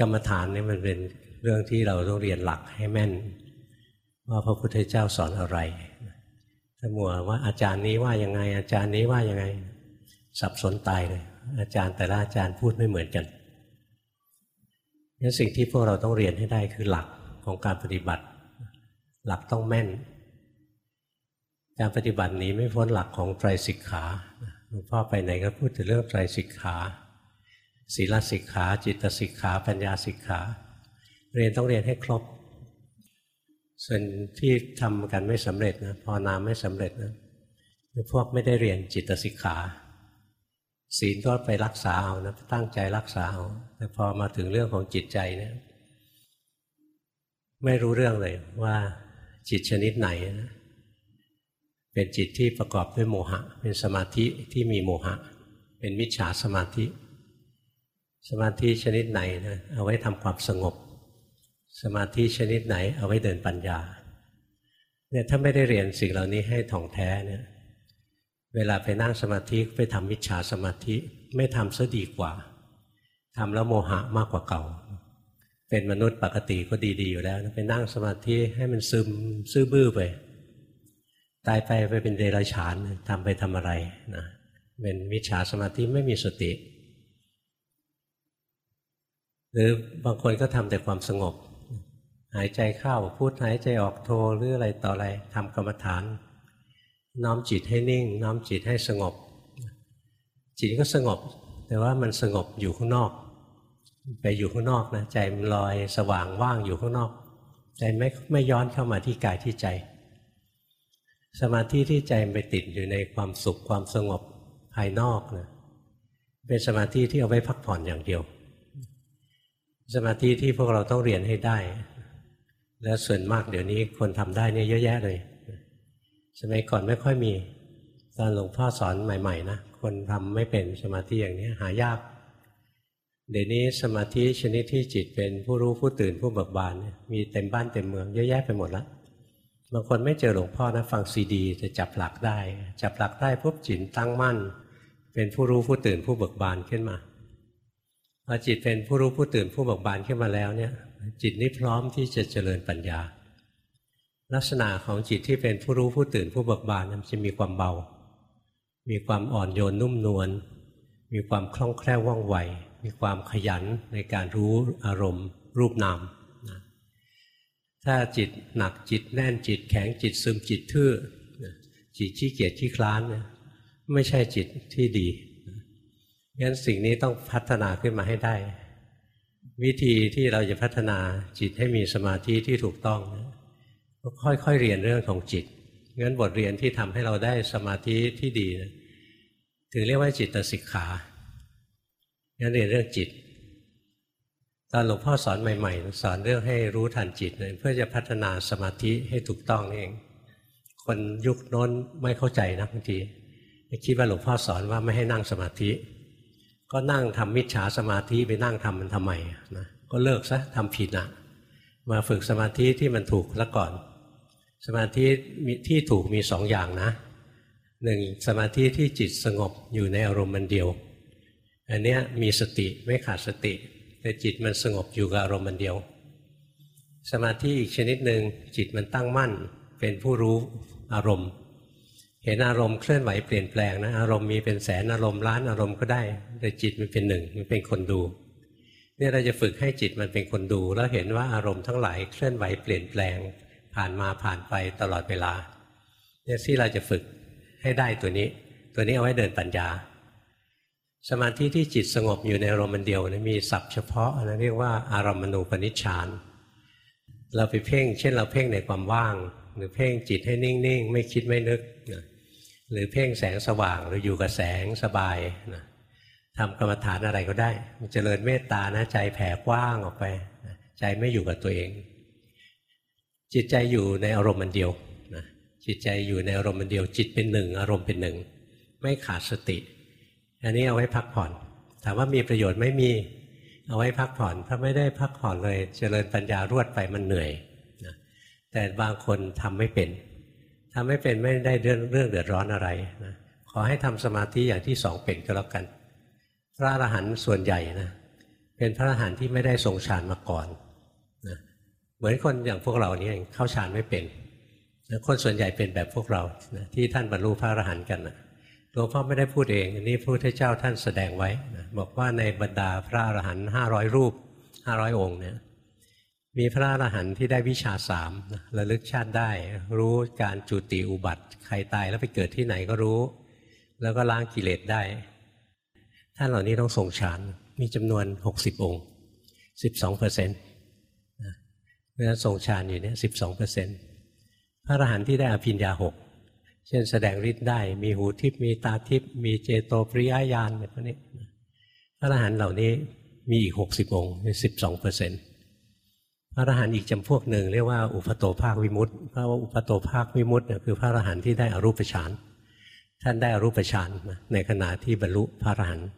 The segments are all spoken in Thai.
กรรมฐานนี่มันเป็นเรื่องที่เราต้องเรียนหลักให้แม่น ว่าพระพุทธเจ้าสอนอะไรถ้ามัวว่าอาจารย์นี้ว่ายังไง อาจารย์นี้ว่ายังไง สับสนตายเลยอาจารย์แต่ละอาจารย์พูดไม่เหมือนกันนั้นสิ่งที่พวกเราต้องเรียนให้ได้คือหลักของการปฏิบัติ หลักต้องแม่น การปฏิบัตินี้ไม่พ้นหลักของไตรสิกขาหลวงพ่อไปไหนก็พูดถึงเรื่องไตรสิกขา ศีลสิกขา จิตสิกขา ปัญญาสิกขา เรียนต้องเรียนให้ครบ ส่วนที่ทำกันไม่สำเร็จนะพอนามไม่สำเร็จนะพวกไม่ได้เรียนจิตสิกขา ศีลก็ไปรักษาเอานะตั้งใจรักษาเอาแต่พอมาถึงเรื่องของจิตใจเนี่ยไม่รู้เรื่องเลยว่า จิตชนิดไหนนะเป็นจิตที่ประกอบด้วยโมหะ เป็นสมาธิที่มีโมหะ เป็นมิจฉาสมาธิ สมาธิชนิดไหนนะเอาไว้ทำความสงบ สมาธิชนิดไหน เอาไว้เดินปัญญาเนี่ยถ้าไม่ได้เรียนสิ่งเหล่านี้ให้ถ่องแท้เนี่ยเวลาไปนั่งสมาธิไปทำมิจฉาสมาธิไม่ทำซะดีกว่าทำแล้วโมหะมากกว่าเก่า เป็นมนุษย์ปกติก็ดีๆอยู่แล้วไปนั่งสมาธิให้มันซึมซื่อบื้อไปตายไปไปเป็นเดรัจฉานทำไปทำอะไรนะเป็นมิจฉาสมาธิไม่มีสติ หรือบางคนก็ทำแต่ความสงบ หายใจเข้าพูดหายใจออกโทหรืออะไรต่ออะไรทำกรรมฐาน น้อมจิตให้นิ่ง น้อมจิตให้สงบ จิตก็สงบ แต่ว่ามันสงบอยู่ข้างนอก ไปอยู่ข้างนอกนะใจมันลอยสว่างว่างอยู่ข้างนอกใจไม่ไม่ย้อนเข้ามาที่กายที่ใจ สมาธิที่ใจไปติดอยู่ในความสุขความสงบภายนอกนะเป็นสมาธิที่เอาไว้พักผ่อนอย่างเดียว สมาธิที่พวกเราต้องเรียนให้ได้ และส่วนมากเดี๋ยวนี้คนทำได้เนี่ยเยอะแยะเลย สมัยก่อนไม่ค่อยมีตอนหลวงพ่อสอนใหม่ ๆ นะ คนทำไม่เป็นสมาธิอย่างนี้หายาก เดี๋ยวนี้สมาธิชนิดที่จิตเป็นผู้รู้ผู้ตื่นผู้เบิกบานมีเต็มบ้านเต็มเมืองเยอะแยะไปหมดล้วบางคนไม่เจอหลวงพ่อนะฟังซีดีจะจับหลักได้ จับหลักได้พบจิตตั้งมั่น เป็นผู้รู้ผู้ตื่นผู้เบิกบานขึ้นมา พอจิตเป็นผู้รู้ผู้ตื่นผู้เบิกบานขึ้นมาแล้วเนี่ย จิตนี้พร้อมที่จะเจริญปัญญา ลักษณะของจิตที่เป็นผู้รู้ผู้ตื่นผู้เบิกบานมันจะมีความเบา มีความอ่อนโยนนุ่มนวลมีความคล่องแคล่วว่องไว มีความขยันในการรู้อารมณ์ รูปนามถ้าจิตหนักจิตแน่นจิตแข็งจิตซึมจิตทื่อจิตขี้เกียจขี้คลานไม่ใช่จิตที่ดี งั้นสิ่งนี้ต้องพัฒนาขึ้นมาให้ได้ วิธีที่เราจะพัฒนาจิตให้มีสมาธิที่ถูกต้องก็ค่อยๆเรียนเรื่องของจิตงั้นบทเรียนที่ทำให้เราได้สมาธิที่ดีถึงเรียกว่าจิตสิกขางั้นเรียนเรื่องจิต ตอนหลวงพ่อสอนใหม่ ๆ สอนเรื่องให้รู้ทันจิตเลยเพื่อจะพัฒนาสมาธิให้ถูกต้องเอง คนยุคโน้นไม่เข้าใจนะบางทีคิดว่าหลวงพ่อสอนว่าไม่ให้นั่งสมาธิ ก็นั่งทำมิจฉาสมาธิไปนั่งทำมันทำไมนะก็เลิกซะทำผิดนะมาฝึกสมาธิที่มันถูกแล้วก่อน สมาธิที่ถูกมีสองอย่างนะหนึ่งสมาธิที่จิตสงบอยู่ในอารมณ์มันเดียว อันนี้มีสติไม่ขาดสติ แต่จิตมันสงบอยู่กับอารมณ์มันเดียว สมาธิอีกชนิดหนึ่งจิตมันตั้งมั่นเป็นผู้รู้อารมณ์ เห็นอารมณ์เคลื่อนไหวเปลี่ยนแปลงนะอารมณ์มีเป็นแสนอารมณ์ล้านอารมณ์ก็ได้ แต่จิตมันเป็นหนึ่งมันเป็นคนดูเนี่ยเราจะฝึกให้จิตมันเป็นคนดู แล้วเห็นว่าอารมณ์ทั้งหลายเคลื่อนไหวเปลี่ยนแปลง ผ่านมาผ่านไปตลอดเวลาเนี่ยที่เราจะฝึกให้ได้ตัวนี้ ตัวนี้เอาไว้เดินปัญญา สมาธิที่จิตสงบอยู่ในอารมณ์มันเดียวนะมีศัพท์เฉพาะนะเรียกว่าอารมณูปนิชฌานเราไปเพ่ง เช่นเราเพ่งในความว่าง หรือเพ่งจิตให้นิ่งๆ ไม่คิดไม่นึกนะ หรือเพ่งแสงสว่างหรืออยู่กับแสงสบายนะทำกรรมฐานอะไรก็ได้ มันเจริญเมตตานะใจแผ่กว้างออกไป ใจไม่อยู่กับตัวเอง จิตใจอยู่ในอารมณ์มันเดียวนะจิตใจอยู่ในอารมณ์มันเดียว จิตเป็นหนึ่ง อารมณ์เป็นหนึ่ง ไม่ขาดสติ อันนี้เอาไว้พักผ่อน ถามว่ามีประโยชน์ไม่มี เอาไว้พักผ่อน ถ้าไม่ได้พักผ่อนเลย เจริญปัญญารวดไปมันเหนื่อยนะแต่บางคนทำไม่เป็น ทำไม่เป็นไม่ได้เรื่องเรื่องเดือดร้อนอะไรนะขอให้ทำสมาธิอย่างที่สองเป็นก็แล้วกัน พระอรหันต์ส่วนใหญ่นะเป็นพระอรหันต์ที่ไม่ได้ทรงฌานมาก่อนนะเหมือนคนอย่างพวกเราเนี่เองเข้าฌานไม่เป็นนะคนส่วนใหญ่เป็นแบบพวกเรานะที่ท่านบรรลุพระอรหันต์กันนะหลวงพ่อไม่ได้พูดเองอันนี้พระพุทธเจ้าท่านแสดงไว้นะบอกว่าในบรรดาพระอรหันต์ห้าร้อยรูปห้าร้อยองค์เนี่ย มีพระอรหันต์ที่ได้วิชาสามระลึกชาติได้ รู้การจุติอุบัติ ใครตายแล้วไปเกิดที่ไหนก็รู้ แล้วก็ล้างกิเลสได้ ท่านเหล่านี้ต้องทรงฌานมีจำนวนหกสิบองค์สิบสองเปอร์เซ็นต์เพราะฉะนั้นทรงฌานอยู่เนี่ยสิบสองเปอร์เซ็นต์พระอรหันต์ที่ได้อภิญญาหกเช่นแสดงฤทธิ์ได้มีหูทิพมีตาทิพมีเจโตปริยญาณแบบนี้พระอรหันต์เหล่านี้มีอีกหกสิบองค์สิบสองเปอร์เซ็นต์ พระอรหันต์อีกจำพวกหนึ่งเรียกว่าอุปโตภาควิมุตต์เพราะว่าอุปโตภาควิมุตต์เนี่ยคือพระอรหันต์ที่ได้อรูปฌานท่านได้อรูปฌานในขณะที่บรรลุพระอรหันต์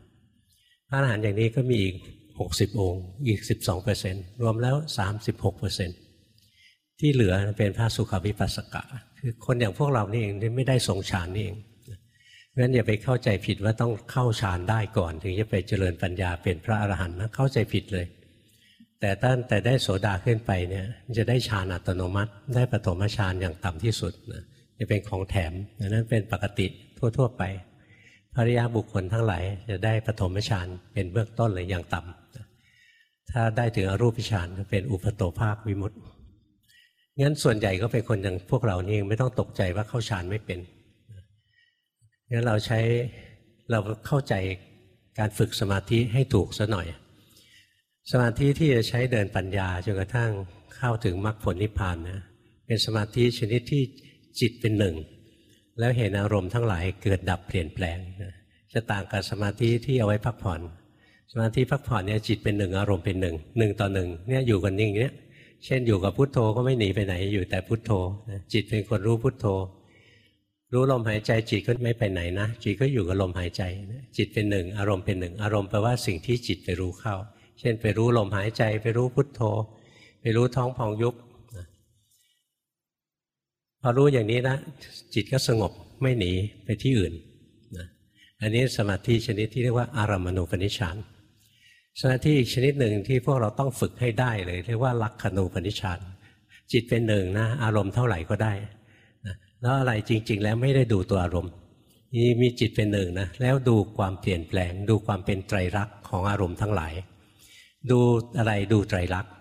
พระอรหันต์อย่างนี้ก็มีอีกหกสิบองค์ อีกสิบสองเปอร์เซ็นต์รวมแล้วสามสิบหกเปอร์เซ็นต์ที่เหลือเป็นพระสุขวิปัสสกะ คือคนอย่างพวกเรานี่เองที่ไม่ได้ทรงฌานนี่เองเพราะฉะนั้นอย่าไปเข้าใจผิดว่าต้องเข้าฌานได้ก่อน ถึงจะไปเจริญปัญญาเป็นพระอรหันต์นะเข้าใจผิดเลย แต่ตั้งแต่ได้โสดาขึ้นไปเนี่ยจะได้ฌานอัตโนมัติ ได้ปฐมฌานอย่างต่ำที่สุดนะจะเป็นของแถมนั้นเป็นปกติทั่ว ๆ ไปภริยาบุคคลทั้งหลายจะได้ปฐมฌานเป็นเบื้องต้นเลยอย่างต่ำถ้าได้ถึงอรูปฌานจะเป็นอุปโตภาควิมุตติงั้นส่วนใหญ่ก็เป็นคนอย่างพวกเรานี่ไม่ต้องตกใจว่าเข้าฌานไม่เป็นงั้นเราใช้เราเข้าใจการฝึกสมาธิให้ถูกซะหน่อย สมาธิที่จะใช้เดินปัญญาจนกระทั่งเข้าถึงมรรคผลนิพพานนะเป็นสมาธิชนิดที่จิตเป็นหนึ่ง แล้วเห็นอารมณ์ทั้งหลายเกิดดับเปลี่ยนแปลงนะจะต่างกับสมาธิที่เอาไว้พักผ่อน สมาธิพักผ่อนเนี่ยจิตเป็นหนึ่งอารมณ์เป็นหนึ่งหนึ่งต่อหนึ่งเนี่ยอยู่กันนิ่งเนี้ยเช่นอยู่กับพุทโธก็ไม่หนีไปไหนอยู่แต่พุทโธจิตเป็นคนรู้พุทโธ รู้ลมหายใจจิตก็ไม่ไปไหนนะจิตก็อยู่กับลมหายใจ จิตเป็นหนึ่งอารมณ์เป็นหนึ่งอารมณ์แปลว่าสิ่งที่จิตไปรู้เข้า เช่นไปรู้ลมหายใจ ไปรู้พุทโธ ไปรู้ท้องพองยุบพอรู้อย่างนี้นะจิตก็สงบไม่หนีไปที่อื่นนะอันนี้สมาธิชนิดที่เรียกว่าอารามณูปนิชฌานสมาธิอีกชนิดหนึ่งที่พวกเราต้องฝึกให้ได้เลย เรียกว่าลักขณูปนิชฌานจิตเป็นหนึ่งนะอารมณ์เท่าไหร่ก็ได้นะแล้วอะไรจริง ๆ แล้วไม่ได้ดูตัวอารมณ์นี่มีจิตเป็นหนึ่งนะแล้วดูความเปลี่ยนแปลง ดูความเป็นไตรลักษณ์ของอารมณ์ทั้งหลาย ดูอะไรดูไตรลักษณ์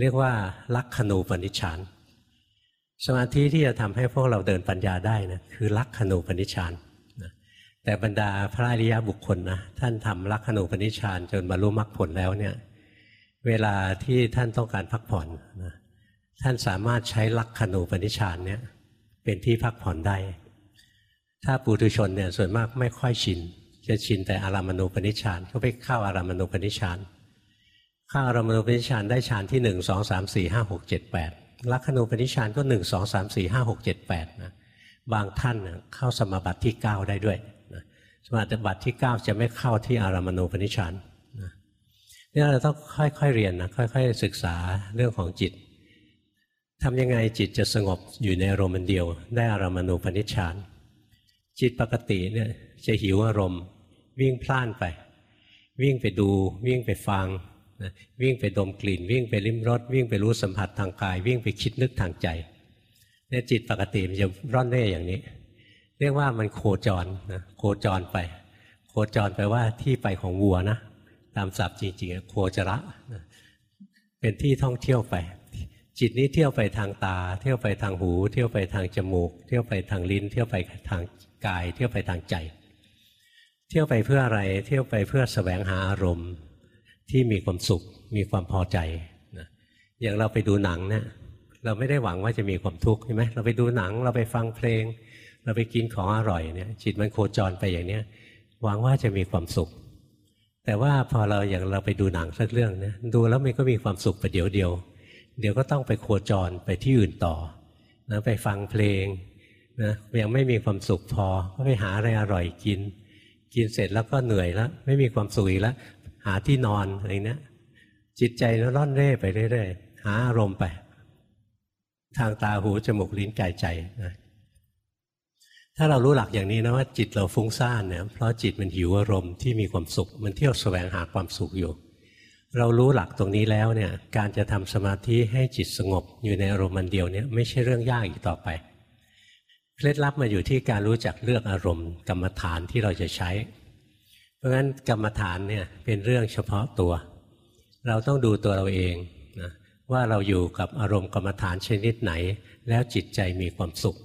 เรียกว่าลักขณูปนิชฌานสมาธิที่จะทำให้พวกเราเดินปัญญาได้นะคือลักขณูปนิชฌานแต่บรรดาพระอริยบุคคลนะท่านทำลักขณูปนิชฌานจนบรรลุมรรคผลแล้วเนี่ยเวลาที่ท่านต้องการพักผ่อนนะท่านสามารถใช้ลักขณูปนิชฌานเนี่ยเป็นที่พักผ่อนได้ ถ้าปุถุชนเนี่ยส่วนมากไม่ค่อยชิน จะชินแต่อารามณูปนิชฌานก็ไปเข้าอารามณูปนิชฌาน ข้าอารามณูปนิชฌานได้ฌานที่หนึ่งสองสามสี่ห้าหกเจ็ดแปดลักขณูปนิชฌานก็หนึ่งสองสามสี่ห้าหกเจ็ดแปดนะบางท่านเข้าสมบัติที่เก้าได้ด้วยสมาบัติที่9จะไม่เข้าที่อารามณูปนิชฌานนี่เราต้องค่อยๆเรียนนะค่อยๆศึกษาเรื่องของจิตทำยังไงจิตจะสงบอยู่ในอารมณ์เดียว ได้อารามณูปนิชฌานจิตปกติเนี่ยจะหิวอารมณ์ วิ่งพล่านไป วิ่งไปดู วิ่งไปฟัง วิ่งไปดมกลิ่น วิ่งไปลิ้มรสวิ่งไปรู้สัมผัสทางกาย วิ่งไปคิดนึกทางใจเนี่ยจิตปกติมันจะร่อนเร่อย่างนี้ เรียกว่ามันโคจรนะโคจรไป โคจรไปว่าที่ไปของวัวนะตามศัพท์จริงๆโคจระเป็นที่ท่องเที่ยวไปจิตนี้เที่ยวไปทางตา เที่ยวไปทางหู เที่ยวไปทางจมูก เที่ยวไปทางลิ้น เที่ยวไปทางกาย เที่ยวไปทางใจ เที่ยวไปเพื่ออะไร เที่ยวไปเพื่อสแสวงหาอารมณ์ ที่มีความสุขมีความพอใจนะอย่างเราไปดูหนังเนะี่ยเราไม่ได้หวังว่าจะมีความทุกข์ใช่ไหมเราไปดูหนังเราไปฟังเพลง เราไปกินของอร่อยเนี่ยจิตมันโคจรไปอย่างเนี้ยหวังว่าจะมีความสุข แต่ว่าพอเราอย่างเราไปดูหนังสักเรื่องเนี่ยดูแล้วมันก็มีความสุขไปเดี๋ยวเดียว เดี๋ยวก็ต้องไปโคจรไปที่อื่นต่อนะไปฟังเพลงนะยังไม่มีความสุขพอก็ไปหาอะไรอร่อยกิน กินเสร็จแล้วก็เหนื่อยแล้ว ไม่มีความสุขอีกแล้ว หาที่นอนอะไรเนี้ยจิตใจก็ร่อนเร่ไปเรื่อยๆหาอารมณ์ไป ทางตาหูจมูกลิ้นกายใจนะถ้าเรารู้หลักอย่างนี้นะว่าจิตเราฟุ้งซ่านเนี่ยเพราะจิตมันหิวอารมณ์ที่มีความสุข มันเที่ยวแสวงหาความสุขอยู่ เรารู้หลักตรงนี้แล้วเนี่ยการจะทำสมาธิให้จิตสงบอยู่ในอารมณ์มันเดียวเนี่ยไม่ใช่เรื่องยากอีกต่อไปเคล็ดลับมาอยู่ที่การรู้จักเลือกอารมณ์กรรมฐานที่เราจะใช้ ราะงั้นกรรมฐานเนี่ยเป็นเรื่องเฉพาะตัว เราต้องดูตัวเราเองนะว่าเราอยู่กับอารมณ์กรรมฐานชนิดไหน แล้วจิตใจมีความสุข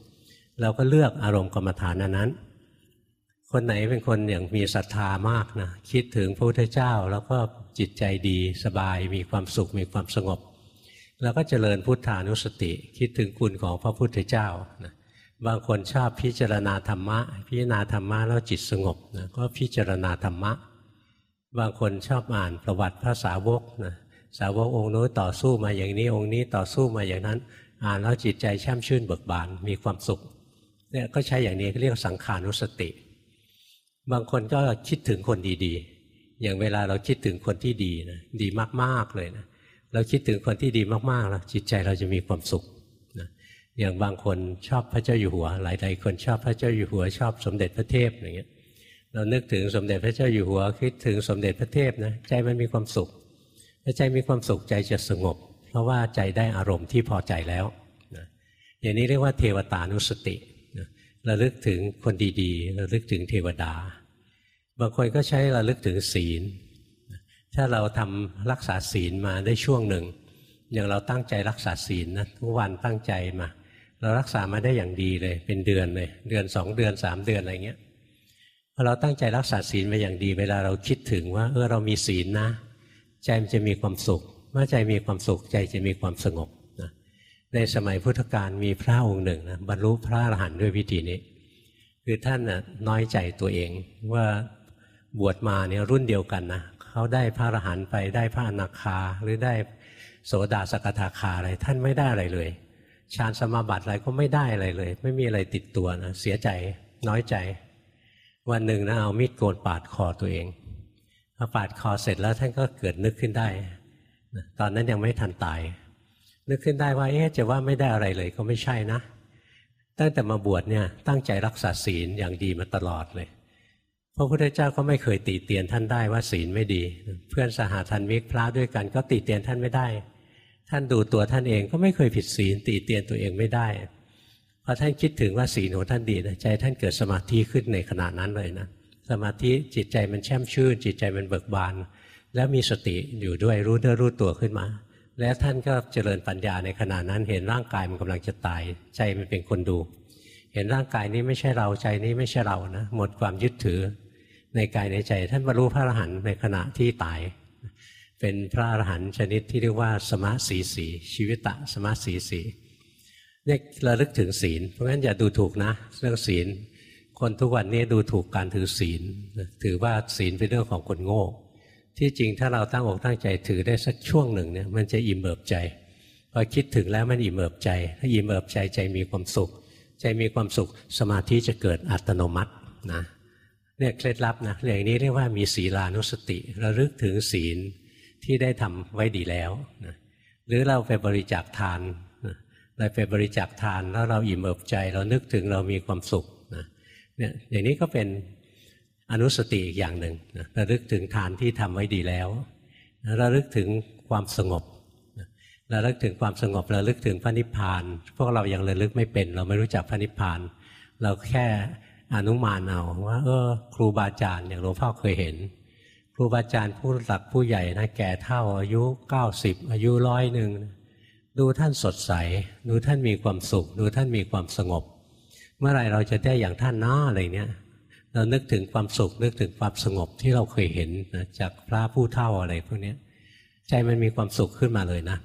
เราก็เลือกอารมณ์กรรมฐานนั้น คนไหนเป็นคนอย่างมีศรัทธามากนะคิดถึงพระพุทธเจ้า แล้วก็จิตใจดีสบายมีความสุขมีความสงบ แล้วก็เจริญพุทธานุสติ คิดถึงคุณของพระพุทธเจ้านะ บางคนชอบพิจารณาธรรมะ พิจารณาธรรมะแล้วจิตสงบนะก็พิจารณาธรรมะ บางคนชอบอ่านประวัติพระสาวกนะสาวกองค์โน้นต่อสู้มาอย่างนี้องค์นี้ต่อสู้มาอย่างนั้น อ่านแล้วจิตใจแช่มชื่นเบิกบานมีความสุขเนี่ยก็ใช้อย่างนี้เรียกสังขานุสติ บางคนก็คิดถึงคนดีๆ อย่างเวลาเราคิดถึงคนที่ดีนะดีมากๆเลยนะเราคิดถึงคนที่ดีมากๆแล้วจิตใจเราจะมีความสุข อย่างบางคนชอบพระเจ้าอยู่หัว หลายๆคนชอบพระเจ้าอยู่หัว ชอบสมเด็จพระเทพอย่างเงี้ยเรานึกถึงสมเด็จพระเจ้าอยู่หัว คิดถึงสมเด็จพระเทพนะใจมันมีความสุขถ้าใจมีความสุขใจจะสงบ เพราะว่าใจได้อารมณ์ที่พอใจแล้วนะอย่างนี้เรียกว่าเทวตานุสตินะระลึกถึงคนดีๆระลึกถึงเทวดา บางคนก็ใช้ระลึกถึงศีล ถ้าเราทำรักษาศีลมาได้ช่วงหนึ่งอย่างเราตั้งใจรักษาศีลนะทุกวันตั้งใจมา เรารักษามาได้อย่างดีเลย เป็นเดือนเลย เดือนสองเดือนสามเดือนอะไรเงี้ยพอเราตั้งใจรักษาศีลมาอย่างดี เวลาเราคิดถึงว่า เออเรามีศีลนะ ใจมันจะมีความสุข เมื่อใจมีความสุขใจจะมีความสงบนะในสมัยพุทธกาลมีพระองค์หนึ่งนะบรรลุพระอรหันต์ด้วยวิธีนี้ คือท่านนะน้อยใจตัวเองว่าบวชมาเนี่ยรุ่นเดียวกันนะเขาได้พระอรหันต์ไปได้พระอนาคาหรือได้โสดาสกทาคาอะไรท่านไม่ได้อะไรเลย ฌานสมาบัติอะไรก็ไม่ได้อะไรเลย ไม่มีอะไรติดตัวนะเสียใจน้อยใจ วันหนึ่งนะเอามีดโกนปาดคอตัวเองพอปาดคอเสร็จแล้วท่านก็เกิดนึกขึ้นได้ตอนนั้นยังไม่ทันตาย นึกขึ้นได้ว่าเอ๊ะจะว่าไม่ได้อะไรเลยก็ไม่ใช่นะ ตั้งแต่มาบวชเนี่ยตั้งใจรักษาศีลอย่างดีมาตลอดเลยพระพุทธเจ้าก็ไม่เคยตีเตียนท่านได้ว่าศีลไม่ดี เพื่อนสหาทันมิกพระด้วยกันก็ตีเตียนท่านไม่ได้ ท่านดูตัวท่านเองก็ไม่เคยผิดศีลตีเตียนตัวเองไม่ได้พอท่านคิดถึงว่าศีลของท่านดีนะใจท่านเกิดสมาธิขึ้นในขณะนั้นเลยนะสมาธิจิตใจมันแช่มชื่น จิตใจมันเบิกบาน แล้วมีสติอยู่ด้วยรู้เนื้อรู้ตัวขึ้นมา แล้วท่านก็เจริญปัญญาในขณะนั้นเห็นร่างกายมันกำลังจะตาย ใจมันเป็นคนดู เห็นร่างกายนี้ไม่ใช่เราใจนี้ไม่ใช่เรานะหมดความยึดถือ ในกายในใจท่านบรรลุพระอรหันต์ในขณะที่ตาย เป็นพระอรหันต์ชนิดที่เรียกว่าสมาสีสีชีวิตะสมาสีสีเนี่ยระลึกถึงศีล เพราะงั้นอย่าดูถูกนะ เรื่องศีล คนทุกวันนี้ดูถูกการถือศีล ถือว่าศีลเป็นเรื่องของคนโง่ ที่จริงถ้าเราตั้งอกตั้งใจถือได้สักช่วงหนึ่งเนี่ยมันจะอิ่มเอิบใจพอคิดถึงแล้วมันอิ่มเอิบใจ ถ้าอิ่มเอิบใจใจมีความสุข ใจมีความสุขสมาธิจะเกิดอัตโนมัตินะเนี่ยเคล็ดลับนะอย่างนี้เรียกว่ามีศีลานุสติ ระลึกถึงศีล ที่ได้ทำไว้ดีแล้วนะหรือเราไปบริจาคทานนะเราไปบริจาคทานแล้วเราอิ่มเอิบใจ เรานึกถึงเรามีความสุขนะเนี่ยอย่างนี้ก็เป็นอนุสติอีกอย่างหนึ่งนะระลึกถึงทานที่ทำไว้ดีแล้วนะระลึกถึงความสงบนะระลึกถึงความสงบระลึกถึงพระนิพพาน พวกเรายังระลึกไม่เป็น เราไม่รู้จักพระนิพพาน เราแค่อนุมานเอาว่าเออครูบาอาจารย์อย่างหลวงพ่อเคยเห็น รูบาอาจารย์ผู้หลักผู้ใหญ่นะแก่เท่าอายุเก้าสิบอายุร้อยหนึ่งดูท่านสดใส ดูท่านมีความสุข ดูท่านมีความสงบ เมื่อไรเราจะได้อย่างท่านน้าอะไรเนี้ยเรานึกถึงความสุขนึกถึงความสงบที่เราเคยเห็นนะจากพระผู้เท่าอะไรพวกนี้ใจมันมีความสุขขึ้นมาเลยนะ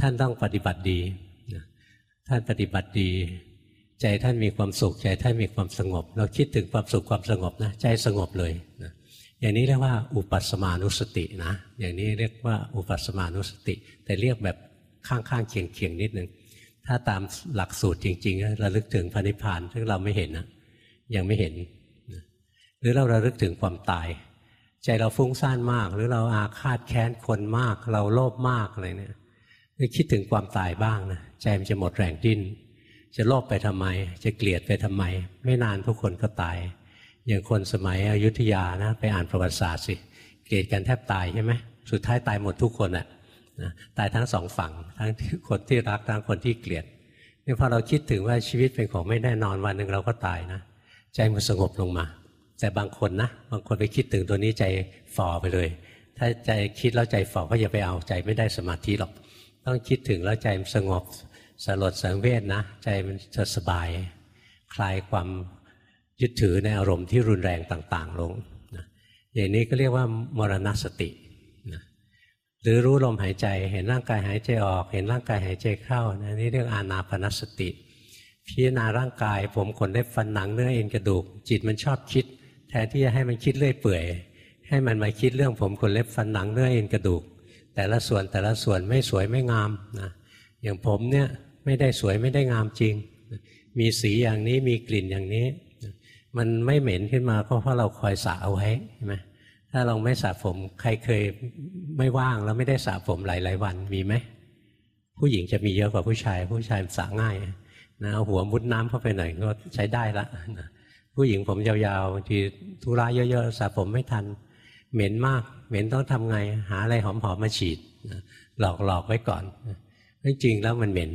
ท่านต้องปฏิบัติดีท่านปฏิบัติดี ใจท่านมีความสุข ใจท่านมีความสงบ เราคิดถึงความสุขความสงบนะ ใจสงบเลยนะ อย่างนี้เรียกว่าอุปัสมานุสตินะ อย่างนี้เรียกว่าอุปัสมานุสติ แต่เรียกแบบข้างๆเคียงๆนิดนึงถ้าตามหลักสูตรจริงๆระลึกถึงพระนิพพานซึ่งเราไม่เห็นนะยังไม่เห็น หรือเราระลึกถึงความตาย ใจเราฟุ้งซ่านมาก หรือเราอาฆาตแค้นคนมาก เราโลภมากอะไรเนี่ยคิดถึงความตายบ้างนะใจมันจะหมดแรงดิ้นจะโลภไปทำไม จะเกลียดไปทำไม ไม่นานทุกคนก็ตาย อย่างคนสมัยอยุธยานะไปอ่านประวัติศาสตร์สิเกลียดกันแทบตายใช่ไหมสุดท้ายตายหมดทุกคนอะนะตายทั้งสองฝั่งทั้งคนที่รักทั้งคนที่เกลียดนี่พอเราคิดถึงว่าชีวิตเป็นของไม่แน่นอนวันหนึ่งเราก็ตายนะใจมันสงบลงมา แต่บางคนนะบางคนไปคิดถึงตัวนี้ใจฝ่อไปเลย ถ้าใจคิดแล้วใจฝ่อก็อย่าไปเอาใจไม่ได้สมาธิหรอก ต้องคิดถึงแล้วใจมันสงบสลดสังเวชนะ ใจมันจะสบาย คลายความ ยึดถือในอารมณ์ที่รุนแรงต่างๆ ลงนะอย่างนี้ก็เรียกว่ามรณสตินะหรือรู้ลมหายใจเห็นร่างกายหายใจออก เห็นร่างกายหายใจเข้านะนี่เรียกอานาปนสติ พิจารณาร่างกาย ผมขนเล็บฟันหนังเนื้อเอ็นกระดูก จิตมันชอบคิด แทนที่จะให้มันคิดเรื่อยเปื่อย ให้มันมาคิดเรื่องผมขนเล็บฟันหนังเนื้อเอ็นกระดูก แต่ละส่วนแต่ละส่วนไม่สวยไม่งามนะอย่างผมเนี่ยไม่ได้สวยไม่ได้งามจริง มีสีอย่างนี้มีกลิ่นอย่างนี้ มันไม่เหม็นขึ้นมาก็เพราะเราคอยสระเอาไว้ใช่ไหมถ้าเราไม่สระผมใครเคยไม่ว่างแล้วไม่ได้สระผมหลาย ๆ วันมีไหมผู้หญิงจะมีเยอะกว่าผู้ชาย ผู้ชายสระง่ายนะเอาหัวมุดน้ำเข้าไปหน่อยก็ใช้ได้ละผู้หญิงผมยาวๆบางทีธุระเยอะๆสระผมไม่ทัน เหม็นมาก เหม็นต้องทำไงหาอะไรหอมๆมาฉีดหลอกหลอกไว้ก่อนจริงๆแล้วมันเหม็น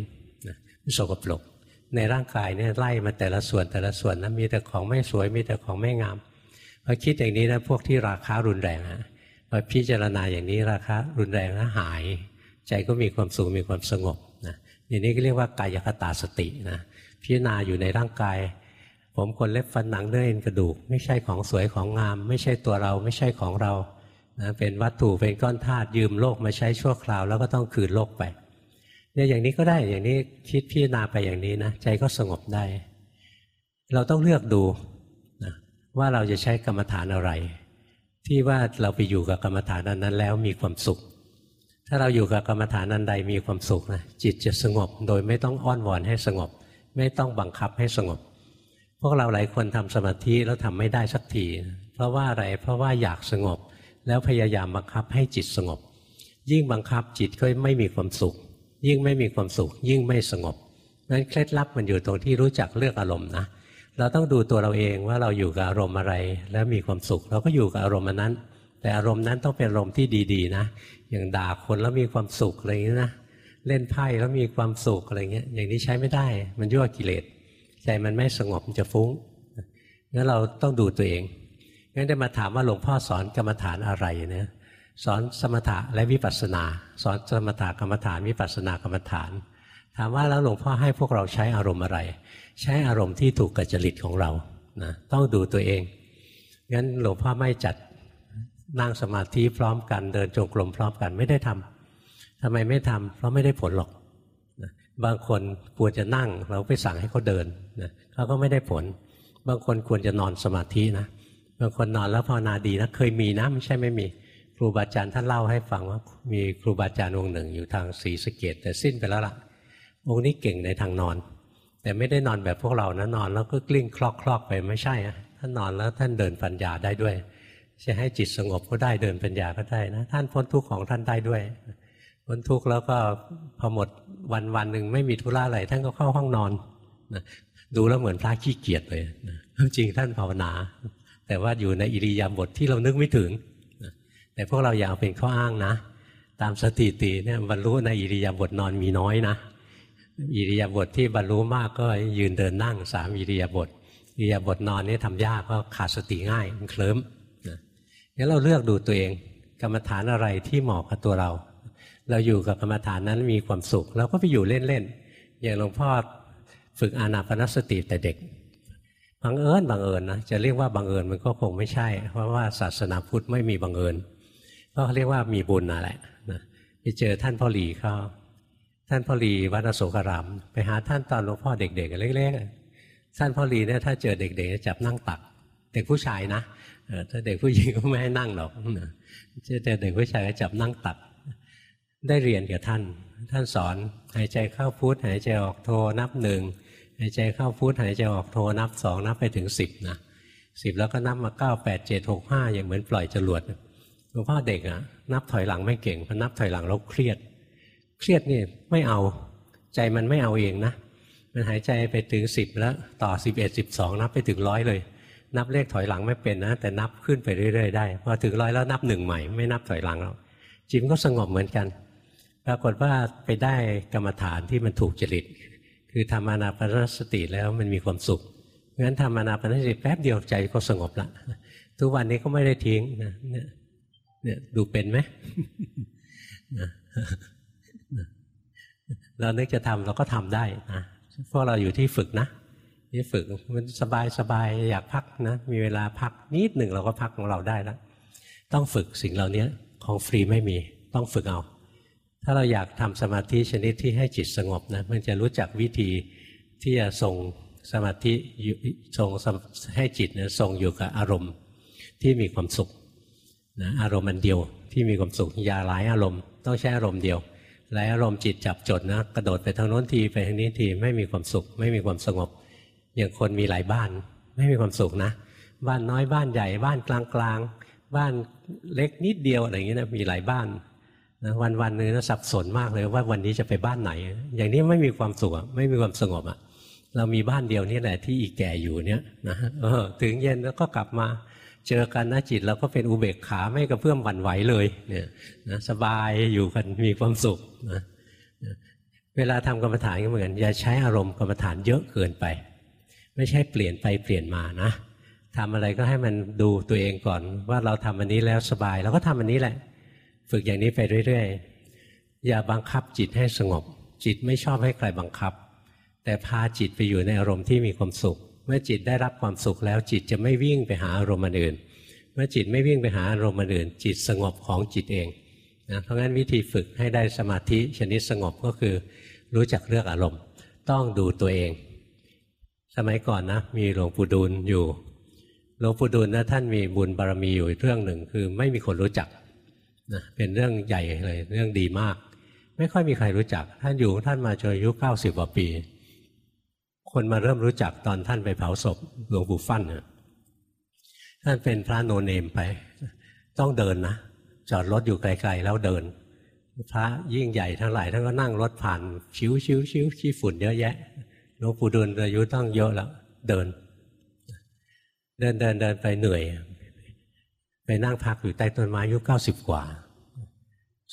สกปรก ในร่างกายเนี่ยไล่มาแต่ละส่วนแต่ละส่วนนะมีแต่ของไม่สวยมีแต่ของไม่งามพอคิดอย่างนี้นะพวกที่ราคารุนแรงฮะพอพิจารณาอย่างนี้ราคารุนแรงนะหาย ใจก็มีความสุขมีความสงบนะอย่างนี้ก็เรียกว่ากายคตาสตินะพิจารณาอยู่ในร่างกาย ผมคนเล็บฟันหนังเนื้อเอ็นกระดูก ไม่ใช่ของสวยของงาม ไม่ใช่ตัวเราไม่ใช่ของเรานะเป็นวัตถุเป็นก้อนธาตุยืมโลกมาใช้ชั่วคราว แล้วก็ต้องคืนโลกไป เนี่ยอย่างนี้ก็ได้อย่างนี้คิดพิจารณาไปอย่างนี้นะใจก็สงบได้ เราต้องเลือกดูนะว่าเราจะใช้กรรมฐานอะไร ที่ว่าเราไปอยู่กับกรรมฐานนั้นแล้วมีความสุข ถ้าเราอยู่กับกรรมฐานนั้นใดมีความสุขนะจิตจะสงบโดยไม่ต้องอ้อนวอนให้สงบ ไม่ต้องบังคับให้สงบ พวกเราหลายคนทำสมาธิแล้วทำไม่ได้สักทีเพราะว่าอะไรเพราะว่าอยากสงบ แล้วพยายามบังคับให้จิตสงบ ยิ่งบังคับจิตก็ไม่มีความสุข ยิ่งไม่มีความสุข ยิ่งไม่สงบนั้นเคล็ดลับมันอยู่ตรงที่รู้จักเลือกอารมณ์นะเราต้องดูตัวเราเองว่าเราอยู่กับอารมณ์อะไร แล้วมีความสุข เราก็อยู่กับอารมณ์นั้น แต่อารมณ์นั้นต้องเป็นอารมณ์ที่ดีๆนะ อย่างด่าคนแล้วมีความสุขอะไรอย่างนี้นะเล่นไพ่แล้วมีความสุขอะไรเงี้ยอย่างนี้ใช้ไม่ได้ มันยั่วกิเลสใจมันไม่สงบมันจะฟุ้งงั้นเราต้องดูตัวเองงั้นได้มาถามว่าหลวงพ่อสอนกรรมฐานอะไรเนี่ย สอนสมถะและวิปัสสนา สอนสมถะกรรมฐานวิปัสสนากรรมฐาน ถามว่าแล้วหลวงพ่อให้พวกเราใช้อารมณ์อะไร ใช้อารมณ์ที่ถูกกับจริตของเรานะต้องดูตัวเองงั้นหลวงพ่อไม่จัดนั่งสมาธิพร้อมกันเดินจงกรมพร้อมกันไม่ได้ทำทำไมไม่ทำเพราะไม่ได้ผลหรอกนะบางคนควรจะนั่งเราไปสั่งให้เขาเดินนะเขาก็ไม่ได้ผล บางคนควรจะนอนสมาธินะบางคนนอนแล้วภาวนาดีนะเคยมีนะไม่ใช่ไม่มี รูบาอาจารย์ท่านเล่าให้ฟังว่า มีครูบาอาจารย์องค์หนึ่งอยู่ทางศรีสะเกดแต่สิ้นไปแล้วล่ะ องค์นี้เก่งในทางนอน แต่ไม่ได้นอนแบบพวกเรานะนอน แล้วก็กลิ้งคลอกคลอกไปไม่ใช่อะท่านนอนแล้วท่านเดินปัญญาได้ด้วยจะให้จิตสงบก็ได้เดินปัญญาก็ได้นะท่านพ้นทุกข์ของท่านได้ด้วยพ้นทุกข์แล้วก็พอหมดวันวันหนึ่งไม่มีธุระอะไรท่านก็เข้าห้องนอนนะดูแล้วเหมือนพระขี้เกียจเลยนะจริงท่านภาวนา แต่ว่าอยู่ในอิริยาบถทที่เรานึกไม่ถึง แต่พวกเราอย่าเอาเป็นข้ออ้างนะ ตามสถิติเนี่ยบรรลุในอิริยาบถนอนมีน้อยนะ อิริยาบถทที่บรรลุมากก็ยืนเดินนั่งสามอิริยาบถอิริยาบถนอนนี่ทำยากก็ขาดสติง่ายมันเคลิ้มงั้นเราเลือกดูตัวเอง กรรมฐานอะไรที่เหมาะกับตัวเรา เราอยู่กับกรรมฐานนั้นมีความสุข เราก็ไปอยู่เล่นๆอย่างหลวงพ่อฝึกอานาปนสติแต่เด็กบังเอิญบังเอิญนะจะเรียกว่าบังเอิญมันก็คงไม่ใช่ เพราะว่าศาสนาพุทธไม่มีบังเอิญ ก็เรียกว่ามีบุญนั่นแหละนะไปเจอท่านพ่อหลีเขาท่านพ่อหลีวัดอโศการามไปหาท่านตอนหลวงพ่อเด็กๆเล็กๆท่านพ่อหลีเนี่ยถ้าเจอเด็กๆจับนั่งตัก เด็กผู้ชายนะถ้าเด็กผู้หญิงก็ไม่ให้นั่งหรอกเจอเด็กผู้ชายก็จับนั่งตัก ได้เรียนกับท่าน ท่านสอนหายใจเข้าพุทหายใจออกโทนับหนึ่งหายใจเข้าพุทหายใจออกโทนับสองนับไปถึงสิบนะสิบแล้วก็นับมาเก้าแปดเจ็ดหกห้าอย่างเหมือนปล่อยจรวด หลวงพ่อเด็กอะนับถอยหลังไม่เก่งพอนับถอยหลังเราเครียด เครียดนี่ไม่เอาใจมันไม่เอาเองนะมันหายใจไปถึงสิบแล้วต่อสิบเอ็ดสิบสองนับไปถึงร้อยเลย นับเลขถอยหลังไม่เป็นนะ แต่นับขึ้นไปเรื่อยๆได้พอถึงร้อยแล้วนับหนึ่งใหม่ไม่นับถอยหลังแล้วจิตมันก็สงบเหมือนกันปรากฏว่าไปได้กรรมฐานที่มันถูกจริต คือทำอนาปนสติแล้วมันมีความสุขงั้นทำอนาปนสติแป๊บเดียวใจก็สงบละทุกวันนี้ก็ไม่ได้ทิ้งนะ เนี่ยดูเป็นไหมเรานึกจะทำเราก็ทำได้นะพวกเราอยู่ที่ฝึกนะนี่ฝึกมันสบายสบายอยากพักนะ มีเวลาพักนิดหนึ่งเราก็พักของเราได้แล้วต้องฝึกสิ่งเหล่านี้ของฟรีไม่มี ต้องฝึกเอา ถ้าเราอยากทำสมาธิชนิดที่ให้จิตสงบนะมันจะรู้จักวิธีที่จะส่งสมาธิส่งให้จิตเนี่ยส่งอยู่กับอารมณ์ที่มีความสุข นะอารมณ์มันเดียวที่มีความสุขอย่าหลายอารมณ์ต้องใช้อารมณ์เดียวหลายอารมณ์จิตจับจดนะกระโดดไปทางโน้นทีไปทางนี้ทีไม่มีความสุข ไม่มีความสงบ อย่างคนมีหลายบ้าน ไม่มีความสุขนะ บ้านน้อยบ้านใหญ่บ้านกลางกลางบ้านเล็กนิดเดียวอะไรอย่างนี้นะมีหลายบ้านนะวันวันนึงนะสับสนมากเลยว่าวันนี้จะไปบ้านไหน อย่างนี้ไม่มีความสุขไม่มีความสงบอะเรามีบ้านเดียวนี่แหละที่อีกแก่อยู่เนี่ยนะถึงเย็นแล้วก็กลับมา เจอกันนะจิตเราก็เป็นอุเบกขาไม่กระเพื่อมหวั่นไหวเลยเนี่ยนะสบายอยู่กันมีความสุขนะเวลาทำกรรมฐานก็เหมือนอย่าใช้อารมณ์กรรมฐานเยอะเกินไป ไม่ใช่เปลี่ยนไปเปลี่ยนมานะทำอะไรก็ให้มันดูตัวเองก่อน ว่าเราทำอันนี้แล้วสบายเราก็ทำอันนี้แหละ ฝึกอย่างนี้ไปเรื่อยๆ อย่าบังคับจิตให้สงบ จิตไม่ชอบให้ใครบังคับ แต่พาจิตไปอยู่ในอารมณ์ที่มีความสุข มื่อจิตได้รับความสุขแล้วจิตจะไม่วิ่งไปหาอารมณ์อื่น เมื่อจิตไม่วิ่งไปหาอารมณ์อื่น จิตสงบของจิตเองนะเพราะงั้นวิธีฝึกให้ได้สมาธิชนิดสงบก็คือรู้จักเลือกอารมณ์ ต้องดูตัวเอง สมัยก่อนนะมีหลวงปู่ดูลอยู่หลวงปู่ดูลนะท่านมีบุญบารรมีอยู่เรื่องหนึ่งคือไม่มีคนรู้จักนะเป็นเรื่องใหญ่เลยเรื่องดีมาก ไม่ค่อยมีใครรู้จัก ท่านอยู่ท่านมาจนอายุเก้าสิบกว่าปี คนมาเริ่มรู้จักตอนท่านไปเผาศพหลวงปู่ฟั่นเนี่ยท่านเป็นพระโนเนมไป ต้องเดินนะ จอดรถอยู่ไกลๆแล้วเดิน พระยิ่งใหญ่ทั้งหลายท่านก็นั่งรถผ่าน ชิวชิวชิวชี้ฝุ่นเยอะแยะหลวงปู่ดูลอายุต้องเยอะแล้วเดิน เดินเดินเดินไปเหนื่อย ไปนั่งพักอยู่ใต้ต้นไม้อายุเก้าสิบกว่า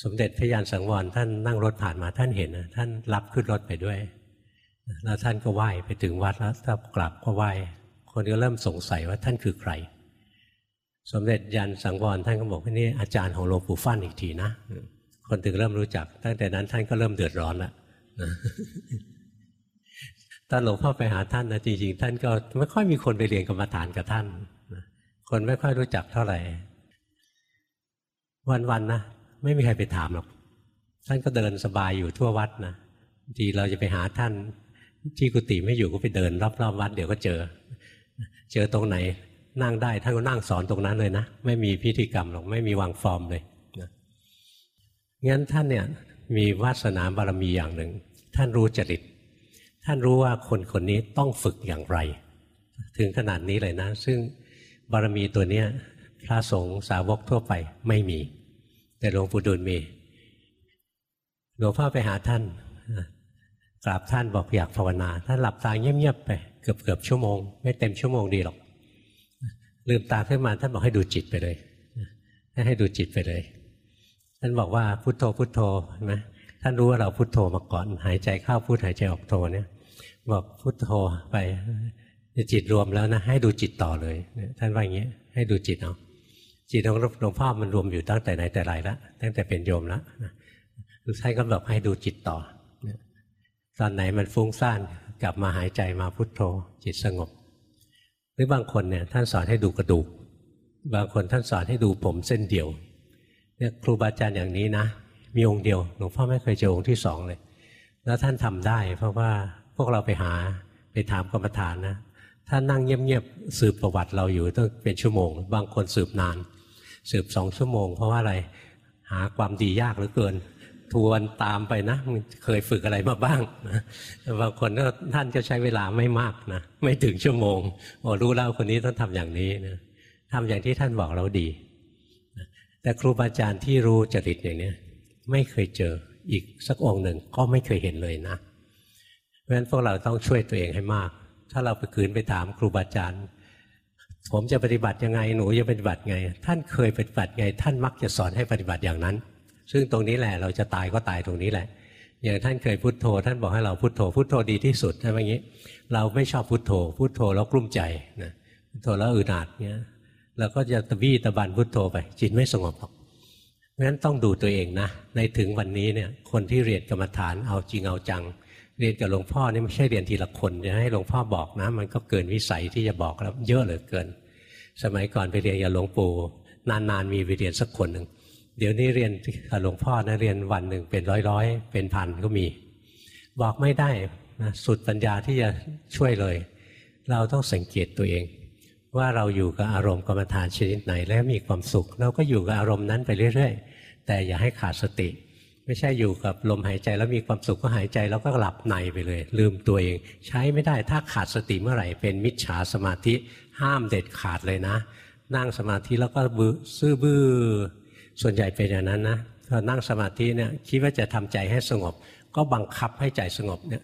สมเด็จพระยานสังวรท่านนั่งรถผ่านมาท่านเห็นนะท่านรับขึ้นรถไปด้วย แล้วท่านก็ไหว้ไปถึงวัดแล้วถ้ากลับก็ไหว้คนก็เริ่มสงสัยว่าท่านคือใคร สมเด็จยันสังวรท่านก็บอกว่านี่อาจารย์ของหลวงปู่ฟั่นอีกทีนะคนถึงเริ่มรู้จัก ตั้งแต่นั้นท่านก็เริ่มเดือดร้อนแล้วตอนหลวงพ่อไปหาท่านนะจริงๆท่านก็ไม่ค่อยมีคนไปเรียนกรรมฐานกับท่านคนไม่ค่อยรู้จักเท่าไหร่ วันๆนะไม่มีใครไปถามหรอกท่านก็เดินสบายอยู่ทั่ววัดนะทีเราจะไปหาท่าน ที่กุฏิไม่อยู่ก็ไปเดินรอบๆวัดเดี๋ยวก็เจอ เจอตรงไหนนั่งได้ท่านก็นั่งสอนตรงนั้นเลยนะ ไม่มีพิธีกรรมหรอกไม่มีวางฟอร์มเลยนะงั้นท่านเนี่ยมีวาสนาบารมีอย่างหนึ่ง ท่านรู้จริต ท่านรู้ว่าคนคนนี้ต้องฝึกอย่างไร ถึงขนาดนี้เลยนะ ซึ่งบารมีตัวเนี้ยพระสงฆ์สาวกทั่วไปไม่มี แต่หลวงปู่ดูลมีหลวงพ่อไปหาท่าน กราบท่านบอกอยากภาวนาท่านหลับตาเงียบๆไปเกือบเกือบชั่วโมง ไม่เต็มชั่วโมงดีหรอก ลืมตาขึ้นมาท่านบอกให้ดูจิตไปเลยให้ดูจิตไปเลย ท่านบอกว่าพุทโธพุทโธใช่ไหมท่านรู้ว่าเราพุทโธมาก่อน หายใจเข้าพุทหายใจออกโธเนี่ย บอกพุทโธไปจิตรวมแล้วนะ ให้ดูจิตต่อเลย ท่านว่าอย่างนี้ยให้ดูจิตเอาจิตของหลวงพ่อมันรวมอยู่ตั้งแต่ไหนแต่ไรแล้วตั้งแต่เป็นโยมแล้วท่านก็บอกให้ดูจิตต่อ ตอนไหนมันฟุ้งซ่านกลับมาหายใจมาพุทโธ จิตสงบ หรือบางคนเนี่ยท่านสอนให้ดูกระดูก บางคนท่านสอนให้ดูผมเส้นเดียวเนี่ยครูบาอาจารย์อย่างนี้นะ มีองค์เดียวหลวงพ่อไม่เคยเจอองค์ที่สองเลย แล้วท่านทำได้ เพราะว่าพวกเราไปหาไปถามกรรมฐานนะท่านนั่งเงียบๆสืบประวัติเราอยู่ต้องเป็นชั่วโมง บางคนสืบนาน สืบสองชั่วโมง เพราะว่าอะไรหาความดียากเหลือเกิน ทวนตามไปนะเคยฝึกอะไรมาบ้างนะบางคนก็ท่านก็ใช้เวลาไม่มากนะไม่ถึงชั่วโมงโอ้รู้แล้วคนนี้ต้องทำอย่างนี้นะทำอย่างที่ท่านบอกเราดี แต่ครูบาอาจารย์ที่รู้จริตอย่างนี้ไม่เคยเจออีกสักองค์หนึ่งก็ไม่เคยเห็นเลยนะเพราะฉะนั้นพวกเราต้องช่วยตัวเองให้มาก ถ้าเราไปคืนไปถามครูบาอาจารย์ผมจะปฏิบัติยังไงหนูจะปฏิบัติไง ท่านเคยปฏิบัติไง ท่านมักจะสอนให้ปฏิบัติอย่างนั้น ซึ่งตรงนี้แหละเราจะตายก็ตายตรงนี้แหละ อย่างท่านเคยพุโทโธ ท่านบอกให้เราพุโทโธพุโทโธดีที่สุดใช่ไหมงี้ เราไม่ชอบพุโทโธ พุโทโธแล้วกลุ้มใจนะพุโทโธแล้วอึดอัดเนี้ยเราก็จะตะบี้ตะบันพุโทโธไป จิตไม่สงบหรอกเพราะฉะนั้นต้องดูตัวเองนะ ในถึงวันนี้เนี่ยคนที่เรียนกรรมฐานเอาจริงเอาจัง เรียนกับหลวงพ่อนี่ไม่ใช่เรียนทีละคนจะให้หลวงพ่อบอกนะ มันก็เกินวิสัยที่จะบอกแล้วเยอะเหลือเกิน สมัยก่อนไปเรียนกับหลวงปู่นานๆมีไปเรียนสักคนหนึ่ง เดี๋ยวนี้เรียนกับหลวงพ่อนะเรียนวันหนึ่งเป็นร้อยๆ เป็นพันก็มี บอกไม่ได้นะสุดปัญญาที่จะช่วยเลย เราต้องสังเกตตัวเอง ว่าเราอยู่กับอารมณ์กรรมฐานชนิดไหนแล้วมีความสุข เราก็อยู่กับอารมณ์นั้นไปเรื่อย ๆ แต่อย่าให้ขาดสติ ไม่ใช่อยู่กับลมหายใจแล้วมีความสุขก็หายใจแล้วก็หลับในไปเลย ลืมตัวเอง ใช้ไม่ได้ถ้าขาดสติเมื่อไหร่เป็นมิจฉาสมาธิห้ามเด็ดขาดเลยนะ นั่งสมาธิแล้วก็บื้อซื่อบื้อ ส่วนใหญ่เป็นอย่างนั้นนะพอนั่งสมาธิเนี่ยคิดว่าจะทำใจให้สงบ ก็บังคับให้ใจสงบเนี่ย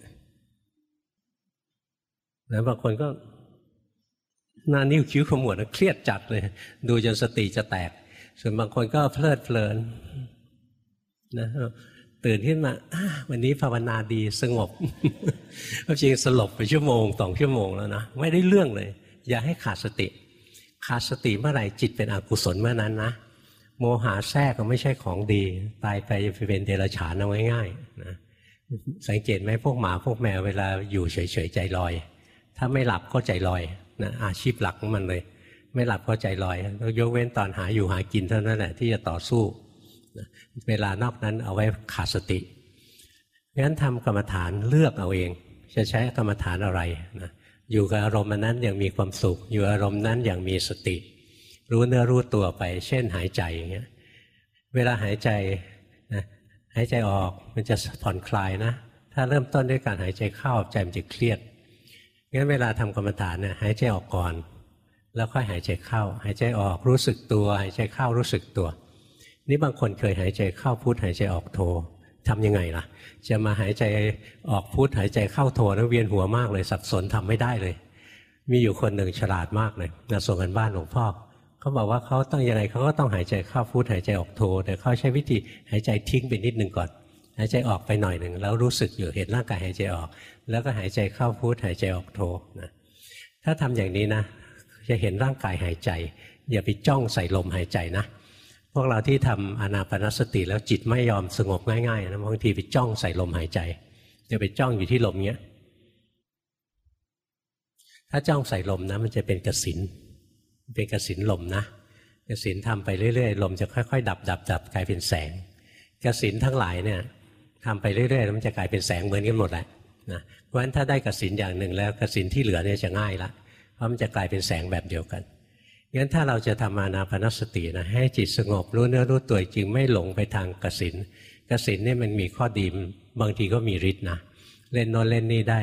แล้วบางคนก็หน้านิ้วคิ้วขมวดเครียดจัดเลย ดูจนสติจะแตก ส่วนบางคนก็เพลิดเพลินนะตื่นขึ้นมาวันนี้ภาวนาดีสงบจริงสลบไปชั่วโมงสองชั่วโมงแล้วนะไม่ได้เรื่องเลย อย่าให้ขาดสติ ขาดสติเมื่อไหร่จิตเป็นอกุศลเมื่อนั้นนะ โมหะแทรกก็ไม่ใช่ของดี ตายไปจะไปเป็นเดรัจฉานเอาง่ายๆนะสังเกตไหมพวกหมาพวกแมวเวลาอยู่เฉยๆใจลอย ถ้าไม่หลับก็ใจลอยนะอาชีพหลักของมันเลย ไม่หลับก็ใจลอยแล้วยกเว้นตอนหาอยู่หากินเท่านั้นแหละที่จะต่อสู้นะเวลานอกนั้นเอาไว้ขาดสติงั้นทำกรรมฐานเลือกเอาเอง จะใช้กรรมฐานอะไรนะอยู่กับอารมณ์นั้นอย่างมีความสุข อยู่อารมณ์นั้นอย่างมีสติ รู้เนื้อรู้ตัวไป เช่นหายใจอย่างเงี้ยเวลาหายใจนะหายใจออกมันจะผ่อนคลายนะ ถ้าเริ่มต้นด้วยการหายใจเข้าใจมันจะเครียดงั้นเวลาทำกรรมฐานเนี่ยหายใจออกก่อน แล้วค่อยหายใจเข้า หายใจออกรู้สึกตัว หายใจเข้ารู้สึกตัว นี่บางคนเคยหายใจเข้าพุทหายใจออกโททำยังไงล่ะ จะมาหายใจออกพุทหายใจเข้าโทแล้วเวียนหัวมากเลยสับสนทำไม่ได้เลย มีอยู่คนหนึ่งฉลาดมากเลยนะส่งกันบ้านหลวงพ่อ เขาบอกว่าเขาต้องยังไงเขาก็ต้องหายใจเข้าพุทหายใจออกโทแต่เขาใช้วิธีหายใจทิ้งไปนิดหนึ่งก่อน หายใจออกไปหน่อยหนึ่งแล้วรู้สึกอยู่เห็นร่างกายหายใจออก แล้วก็หายใจเข้าพุทหายใจออกโทนะถ้าทำอย่างนี้นะ จะเห็นร่างกายหายใจ อย่าไปจ้องใส่ลมหายใจนะพวกเราที่ทำอนาปนสติแล้วจิตไม่ยอมสงบง่ายๆนะบางทีไปจ้องใส่ลมหายใจจะไปจ้องอยู่ที่ลมเงี้ย ถ้าจ้องใส่ลมนะมันจะเป็นกสิน เป็นกสินลมนะกสินทำไปเรื่อยๆลมจะค่อยๆ ดับดับดับกลายเป็นแสงกสินทั้งหลายเนี่ยทำไปเรื่อยๆแล้วมันจะกลายเป็นแสงเหมือนกันหมดแหละนะเพราะฉะนั้นถ้าได้กสินอย่างหนึ่งแล้วกสินที่เหลือเนี่ยจะง่ายละเพราะมันจะกลายเป็นแสงแบบเดียวกันงั้นถ้าเราจะทำมานาปนสตินะให้จิตสงบรู้เนื้อรู้ตัวจริงไม่หลงไปทางกสินกสินเนี่ยมันมีข้อดีบางทีก็มีฤทธิ์นะเล่นโน้นเล่นนี่ได้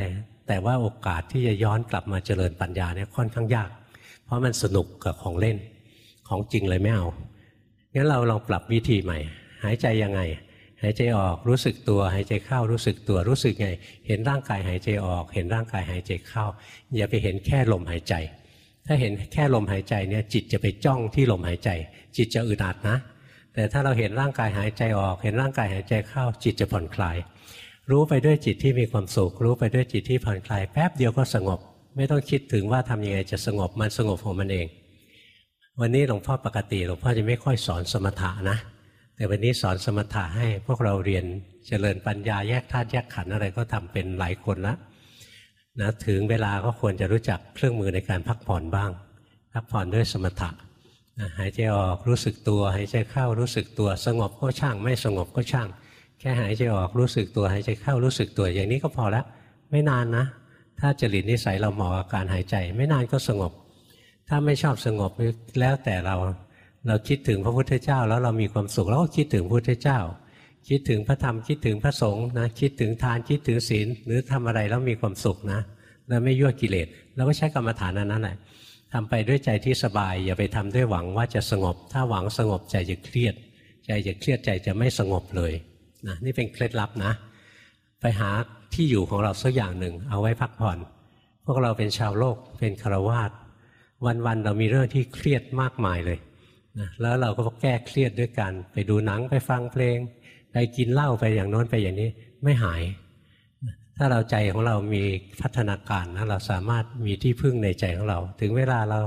แต่ว่าโอกาสที่จะย้อนกลับมาเจริญปัญญาเนี่ยค่อนข้างยาก ราะมันสนุกกับของเล่น ของจริงเลยไม่เอา งั้นเราลองปรับวิธีใหม่ หายใจยังไง หายใจออกรู้สึกตัว หายใจเข้ารู้สึกตัวรู้สึกไง เห็นร่างกายหายใจออก เห็นร่างกายหายใจเข้า อย่าไปเห็นแค่ลมหายใจ ถ้าเห็นแค่ลมหายใจเนี่ยจิตจะไปจ้องที่ลมหายใจ จิตจะอึดอัดนะ แต่ถ้าเราเห็นร่างกายหายใจออก เห็นร่างกายหายใจเข้า จิตจะผ่อนคลาย รู้ไปด้วยจิตที่มีความสุขรู้ไปด้วยจิตที่ผ่อนคลายแป๊บเดียวก็สงบ ไม่ต้องคิดถึงว่าทำยังไงจะสงบมันสงบของมันเอง วันนี้หลวงพ่อปกติหลวงพ่อจะไม่ค่อยสอนสมถะนะ แต่วันนี้สอนสมถะให้พวกเราเรียนเจริญปัญญาแยกธาตุแยกขันธ์อะไรก็ทำเป็นหลายคนละนะถึงเวลาก็ควรจะรู้จักเครื่องมือในการพักผ่อนบ้าง พักผ่อนด้วยสมถะนะหายใจออกรู้สึกตัวหายใจเข้ารู้สึกตัวสงบก็ช่าง ไม่สงบก็ช่าง แค่หายใจออกรู้สึกตัวหายใจเข้ารู้สึกตัวอย่างนี้ก็พอแล้วไม่นานนะ ถ้าจริตนิสัยเราเหมาะกับการหายใจ ไม่นานก็สงบ ถ้าไม่ชอบสงบแล้วแต่เราเราคิดถึงพระพุทธเจ้า แล้วเรามีความสุขเราก็คิดถึงพระพุทธเจ้า คิดถึงพระธรรมคิดถึงพระสงฆ์นะคิดถึงทานคิดถึงศีลหรือทำอะไรแล้วมีความสุขนะ แล้วไม่ยั่วกิเลสเราก็ใช้กรรมฐานนั้นแหละทำไปด้วยใจที่สบาย อย่าไปทำด้วยหวังว่าจะสงบ ถ้าหวังสงบใจจะเครียด ใจจะเครียดใจจะไม่สงบเลยนะนี่เป็นเคล็ดลับนะ ไปหา ที่อยู่ของเราสักอย่างหนึ่ง เอาไว้พักผ่อน พวกเราเป็นชาวโลกเป็นคารวาสวันๆเรามีเรื่องที่เครียดมากมายเลยนะแล้วเราก็แก้เครียดด้วยกัน ไปดูหนังไปฟังเพลง ไปกินเหล้าไปอย่างโน้นไปอย่างนี้ไม่หาย ถ้าเราใจของเรามีพัฒนาการนะเราสามารถมีที่พึ่งในใจของเรา ถึงเวลาเรา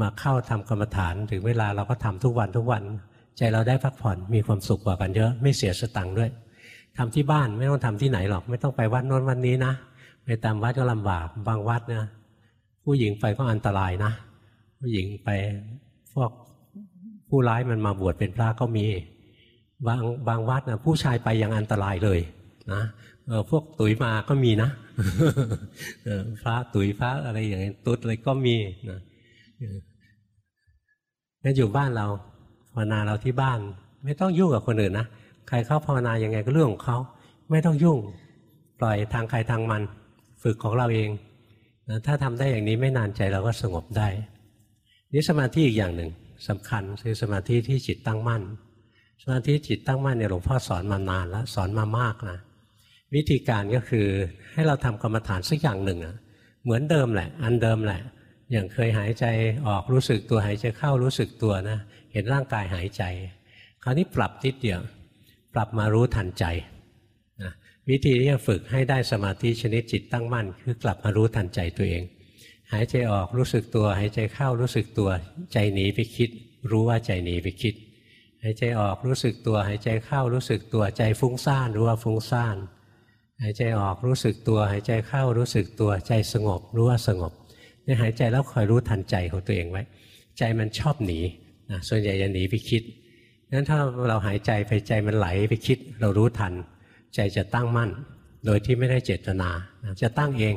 มาเข้าทำกรรมฐาน ถึงเวลาเราก็ทำทุกวันทุกวัน ใจเราได้พักผ่อนมีความสุขกว่ากันเยอะไม่เสียสตังค์ด้วย ทำที่บ้านไม่ต้องทำที่ไหนหรอก ไม่ต้องไปวัดโน้นวันนี้นะไปตามวัดก็ลำบากบางวัดนะผู้หญิงไปก็อันตรายนะ ผู้หญิงไปพวกผู้ร้ายมันมาบวชเป็นพระก็มี บางบางวัดนะผู้ชายไปยังอันตรายเลยนะพวกตุ๋ยมาก็มีนะพระตุ๋ยพระอะไรอย่างนี้ตุ๊ดอะไรก็มีนะงั้นอยู่บ้านเราภาวนาเราที่บ้าน ไม่ต้องยุ่งกับคนอื่นนะ รเข้าภาวนายังไงก็เรื่องของเขาไม่ต้องยุ่งปล่อยทางใครทางมัน ฝึกของเราเองนะถ้าทำได้อย่างนี้ไม่นานใจเราก็สงบได้ นี่สมาธิอีกอย่างหนึ่งสำคัญคือสมาธิที่จิตตั้งมั่น สมาธิจิตตั้งมั่นเนี่ยหลวงพ่อสอนมานานแล้วสอนมามากนะวิธีการก็คือให้เราทำกรรมฐานสักอย่างหนึ่งอะเหมือนเดิมแหละ อันเดิมแหละ อย่างเคยหายใจออกรู้สึกตัวหายใจเข้ารู้สึกตัวนะ เห็นร่างกายหายใจ คราวนี้ปรับทิศเดียว ปรับมารู้ทันใจนะวิธีที่จะฝึกให้ได้สมาธิชนิดจิตตั้งมั่น คือกลับมารู้ทันใจตัวเอง หายใจออกรู้สึกตัว หายใจเข้ารู้สึกตัว ใจหนีไปคิด รู้ว่าใจหนีไปคิด หายใจออกรู้สึกตัว หายใจเข้ารู้สึกตัวใจฟุ้งซ่านรู้ว่าฟุ้งซ่านหายใจออกรู้สึกตัว หายใจเข้ารู้สึกตัวใจสงบ รู้ว่าสงบเนี่ยหายใจแล้วคอยรู้ทันใจของตัวเองไว้ ใจมันชอบหนีนะส่วนใหญ่จะหนีไปคิด งั้นถ้าเราหายใจไปใจมันไหลไปคิดเรารู้ทัน ใจจะตั้งมั่น โดยที่ไม่ได้เจตนาจะตั้งเอง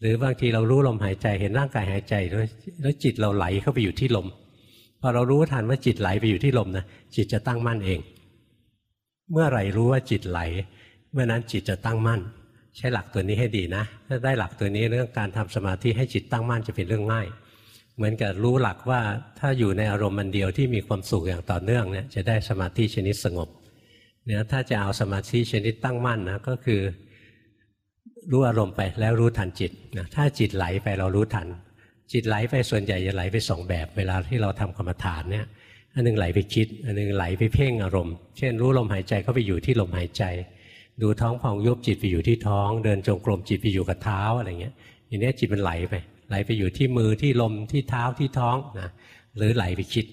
หรือบางทีเรารู้ลมหายใจเห็นร่างกายหายใจแล้วจิตเราไหลเข้าไปอยู่ที่ลมพอเรารู้ทันว่าจิตไหลไปอยู่ที่ลมนะจิตจะตั้งมั่นเอง เมื่อไหร่รู้ว่าจิตไหล เมื่อนั้นจิตจะตั้งมั่น ใช้หลักตัวนี้ให้ดีนะ ถ้าได้หลักตัวนี้เรื่องการทำสมาธิให้จิตตั้งมั่นจะเป็นเรื่องง่าย เหมือนกับรู้หลักว่าถ้าอยู่ในอารมณ์มันเดียวที่มีความสุขอย่างต่อเนื่องเนี่ยจะได้สมาธิชนิดสงบเนี่ยถ้าจะเอาสมาธิชนิดตั้งมั่นนะก็คือ รู้อารมณ์ไปแล้วรู้ทันจิตนะถ้าจิตไหลไปเรารู้ทัน จิตไหลไปส่วนใหญ่จะไหลไปสองแบบ เวลาที่เราทำกรรมฐานเนี่ยอันนึงไหลไปคิด อันนึงไหลไปเพ่งอารมณ์ เช่น รู้ลมหายใจก็ไปอยู่ที่ลมหายใจ ดูท้องพองยุบจิตไปอยู่ที่ท้อง เดินจงกรมจิตไปอยู่กับเท้าอะไรเงี้ยอย่างนี้จิตมันไหลไป ไหลไปอยู่ที่มือที่ลมที่เท้าที่ท้องนะหรือไหลไปคิด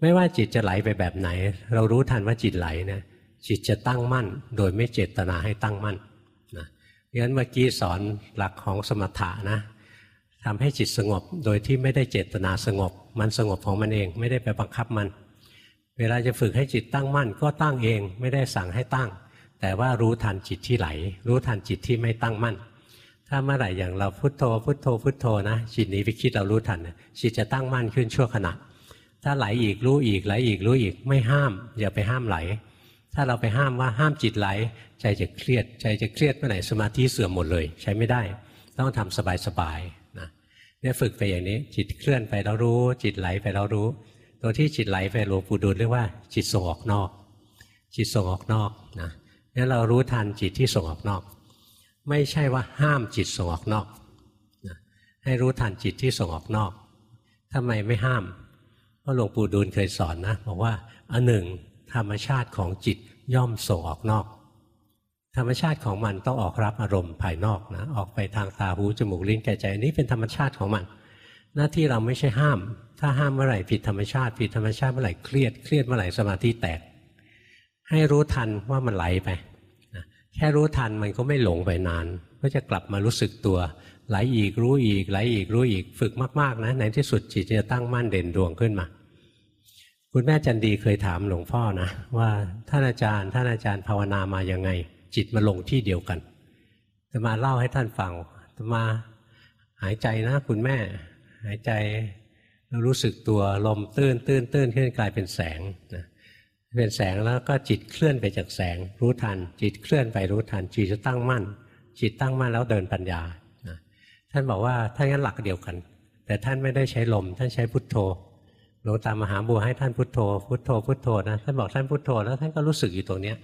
ไม่ว่าจิตจะไหลไปแบบไหน เรารู้ทันว่าจิตไหลนะจิตจะตั้งมั่น โดยไม่เจตนาให้ตั้งมั่นนะงั้นเมื่อกี้สอนหลักของสมถะนะทำให้จิตสงบโดยที่ไม่ได้เจตนาสงบ มันสงบของมันเอง ไม่ได้ไปบังคับมัน เวลาจะฝึกให้จิตตั้งมั่น ก็ตั้งเองไม่ได้สั่งให้ตั้ง แต่ว่ารู้ทันจิตที่ไหล รู้ทันจิตที่ไม่ตั้งมั่น ถ้าเมื่อไหร่อย่างเราพุโทโธพุโทโธพุโทโธนะจิตนี้ไปคิดเรารู้ทันจิตจะตั้งมั่นขึ้นชั่วขณะ ถ้าไหลอีกรู้อีกไหลอีกรู้อีกไม่ห้าม อย่าไปห้ามไหล ถ้าเราไปห้ามว่าห้ามจิตไหล ใจจะเครียด ใจจะเครียดเมื่อไหร่สมาธิเสื่อมหมดเลย ใช้ไม่ได้ ต้องทำสบายๆนะเนี่ยฝึกไปอย่างนี้ จิตเคลื่อนไปเรารู้ จิตไหลไปเรารู้ ตัวที่จิตไหลไปหลวงปู่ดูลเรียกว่า จิตส่งออกนอก จิตส่งออกนอกนะนั้นเรารู้ทันจิตที่ส่งออกนอก ไม่ใช่ว่าห้ามจิตส่งออกนอกนะให้รู้ทันจิตที่ส่งออกนอกทำไมไม่ห้ามเพราะหลวงปู่ดูลเคยสอนนะบอกว่าอันหนึ่งธรรมชาติของจิตย่อมส่งออกนอก ธรรมชาติของมันต้องออกรับอารมณ์ภายนอกนะออกไปทางตาหูจมูกลิ้นกายใจนี้เป็นธรรมชาติของมัน หน้าที่เราไม่ใช่ห้าม ถ้าห้ามเมื่อไหร่ผิดธรรมชาติผิดธรรมชาติเมื่อไหร่เครียดเครียดเมื่อไหร่สมาธิแตก ให้รู้ทันว่ามันไหลไป แค่รู้ทันมันก็ไม่หลงไปนาน ก็จะกลับมารู้สึกตัว ไหลอีกรู้อีกไหลอีกรู้อีกฝึกมากๆนะในที่สุดจิตจะตั้งมั่นเด่นดวงขึ้นมา คุณแม่จันดีเคยถามหลวงพ่อนะว่าท่านอาจารย์ ท่านอาจารย์ภาวนามายังไง จิตมาลงที่เดียวกันจะมาเล่าให้ท่านฟังจะมาหายใจนะคุณแม่ หายใจเรารู้สึกตัวลมตื้นตื้นตื้นขึ้นกลายเป็นแสงนะ เป็นแสงแล้วก็จิตเคลื่อนไปจากแสงรู้ทัน จิตเคลื่อนไปรู้ทัน จิตจะตั้งมั่น จิตตั้งมั่นแล้วเดินปัญญาท่านบอกว่าถ้างั้นหลักเดียวกัน แต่ท่านไม่ได้ใช้ลม ท่านใช้พุทโธหลวงตามหาบัวให้ท่านพุทโธ พุทโธพุทโธนะท่านบอกท่านพุทโธแล้วท่านก็รู้สึกอยู่ตรงเนี้ย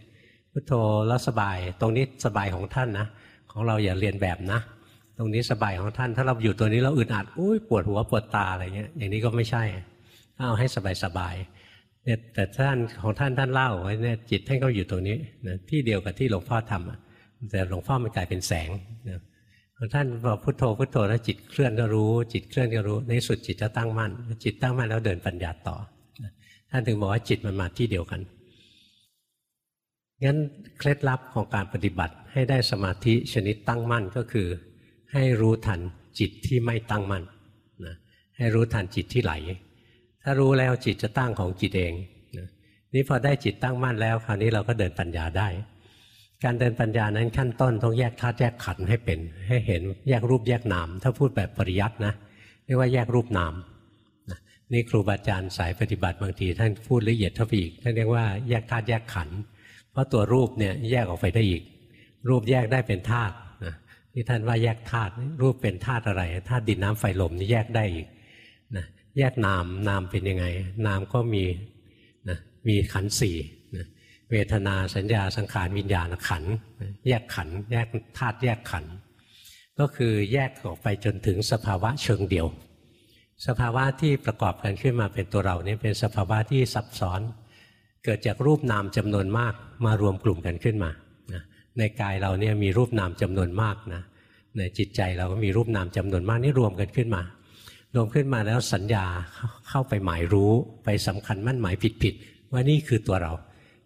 พุทโธแล้วสบาย ตรงนี้สบายของท่านนะของเราอย่าเรียนแบบนะ ตรงนี้สบายของท่าน ถ้าเราอยู่ตัวนี้เราอึดอัดอุ้ยปวดหัวปวดตาอะไรเงี้ยอย่างนี้ก็ไม่ใช่เอาให้สบายๆ เนี่ยแต่ท่านของท่านท่านเล่าไว้เนี่ยจิตท่านก็อยู่ตรงนี้นะที่เดียวกับที่หลวงพ่อทำแต่หลวงพ่อมันกลายเป็นแสงนะท่านพอพุทโธพุทโธแล้วจิตเคลื่อนก็รู้ จิตเคลื่อนก็รู้ ในสุดจิตจะตั้งมั่นจิตตั้งมั่นแล้วเดินปัญญาต่อ ท่านถึงบอกว่าจิตมันมาที่เดียวกันงั้นเคล็ดลับของการปฏิบัติให้ได้สมาธิชนิดตั้งมั่นก็คือ ให้รู้ทันจิตที่ไม่ตั้งมั่นนะให้รู้ทันจิตที่ไหล ถ้ารู้แล้วจิตจะตั้งของจิตเองนี่พอได้จิตตั้งมั่นแล้ว คราวนี้เราก็เดินปัญญาได้ การเดินปัญญานั้นขั้นต้นต้องแยกธาตุแยกขันธ์ให้เป็น ให้เห็นแยกรูปแยกนาม ถ้าพูดแบบปริยัตินะเรียกว่าแยกรูปนามนี่ครูบาอาจารย์สายปฏิบัติบางทีท่านพูดละเอียดเท่าไปอีกท่านเรียกว่าแยกธาตุแยกขันธ์เพราะตัวรูปเนี่ยแยกออกไปได้อีก รูปแยกได้เป็นธาตุนะที่ท่านว่าแยกธาตุรูปเป็นธาตุอะไรธาตุดินน้ำไฟลมนี่แยกได้อีก แยกนามนามเป็นยังไง นามก็มีนะมีขันสี่นะเวทนาสัญญาสังขารวิญญาณขันแยกขันแยกธาตุแยกขัน ก็คือแยกออกไปจนถึงสภาวะเชิงเดียว สภาวะที่ประกอบกันขึ้นมาเป็นตัวเราเนี่ยเป็นสภาวะที่ซับซ้อน เกิดจากรูปนามจำนวนมากมารวมกลุ่มกันขึ้นมานะในกายเราเนี่ยมีรูปนามจำนวนมากนะในจิตใจเราก็มีรูปนามจำนวนมากนี่รวมกันขึ้นมา รวมขึ้นมาแล้วสัญญาเข้าไปหมายรู้ไปสำคัญมั่นหมายผิดๆว่านี่คือตัวเรา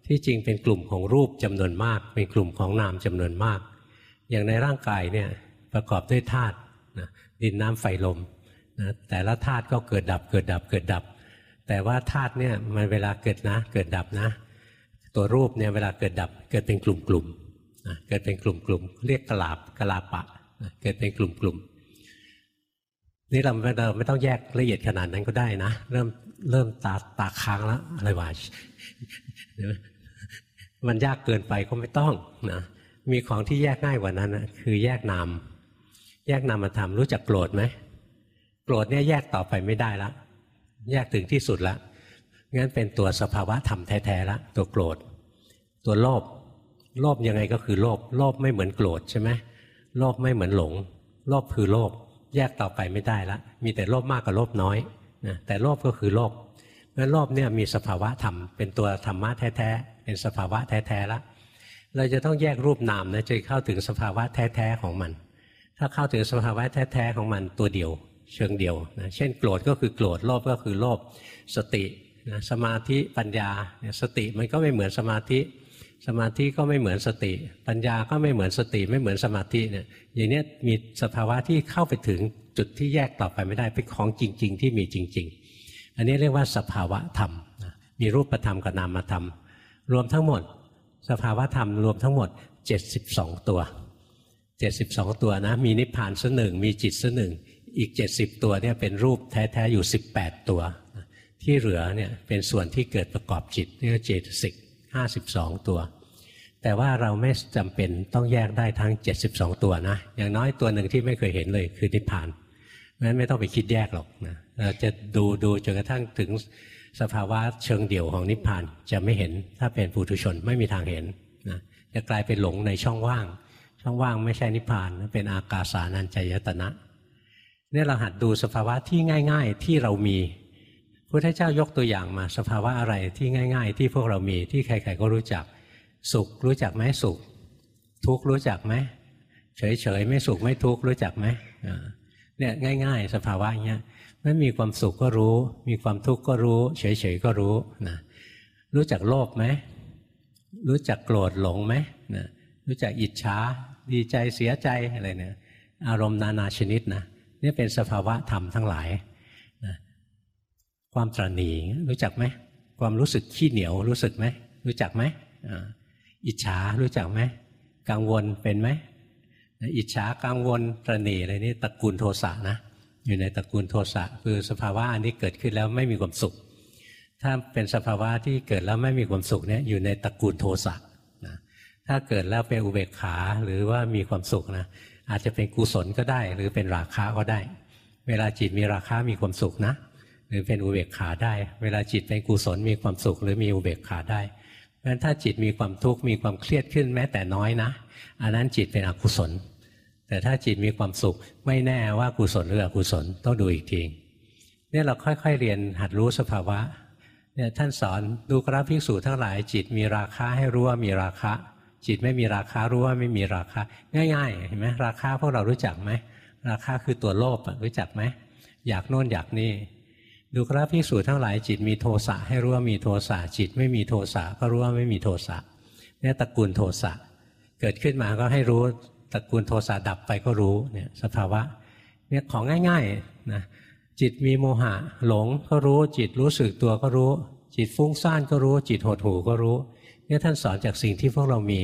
ที่จริงเป็นกลุ่มของรูปจำนวนมาก เป็นกลุ่มของนามจำนวนมาก อย่างในร่างกายเนี่ยประกอบด้วยธาตุดินน้ำไฟลมนะแต่ละธาตุก็เกิดดับเกิดดับเกิดดับ แต่ว่าธาตุเนี่ยมันเวลาเกิดนะ เกิดดับนะ ตัวรูปเนี่ยเวลาเกิดดับเกิดเป็นกลุ่มๆนะเกิดเป็นกลุ่มๆเรียกกลาบกลาปะนะเกิดเป็นกลุ่มๆ นี่เราเราไม่ต้องแยกละเอียดขนาดนั้นก็ได้นะ เริ่มเริ่มตาตาค้างแล้วอะไรวะมันยากเกินไปก็ไม่ต้องนะมีของที่แยกง่ายกว่านั้นนะคือแยกนามแยกนามธรรมรู้จักโกรธไหมโกรธเนี่ยแยกต่อไปไม่ได้ละ แยกถึงที่สุดแล้งั้นเป็นตัวสภาวะธรรมแท้ๆละตัวโกรธ ตัวโลภโลภยังไงก็คือโลภโลภไม่เหมือนโกรธใช่ไหมโลภไม่เหมือนหลง โลภคือโลภ แยกต่อไปไม่ได้ละ มีแต่โลภมากกับโลภน้อยนะแต่โลภก็คือโลภเมื่อโลภเนี่ยมีสภาวะธรรมเป็นตัวธรรมะแท้ๆเป็นสภาวะแท้ๆละเราจะต้องแยกรูปนามนะจะเข้าถึงสภาวะแท้ๆของมัน ถ้าเข้าถึงสภาวะแท้ๆของมันตัวเดียว เชิงเดียวนะเช่นโกรธก็คือโกรธโลภก็คือโลภสตินะสมาธิปัญญาสติมันก็ไม่เหมือนสมาธิ สมาธิก็ไม่เหมือนสติ ปัญญาก็ไม่เหมือนสติ ไม่เหมือนสมาธิเนี่ยอย่างนี้มีสภาวะที่เข้าไปถึงจุดที่แยกต่อไปไม่ได้เป็นของจริง ๆ ที่มีจริง ๆ อันนี้เรียกว่าสภาวะธรรมมีรูปธรรมกับนามธรรม รวมทั้งหมด สภาวะธรรมรวมทั้งหมด 72 ตัว 72 ตัวนะมีนิพพานสัหนึ่งมีจิตสัหนึ่งอีก 70 ตัวเนี่ยเป็นรูปแท้ๆอยู่ 18 ตัว ที่เหลือเนี่ยเป็นส่วนที่เกิดประกอบจิตเรียกว่าเจตสิก 52 ตัว แต่ว่าเราไม่จำเป็นต้องแยกได้ทั้ง 72 ตัวนะ อย่างน้อยตัวหนึ่งที่ไม่เคยเห็นเลยคือนิพพานนั้นไม่ต้องไปคิดแยกหรอกนะเราจะดูดูจนกระทั่งถึงสภาวะเชิงเดี่ยวของนิพพานจะไม่เห็นถ้าเป็นปุถุชนไม่มีทางเห็นนะจะกลายเป็นหลงในช่องว่าง ช่องว่างไม่ใช่นิพพานเป็นอากาสานัญจยตนะเนี่ยเราหัดดูสภาวะที่ง่าย ๆ ที่เรามี พุทธเจ้ายกตัวอย่างมาสภาวะอะไรที่ง่าย ๆ ที่พวกเรามีที่ใคร ๆ ก็รู้จัก สุขรู้จักไหมสุข ทุกข์รู้จักไหมเฉยๆไม่สุขไม่ทุกข์รู้จักไหมเนี่ยง่าย ๆ สภาวะอย่างเงี้ยไม่มีความสุขก็รู้ มีความทุกข์ก็รู้ เฉยๆก็รู้นะรู้จักโลภไหมรู้จักโกรธหลงไหมนะรู้จักอิจฉาดีใจเสียใจอะไรเนี่ยอารมณ์นานาชนิดนะนี่เป็นสภาวะธรรมทั้งหลาย ความตรณีรู้จักไหมความรู้สึกขี้เหนียวรู้สึกไหมรู้จักไหมอิจฉารู้จักไหมกังวลเป็นไหมอิจฉากังวลตรณีอะไรนี่ตระกูลโทสะนะอยู่ในตระกูลโทสะคือสภาวะอันนี้เกิดขึ้นแล้วไม่มีความสุข ถ้าเป็นสภาวะที่เกิดแล้วไม่มีความสุขเนี่ยอยู่ในตระกูลโทสะนะถ้าเกิดแล้วเป็นอุเบกขาหรือว่ามีความสุขนะอาจจะเป็นกุศลก็ได้ หรือเป็นราคะก็ได้ เวลาจิตมีราคะมีความสุขนะ หรือเป็นอุเบกขาได้ เวลาจิตเป็นกุศลมีความสุขหรือมีอุเบกขาได้เพราะฉะนั้นถ้าจิตมีความทุกข์มีความเครียดขึ้นแม้แต่น้อยนะ อันนั้นจิตเป็นอกุศล แต่ถ้าจิตมีความสุขไม่แน่ว่ากุศลหรืออกุศลต้องดูอีกทีเนี่ยเราค่อย ๆ เรียนหัดรู้สภาวะเนี่ยท่านสอนดูกราภิกษุทั้งหลาย จิตมีราคาให้รู้ว่ามีราคะ จิตไม่มีราคารู้ว่าไม่มีราคาง่ายๆเห็นไหมราคาพวกเรารู้จักไหมราคาคือตัวโลภรู้จักไหมอยากโน่นอยากนี่ ดูกราภิกษุทั้งหลายจิตมีโทสะให้รู้ว่ามีโทสะจิตไม่มีโทสะก็รู้ว่าไม่มีโทสะเนี่ยตระกูลโทสะเกิดขึ้นมาก็ให้รู้ตระกูลโทสะดับไปก็รู้เนี่ยสภาวะเนี่ยของง่ายๆนะจิตมีโมหะหลงก็รู้ จิตรู้สึกตัวก็รู้ จิตฟุ้งซ่านก็รู้ จิตหดหูก็รู้เนี่ยท่านสอนจากสิ่งที่พวกเรามี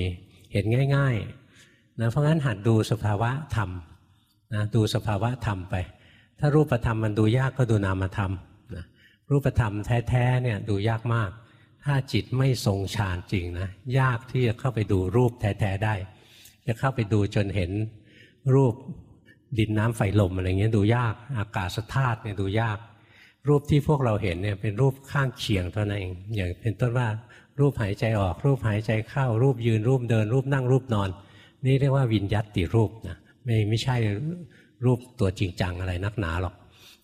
เห็นง่ายๆนะเพราะงั้นหัดดูสภาวะธรรมนะดูสภาวะธรรมไป ถ้ารูปธรรมมันดูยากก็ดูนามธรรมนะ รูปธรรมแท้ๆเนี่ยดูยากมาก ถ้าจิตไม่ทรงฌานจริงนะยากที่จะเข้าไปดูรูปแท้ๆได้ จะเข้าไปดูจนเห็นรูปดินน้ำไฟลมอะไรเงี้ยดูยากอากาศธาตุเนี่ยดูยาก รูปที่พวกเราเห็นเนี่ยเป็นรูปข้างเคียงเท่านั้นเองอย่างเป็นต้นว่ารูปหายใจออก รูปหายใจเข้า รูปยืนรูปเดิน รูปนั่งรูปนอน นี่เรียกว่าวิญญัตติรูปนะไม่ไม่ใช่รูปตัวจริงจังอะไรนักหนาหรอก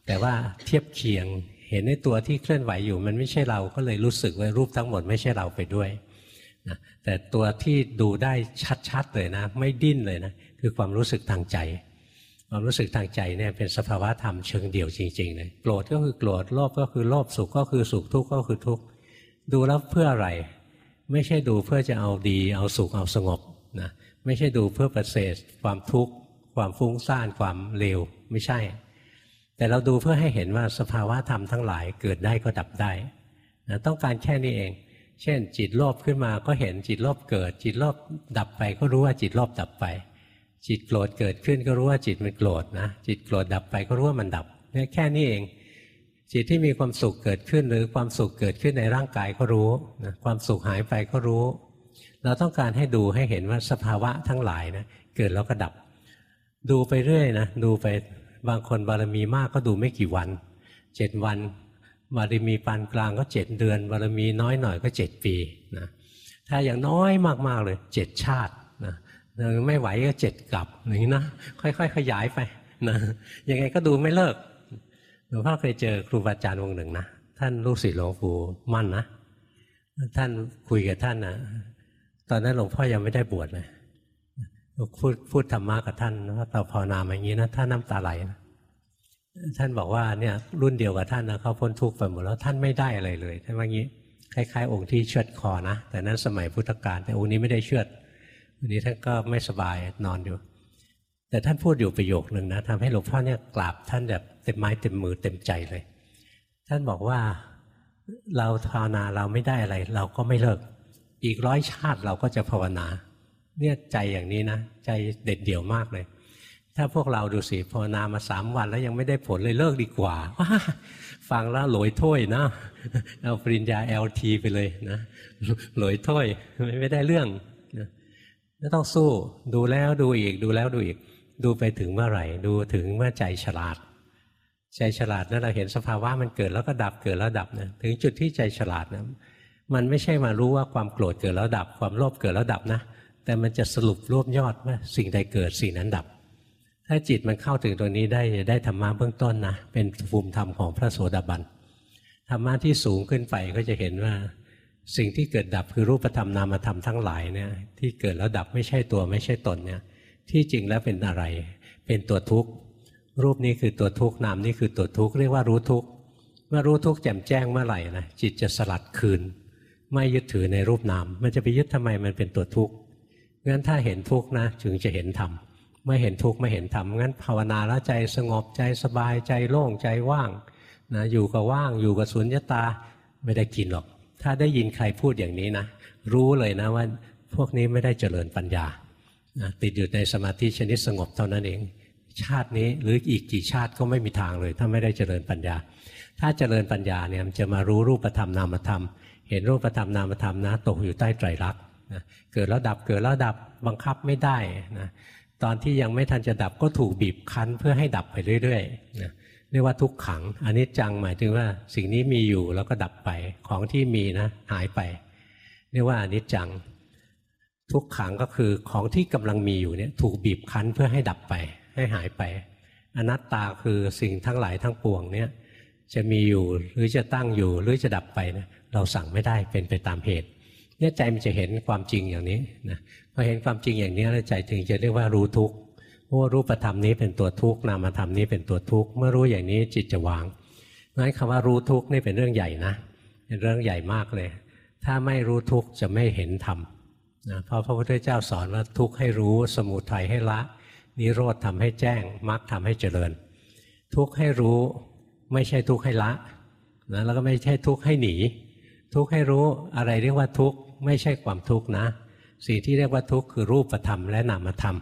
แต่ว่าเทียบเคียง เห็นในตัวที่เคลื่อนไหวอยู่มันไม่ใช่เราก็เลยรู้สึกว่ารูปทั้งหมดไม่ใช่เราไปด้วยนะแต่ตัวที่ดูได้ชัดๆเลยนะ ไม่ดิ้นเลยนะคือความรู้สึกทางใจ ความรู้สึกทางใจเนี่ยเป็นสภาวะธรรมเชิงเดี่ยวจริงๆเลยโกรธก็คือโกรธโลภก็คือโลภสุขก็คือสุขทุกข์ก็คือทุกข์ดูแล้วเพื่ออะไร ไม่ใช่ดูเพื่อจะเอาดี เอาสุขเอาสงบนะไม่ใช่ดูเพื่อประเสริฐความทุกข์ความฟุ้งซ่านความเลวไม่ใช่ แต่เราดูเพื่อให้เห็นว่าสภาวะธรรมทั้งหลายเกิดได้ก็ดับได้นะต้องการแค่นี้เอง เช่น จิตโลภขึ้นมาก็เห็นจิตโลภเกิด จิตโลภดับไปก็รู้ว่าจิตโลภดับไป จิตโกรธเกิดขึ้นก็รู้ว่าจิตมันโกรธนะจิตโกรธดับไปก็รู้ว่ามันดับเนี่ยแค่นี้เอง จิตที่มีความสุขเกิดขึ้นหรือความสุขเกิดขึ้นในร่างกายก็รู้นะความสุขหายไปก็รู้ เราต้องการให้ดูให้เห็นว่าสภาวะทั้งหลายนะเกิดแล้วก็ดับ ดูไปเรื่อยนะดูไป บางคนบารมีมากก็ดูไม่กี่วันเจ็ดวัน บารมีปานกลางก็เจ็ดเดือน บารมีน้อยหน่อยก็เจ็ดปีนะถ้าอย่างน้อยมากๆเลยเจ็ดชาตินะไม่ไหวก็เจ็ดกลับอย่างนี้นะค่อย ๆ ขยายไปนะยังไงก็ดูไม่เลิกหลวงพ่อเคยเจอครูบาอาจารย์วงหนึ่งนะท่านลูกศิษย์หลวงปู่มั่นนะท่านคุยกับท่านนะตอนนั้นหลวงพ่อยังไม่ได้บวชเลย พูดพูดธรรมะกับท่านว่าเราภาวนาอย่างนี้นะท่านน้ำตาไหลนะท่านบอกว่าเนี่ยรุ่นเดียวกับท่านนะเขาพ้นทุกข์ไปหมดแล้วท่านไม่ได้อะไรเลยท่านว่างี้คล้ายๆ องค์ที่เชือดคอนะ แต่นั้นสมัยพุทธกาลแต่องค์นี้ไม่ได้เชือดวันนี้ท่านก็ไม่สบายนอนอยู่ แต่ท่านพูดอยู่ประโยคหนึ่งนะทำให้หลวงพ่อเนี่ยกราบท่านแบบเต็มไม้เต็มมือเต็มใจเลย ท่านบอกว่าเราภาวนาเราไม่ได้อะไร เราก็ไม่เลิก อีกร้อยชาติเราก็จะภาวนา เนี่ยใจอย่างนี้นะใจเด็ดเดี่ยวมากเลย ถ้าพวกเราดูสิภาวนามาสามวันแล้วยังไม่ได้ผลเลยเลิกดีกว่าฟังแล้วหลอยถ้วยนะเอาปริญญาเอลทีไปเลยนะหลอยถ้วยไม่ได้เรื่องก็ต้องสู้ดูแล้วดูอีกดูแล้วดูอีก ดูไปถึงเมื่อไหร่ ดูถึงเมื่อใจฉลาด ใจฉลาดนั้นเราเห็นสภาวะมันเกิดแล้วก็ดับเกิดแล้วดับนะถึงจุดที่ใจฉลาดนะมันไม่ใช่มารู้ว่าความโกรธเกิดแล้วดับ ความโลภเกิดแล้วดับนะ แต่มันจะสรุปรวบยอดว่าสิ่งใดเกิดสิ่งนั้นดับ ถ้าจิตมันเข้าถึงตรงนี้ได้จะได้ธรรมะเบื้องต้นนะเป็นภูมิธรรมของพระโสดาบันธรรมะที่สูงขึ้นไปก็จะเห็นว่า สิ่งที่เกิดดับคือรูปธรรมนามธรรมทั้งหลายเนี่ยที่เกิดแล้วดับไม่ใช่ตัวไม่ใช่ตนเนี่ยที่จริงแล้วเป็นอะไร เป็นตัวทุกข์รูปนี้คือตัวทุกข์นามนี้คือตัวทุกข์เรียกว่ารู้ทุกข์เมื่อรู้ทุกข์แจ่มแจ้งเมื่อไหร่นะจิตจะสลัดคืน ไม่ยึดถือในรูปนาม มันจะไปยึดทำไมมันเป็นตัวทุกข์ งั้นถ้าเห็นทุกข์นะถึงจะเห็นธรรมไม่เห็นทุกข์ไม่เห็นธรรมงั้นภาวนาแล้วใจสงบใจสบายใจโล่งใจว่างนะอยู่กับว่างอยู่กับสุญญตาไม่ได้กินหรอก ถ้าได้ยินใครพูดอย่างนี้นะ รู้เลยนะว่าพวกนี้ไม่ได้เจริญปัญญาติดอยู่ในสมาธิชนิดสงบเท่านั้นเอง ชาตินี้หรืออีกกี่ชาติก็ไม่มีทางเลย ถ้าไม่ได้เจริญปัญญา ถ้าเจริญปัญญาเนี่ยมันจะมารู้รูปธรรมนามธรรม เห็นรูปธรรมนามธรรมนะ ตกอยู่ใต้ไตรลักษณ์ เกิดแล้วดับเกิดแล้วดับบังคับไม่ได้นะตอนที่ยังไม่ทันจะดับก็ถูกบีบคั้นเพื่อให้ดับไปเรื่อยๆนะเรียกว่าทุกขังอันนี้จังหมายถึงว่าสิ่งนี้มีอยู่แล้วก็ดับไปของที่มีนะหายไป เรียกว่าอันิจจัง ทุกขังก็คือของที่กำลังมีอยู่เนี่ยถูกบีบคั้นเพื่อให้ดับไป ให้หายไป อนัตตาคือสิ่งทั้งหลายทั้งปวงเนี่ยจะมีอยู่หรือจะตั้งอยู่หรือจะดับไปนะเราสั่งไม่ได้เป็นไปตามเหตุ เนี่ยใจมันจะเห็นความจริงอย่างนี้นะพอเห็นความจริงอย่างนี้แล้วใจถึงจะเรียกว่ารู้ทุกข์ว่ารูปธรรมนี้เป็นตัวทุกข์นามธรรมนี้เป็นตัวทุกข์เมื่อรู้อย่างนี้จิตจะวางงั้นคำว่ารู้ทุกข์นี่เป็นเรื่องใหญ่นะเป็นเรื่องใหญ่มากเลย ถ้าไม่รู้ทุกข์จะไม่เห็นธรรมนะเพราะพระพุทธเจ้าสอนว่าทุกข์ให้รู้สมุทัยให้ละ นิโรธทำให้แจ้งมรรคทาให้เจริญ ทุกข์ให้รู้ไม่ใช่ทุกข์ให้ละนะแล้วก็ไม่ใช่ทุกข์ให้หนี ทุกข์ให้รู้อะไรเรียกว่าทุกข์ ไม่ใช่ความทุกข์นะสิ่งที่เรียกว่าทุกข์คือรูปธรรมและนามธรรม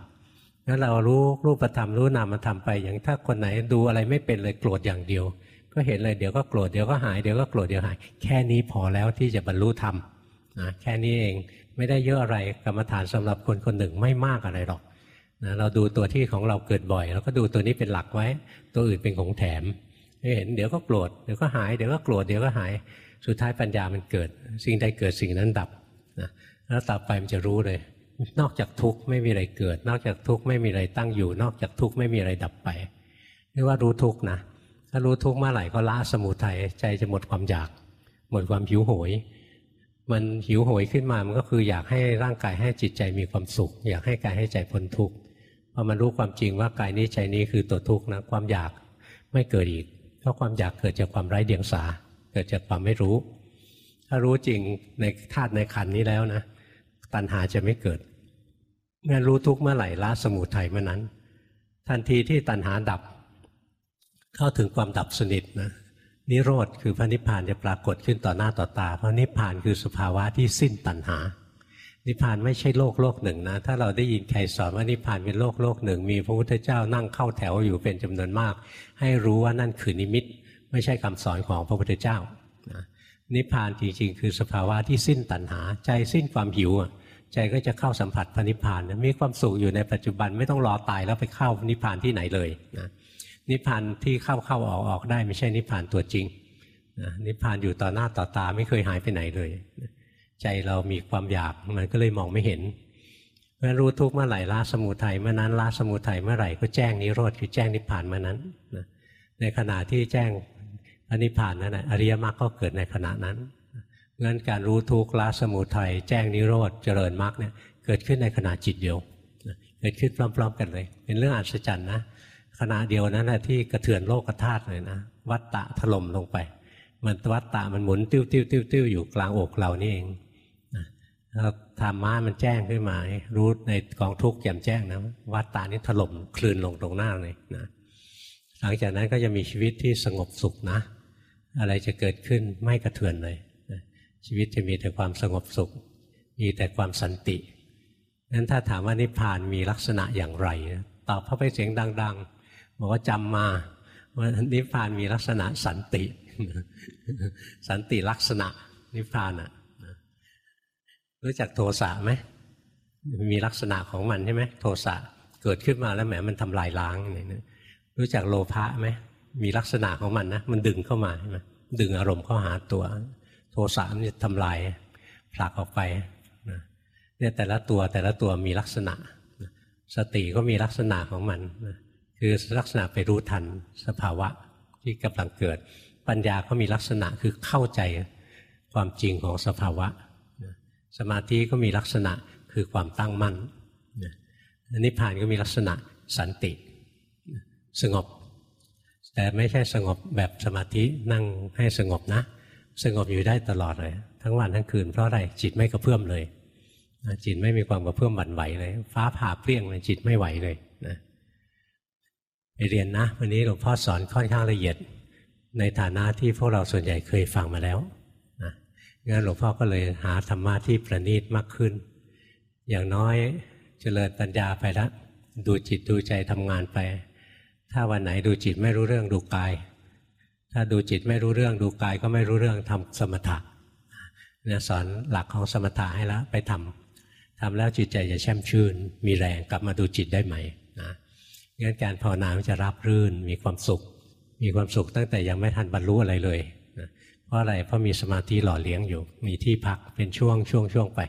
งั้นเรารู้รูปธรรมรู้นามธรรมไป อย่างถ้าคนไหนดูอะไรไม่เป็นเลยโกรธอย่างเดียว ก็เห็นเลยเดี๋ยวก็โกรธเดี๋ยวก็หายเดี๋ยวก็โกรธเดี๋ยวหายแค่นี้พอแล้วที่จะบรรลุธรรมนะแค่นี้เองไม่ได้เยอะอะไรกรรมฐานสำหรับคนคนหนึ่งไม่มากอะไรหรอกนะเราดูตัวที่ของเราเกิดบ่อยเราก็ดูตัวนี้เป็นหลักไว้ ตัวอื่นเป็นของแถมเห็นเดี๋ยวก็โกรธเดี๋ยวก็หายเดี๋ยวก็โกรธเดี๋ยวก็หาย สุดท้ายปัญญามันเกิด สิ่งใดเกิดสิ่งนั้นดับ แล้วต่อไปมันจะรู้เลย นอกจากทุกข์ไม่มีอะไรเกิด นอกจากทุกข์ไม่มีอะไรตั้งอยู่ นอกจากทุกข์ไม่มีอะไรดับไปเรียกว่ารู้ทุกข์นะถ้ารู้ทุกข์เมื่อไหร่ก็ละสมุทัยใจจะหมดความอยาก หมดความหิวโหย มันหิวโหยขึ้นมามันก็คืออยากให้ร่างกายให้จิตใจมีความสุข อยากให้กายให้ใจพ้นทุกข์พอมันรู้ความจริงว่ากายนี้ใจนี้คือตัวทุกข์นะความอยากไม่เกิดอีกเพราะความอยากเกิดจากความไร้เดียงสา เกิดจากความไม่รู้ ถ้ารู้จริงในธาตุในขันนี้แล้วนะ ตัณหาจะไม่เกิดเมื่อรู้ทุกเมื่อไหร่ละสมุทัยเมื่อนั้น ทันทีที่ตัณหาดับ เข้าถึงความดับสนิทนะนิโรธคือพระนิพพานจะปรากฏขึ้นต่อหน้าต่อตา เพราะนิพพานคือสภาวะที่สิ้นตัณหา นิพพานไม่ใช่โลกโลกหนึ่งนะ ถ้าเราได้ยินใครสอนว่านิพพานเป็นโลกโลกหนึ่ง มีพระพุทธเจ้านั่งเข้าแถวอยู่เป็นจำนวนมาก ให้รู้ว่านั่นคือนิมิต ไม่ใช่คำสอนของพระพุทธเจ้านะนิพพานจริงๆคือสภาวะที่สิ้นตัณหา ใจสิ้นความหิว ใจก็จะเข้าสัมผัสพระนิพพานมีความสุขอยู่ในปัจจุบันไม่ต้องรอตายแล้วไปเข้านิพพานที่ไหนเลยนะนิพพานที่เข้าเข้าออกออกได้ไม่ใช่นิพพานตัวจริงนะนิพพานอยู่ต่อหน้าต่อตาไม่เคยหายไปไหนเลย ใจเรามีความอยากมันก็เลยมองไม่เห็นเมื่อรู้ทุกเมื่อไหร่ละสมุทัยเมื่อนั้นละสมุทัยเมื่อไหร่ก็แจ้งนิโรธคือแจ้งนิพพานเมื่อนั้นนะในขณะที่แจ้งพระนิพพานนั้นอริยมรรคก็เกิดในขณะนั้น งั้นการรู้ทุกข์ละสมุทัยแจ้งนิโรธเจริญมรรคเนี่ยเกิดขึ้นในขณะจิตเดียวเกิดขึ้นพร้อมๆกันเลย เป็นเรื่องอัศจรรย์นะขณะเดียวนั้นนะที่กระเทือนโลกธาตุเลยนะวัตตะถล่มลงไป มันวัตตะมันหมุนติ้วติ้วติ้วติ้วอยู่กลางอกเรานี่เองแล้วธรรมะมันแจ้งขึ้นมารู้ในกองทุกข์แจ่มแจ้งนะวัตตานี้ถล่มคลืนลงตรงหน้าเลยนะหลังจากนั้นก็จะมีชีวิตที่สงบสุขนะ อะไรจะเกิดขึ้นไม่กระเทือนเลย ชีวิตจะมีแต่ความสงบสุข มีแต่ความสันตินั้นถ้าถามว่านิพพานมีลักษณะอย่างไร ตอบเข้าไปเสียงดัง ๆ บอกว่าจำมาว่านิพพานมีลักษณะสันติ สันติลักษณะนิพพานอะรู้จักโทสะไหมมีลักษณะของมันใช่ไหมโทสะเกิดขึ้นมาแล้วแหมมันทำลายล้างนี่รู้จักโลภะไหมมีลักษณะของมันนะมันดึงเข้ามาใช่ไหมดึงอารมณ์เข้าหาตัว โทสะมันจะทำลายผลักออกไปเนี่ยแต่ละตัวแต่ละตัวมีลักษณะ สติก็มีลักษณะของมัน คือลักษณะไปรู้ทันสภาวะที่กำลังเกิด ปัญญาก็มีลักษณะคือเข้าใจความจริงของสภาวะ สมาธิก็มีลักษณะคือความตั้งมั่นนิพพานก็มีลักษณะสันติสงบ แต่ไม่ใช่สงบแบบสมาธินั่งให้สงบนะ สงบอยู่ได้ตลอดเลย ทั้งวันทั้งคืนเพราะอะไรจิตไม่กระเพื่อมเลยจิตไม่มีความกระเพื่อมหวั่นไหวเลย ฟ้าผ่าเปรี้ยงเลยจิตไม่ไหวเลยนะไปเรียนนะวันนี้หลวงพ่อสอนค่อนข้างละเอียด ในฐานะที่พวกเราส่วนใหญ่เคยฟังมาแล้วนะงั้นหลวงพ่อก็เลยหาธรรมะที่ประณีตมากขึ้น อย่างน้อยเจริญปัญญาไปแล้วดูจิตดูใจทำงานไป ถ้าวันไหนดูจิตไม่รู้เรื่องดูกาย ถ้าดูจิตไม่รู้เรื่องดูกายก็ไม่รู้เรื่องทำสมถะเนี่ยสอนหลักของสมถะให้แล้วไปทำทำแล้วจิตใจจะแช่มชื่น มีแรงกลับมาดูจิตได้ไหมนะงั้นการภาวนาจะรับรื่นมีความสุข มีความสุขตั้งแต่ยังไม่ทันบรรลุอะไรเลยนะเพราะอะไรเพราะมีสมาธิหล่อเลี้ยงอยู่ มีที่พักเป็นช่วงช่วงช่วงไป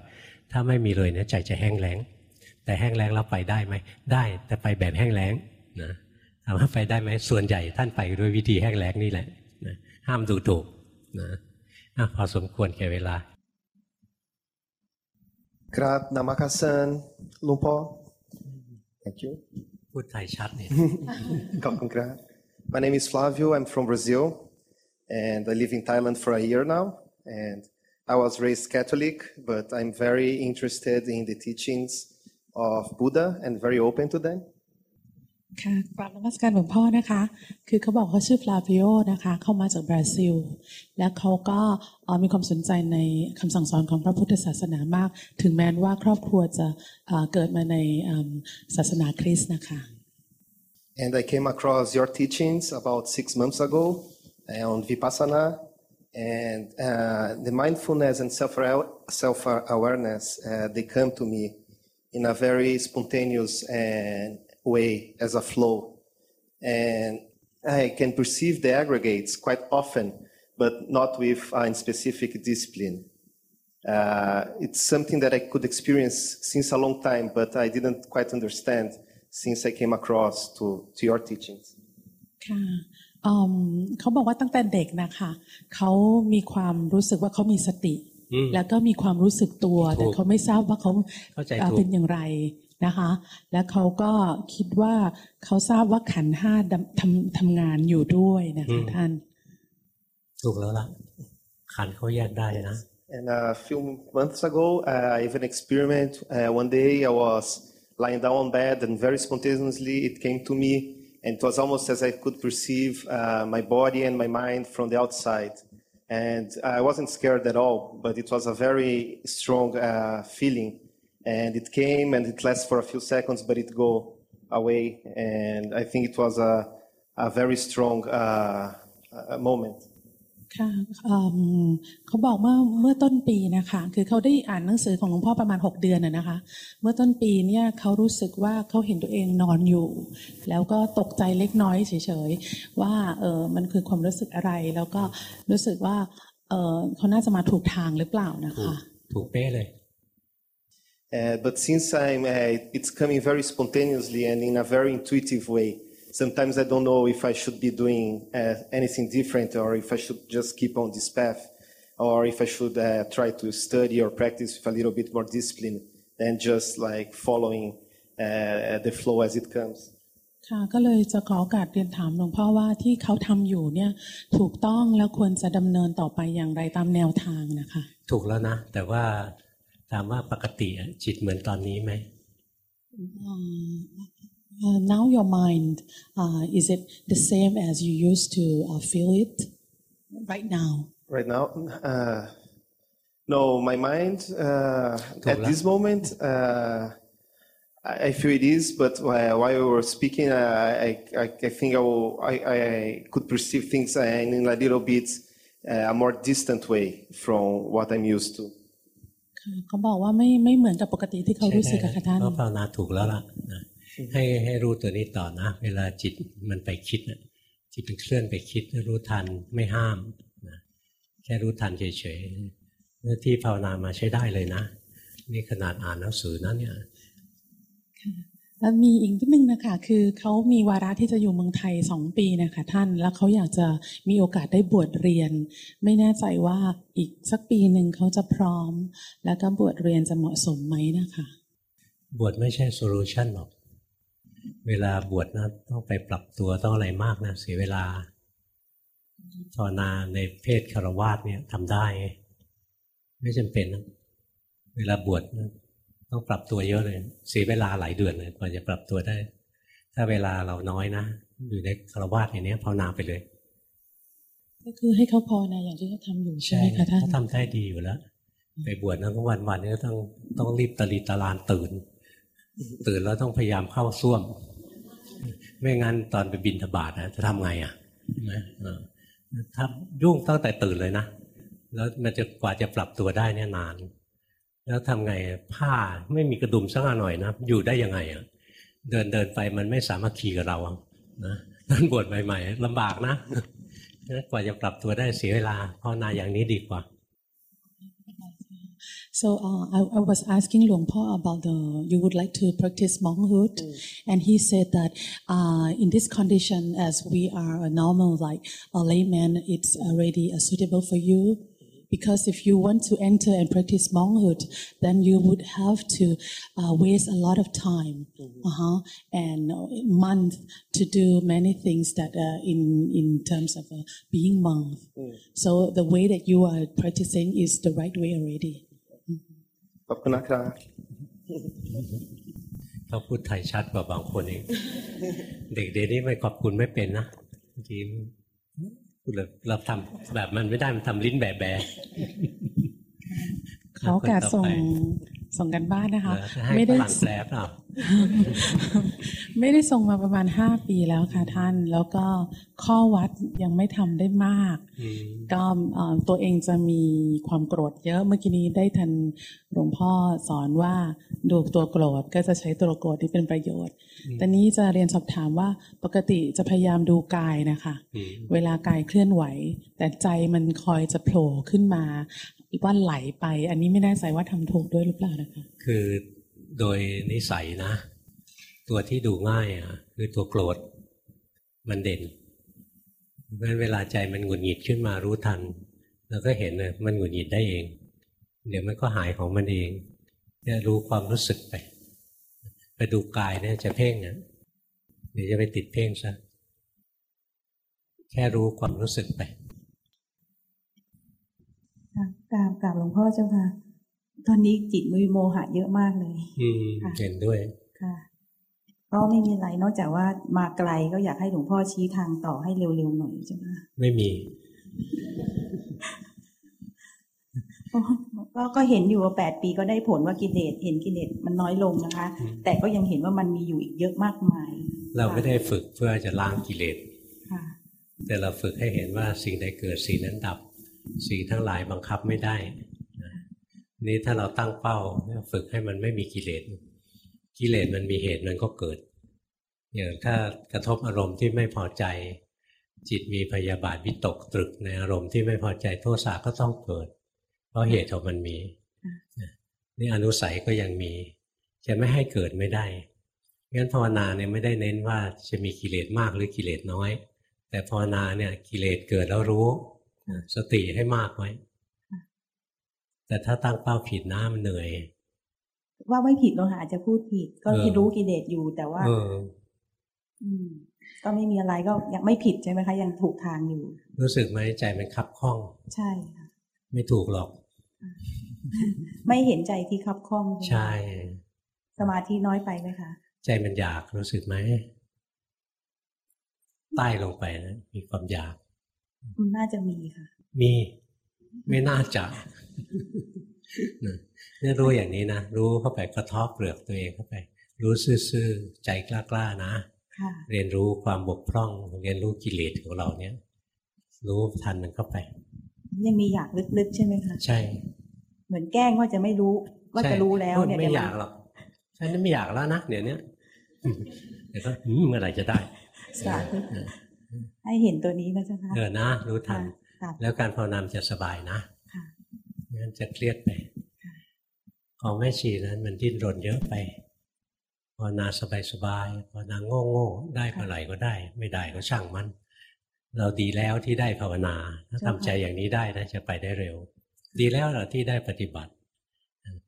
ถ้าไม่มีเลยเนี่ยใจจะแห้งแล้ง แต่แห้งแล้งแล้วไปได้ไหมได้ แต่ไปแบบแห้งแล้งนะ ถามว่าไปได้ไหมส่วนใหญ่ท่านไปด้วยวิธีแห้งแล้งนี่แหละนะห้ามดูถูกนะอะพอสมควรแก่เวลา Grat Namakasan Lumpo. Thank you. พูดไทยชัดเนี่ย Welcome, Grat. My name is Flavio. I'm from Brazil, and I live in Thailand for a year now. And I was raised Catholic, but I'm very interested in the teachings of Buddha and very open to them. ค่ะกราบนมัสการหลวงพ่อนะคะ คือเขาบอกเขาชื่อฟลาวิโอนะคะ เข้ามาจากบราซิล และเขาก็มีความสนใจในคำสั่งสอนของพระพุทธศาสนามาก ถึงแม้ว่าครอบครัวจะเกิดมาในศาสนาคริสต์นะคะ And I came across your teachings about six months ago on Vipassana. And uh, the mindfulness and self awareness, uh, they come to me in a very spontaneous uh, way as a flow. And I can perceive the aggregates quite often, but not with a specific discipline. Uh, it's something that I could experience since a long time, but I didn't quite understand since I came across to, to your teachings. ค่ะอืมเขาบอกว่าตั้งแต่เด็กนะคะ เขามีความรู้สึกว่าเขามีสติ อืม แล้วก็มีความรู้สึกตัว ถูก แต่เขาไม่ทราบว่าเขา เข้าใจ เอ่อ ถูก เป็นอย่างไร นะคะ และเขาก็คิดว่าเขาทราบว่าขันธ์ห้าดำทำทำงานอยู่ด้วยนะคะท่าน ถูกแล้วล่ะ ขันเขาแยกได้นะ And a few months ago, uh, I even experiment. Uh, one day I was lying down on bed and very spontaneously it came to me and it was almost as I could perceive uh, my body and my mind from the outside. And I wasn't scared at all, but it was a very strong uh, feeling. And it came and it lasted for a few seconds, but it go away. And I think it was a, a very strong uh, uh, moment. ค่ะอืมเขาบอกเมื่อเมื่อต้นปีนะคะ คือเขาได้อ่านหนังสือของหลวงพ่อประมาณ 6 เดือนนะนะคะ เมื่อต้นปีเนี่ยเขารู้สึกว่าเขาเห็นตัวเองนอนอยู่ แล้วก็ตกใจเล็กน้อยเฉยๆ ว่าเออมันคือความรู้สึกอะไร แล้วก็รู้สึกว่าเออเขาน่าจะมาถูกทางหรือเปล่านะถูกคะ ถูกเป๊ะเลย Uh, but since I'm, uh, it's coming very spontaneously and in a very intuitive way. Sometimes I don't know if I should be doing uh, anything different or if I should just keep on this path or if I should uh, try to study or practice with a little bit more discipline than just like following uh, the flow as it comes. ค่ะก็เลยจะขอโอกาสเรียนถามหลวงพ่อว่าที่เขาทำอยู่เนี่ยถูกต้องแล้วควรจะดำเนินต่อไปอย่างไรตามแนวทางนะคะ ถูกแล้วนะ แต่ว่า ถามว่าปกติอะจิตเหมือนตอนนี้ไหม Uh, now your mind uh, is it the same as you used to uh, feel it right now Right now, uh, no, my mind uh, at Tula. this moment, uh, I I feel it is. But while while you were speaking, uh, I, I, I think I, will, I, I could perceive things uh, in a little bit uh, a more distant way from what I'm used to. ค่ะเขาบอกว่าไม่ไม่เหมือนกับปกติที่เขารู้สึกอะค่ะท่านก็ภาวนาถูกแล้วล่ะนะให้ให้รู้ตัวนี้ต่อนะ เวลาจิตมันไปคิดน่ะจิตมันเคลื่อนไปคิดรู้ทันไม่ห้ามนะแค่รู้ทันเฉยๆหน้าที่ภาวนามาใช้ได้เลยนะ นี่ขนาดอ่านหนังสือนะเนี่ย แล้วมีอีกนิดนึงนะคะคือเขามีวาระที่จะอยู่เมืองไทยสองปีนะคะท่าน แล้วเขาอยากจะมีโอกาสได้บวชเรียน ไม่แน่ใจว่าอีกสักปีหนึ่งเขาจะพร้อม แล้วก็บวชเรียนจะเหมาะสมไหมนะคะบวชไม่ใช่โซลูชันหรอก เวลาบวชนะต้องไปปรับตัวต้องอะไรมากนะเสียเวลาภาวนาในเพศคารวาสเนี่ยทำได้ ไม่จำเป็นนะเวลาบวชนะ ต้องปรับตัวเยอะเลยเสียเวลาหลายเดือนเลยกว่าจะปรับตัวได้ ถ้าเวลาเราน้อยนะอยู่ในคารวาสอย่างนี้ยภาวนาไปเลย ก็คือให้เขาภาวนาอย่างที่เขาทำอยู่ใช่ไหมคะท่านเขาทำได้ดีอยู่แล้วไปบวชนะก็วันวันๆก็ต้องต้องรีบตะลีตะลานตื่น ตื่นแล้วต้องพยายามเข้าส้วม ไม่งั้นตอนไปบินทบาทนะจะทำไงอะใช่ไหมเออถ้ายุ่งตั้งแต่ตื่นเลยนะแล้วมันจะกว่าจะปรับตัวได้เนี่ยนาน แล้วทำไงผ้าไม่มีกระดุมสักหน่อยนะอยู่ได้ยังไงอะเดินเดินไปมันไม่สามารถขี่กับเราอะนะตอนบวชใหม่ ๆลำบากนะกว่าจะปรับตัวได้เสียเวลาภาวนาอย่างนี้ดีกว่า So uh, I, I was asking Luang Po about the you would like to practice monkhood, and he said that uh, in this condition, as we are a normal like a layman, it's already uh, suitable for you. Because if you want to enter and practice monkhood, then you would have to uh, waste a lot of time uh-huh, and month to do many things that uh, in in terms of uh, being monk. So the way that you are practicing is the right way already. ขอบคุณนะครับ เขาพูดไทยชัดกว่าบางคนเอง เด็กเดี๋ยวนี้ไม่ขอบคุณไม่เป็นนะบางทีพูด เลยเราทำแบบมันไม่ได้มันทำลิ้นแบะแบะขอโอกาสส่งส่งกันบ้านนะคะเหรอจะให้ไม่ฝได้รั่งแปลเปล่า ไม่ได้ส่งมาประมาณห้าปีแล้วค่ะท่าน แล้วก็ข้อวัดยังไม่ทำได้มากอืมก็เอ่อตัวเองจะมีความโกรธเยอะเมื่อกี้นี้ได้ทันหลวงพ่อสอนว่าดูตัวโกรธก็จะใช้ตัวโกรธที่เป็นประโยชน์ตอนนี้จะเรียนสอบถามว่าปกติจะพยายามดูกายนะคะอืมเวลากายเคลื่อนไหว แต่ใจมันคอยจะโผล่ขึ้นมาว่าไหลไป อันนี้ไม่แน่ใจว่าทำถูกด้วยหรือเปล่านะคะ คือ โดยนิสัยนะ ตัวที่ดูง่ายอะคือตัวโกรธมันเด่นเพราะฉะนั้นเวลาใจมันหงุดหงิดขึ้นมารู้ทัน แล้วก็เห็นเลยมันหงุดหงิดได้เอง เดี๋ยวมันก็หายของมันเองเนี่ยรู้ความรู้สึกไปไปดูกายเนี่ยจะเพ่งอะเดี๋ยวจะไปติดเพ่งซะแค่รู้ความรู้สึกไปกราบกราบหลวงพ่อเจ้าค่ะ ตอนนี้จิตมีโมหะเยอะมากเลย อืมค่ะเห็นด้วย ค่ะก็ไม่มีอะไรนอกจากว่ามาไกลก็อยากให้หลวงพ่อชี้ทางต่อให้เร็วๆหน่อยเจ้าค่ะไม่มีก็ก็ก็เห็นอยู่ว่าแปดปีก็ได้ผลว่ากิเลสเห็นกิเลสมันน้อยลงนะคะอืมแต่ก็ยังเห็นว่ามันมีอยู่อีกเยอะมากมาย เราไม่ได้ฝึกเพื่อจะล้างกิเลสค่ะแต่เราฝึกให้เห็นว่าสิ่งใดเกิดสิ่งนั้นดับ สิ่งทั้งหลายบังคับไม่ได้ นะนี่ถ้าเราตั้งเป้าฝึกให้มันไม่มีกิเลสกิเลสมันมีเหตุมันก็เกิด อย่างถ้ากระทบอารมณ์ที่ไม่พอใจ จิตมีพยาบาทวิตกตรึกในอารมณ์ที่ไม่พอใจโทสะก็ต้องเกิด เพราะเหตุของมันมีนี่อนุสัยก็ยังมี จะไม่ให้เกิดไม่ได้งั้นภาวนาเนี่ยไม่ได้เน้นว่าจะมีกิเลสมากหรือกิเลสน้อย แต่ภาวนาเนี่ยกิเลสเกิดแล้วรู้สติให้มากไว้ แต่ถ้าตั้งเป้าผิดนะมันเหนื่อย ว่าไม่ผิดหรอกค่ะอาจจะพูดผิด ก็เออรู้กิเลสอยู่แต่ว่าเอออืมก็ไม่มีอะไรก็ยังไม่ผิดใช่ไหมคะยังถูกทางอยู่ รู้สึกไหมใจมันคับข้อง ใช่ค่ะไม่ถูกหรอก ไม่เห็นใจที่คับข้องไหมใช่ สมาธิน้อยไปไหมคะ ใจมันอยากรู้สึกไหมใต้ลงไปนะมีความอยากมันน่าจะมีค่ะ มี ไม่น่าจะนะ เนี่ยรู้อย่างนี้นะ รู้เข้าไปกระเทบเปลือกตัวเองเข้าไป รู้ซื่อๆใจกล้าๆนะค่ะเรียนรู้ความบกพร่อง เรียนรู้กิเลสของเราเนี่ย รู้ทันมันเข้าไป ยังมีอยากลึกๆใช่ไหมคะใช่ เหมือนแกล้งว่าจะไม่รู้ว่าใช่จะรู้แล้วเนี่ยไม่เดี๋วอยากหรอกฉันไม่อยากแล้วนะเดี๋ยวนี้เดี๋ยวก็อืมเมื่อไหร่จะได้สาธุให้เห็นตัวนี้นะเจ้าค่ะเออนะ รู้ทันค่ะแล้วการภาวนามนจะสบายนะค่ะไม่ งั้นจะเครียดไปของแม่ชีนั้นมันดิ้นรนเยอะไปภาวนาสบายๆภาวนาโง่ๆได้เมื่อไหร่ก็ได้ ไม่ได้ก็ช่างมัน เราดีแล้วที่ได้ภาวนา ถ้าทำใจอย่างนี้ได้นะจะไปได้เร็ว ดีแล้วเราที่ได้ปฏิบัติ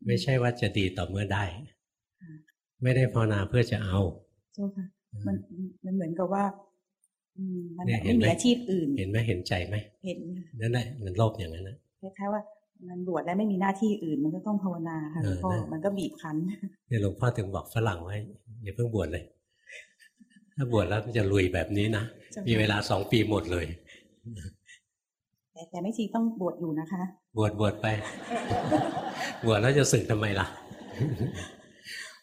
ไม่ใช่ว่าจะดีต่อเมื่อได้ ไม่ได้ภาวนาเพื่อจะเอาเจ้าค่ะมันมันเหมือนกับว่าอืมมันเนี่ยเห็ไม่นไหมมีอาชีพอื่น เห็นไหมเห็นใจไหมเห็นนั่นแหละมันโลภอย่างนั้นนะคล้ายๆว่า มันบวชแล้วไม่มีหน้าที่อื่น มันก็ต้องภาวนาค่ะหลวงพ่อเออนะมันก็บีบคั้นเนี่ยหลวงพ่อถึงบอกฝรั่งไว้อย่าเพิ่งบวชเลย ถ้าบวชแล้วมันจะลุยแบบนี้นะเจ้าค่ะมีเวลาสองปีหมดเลย แต่แต่ไม่ชีต้องบวชอยู่นะคะ บวชบวชไป บวชแล้วจะสึกทำไมล่ะ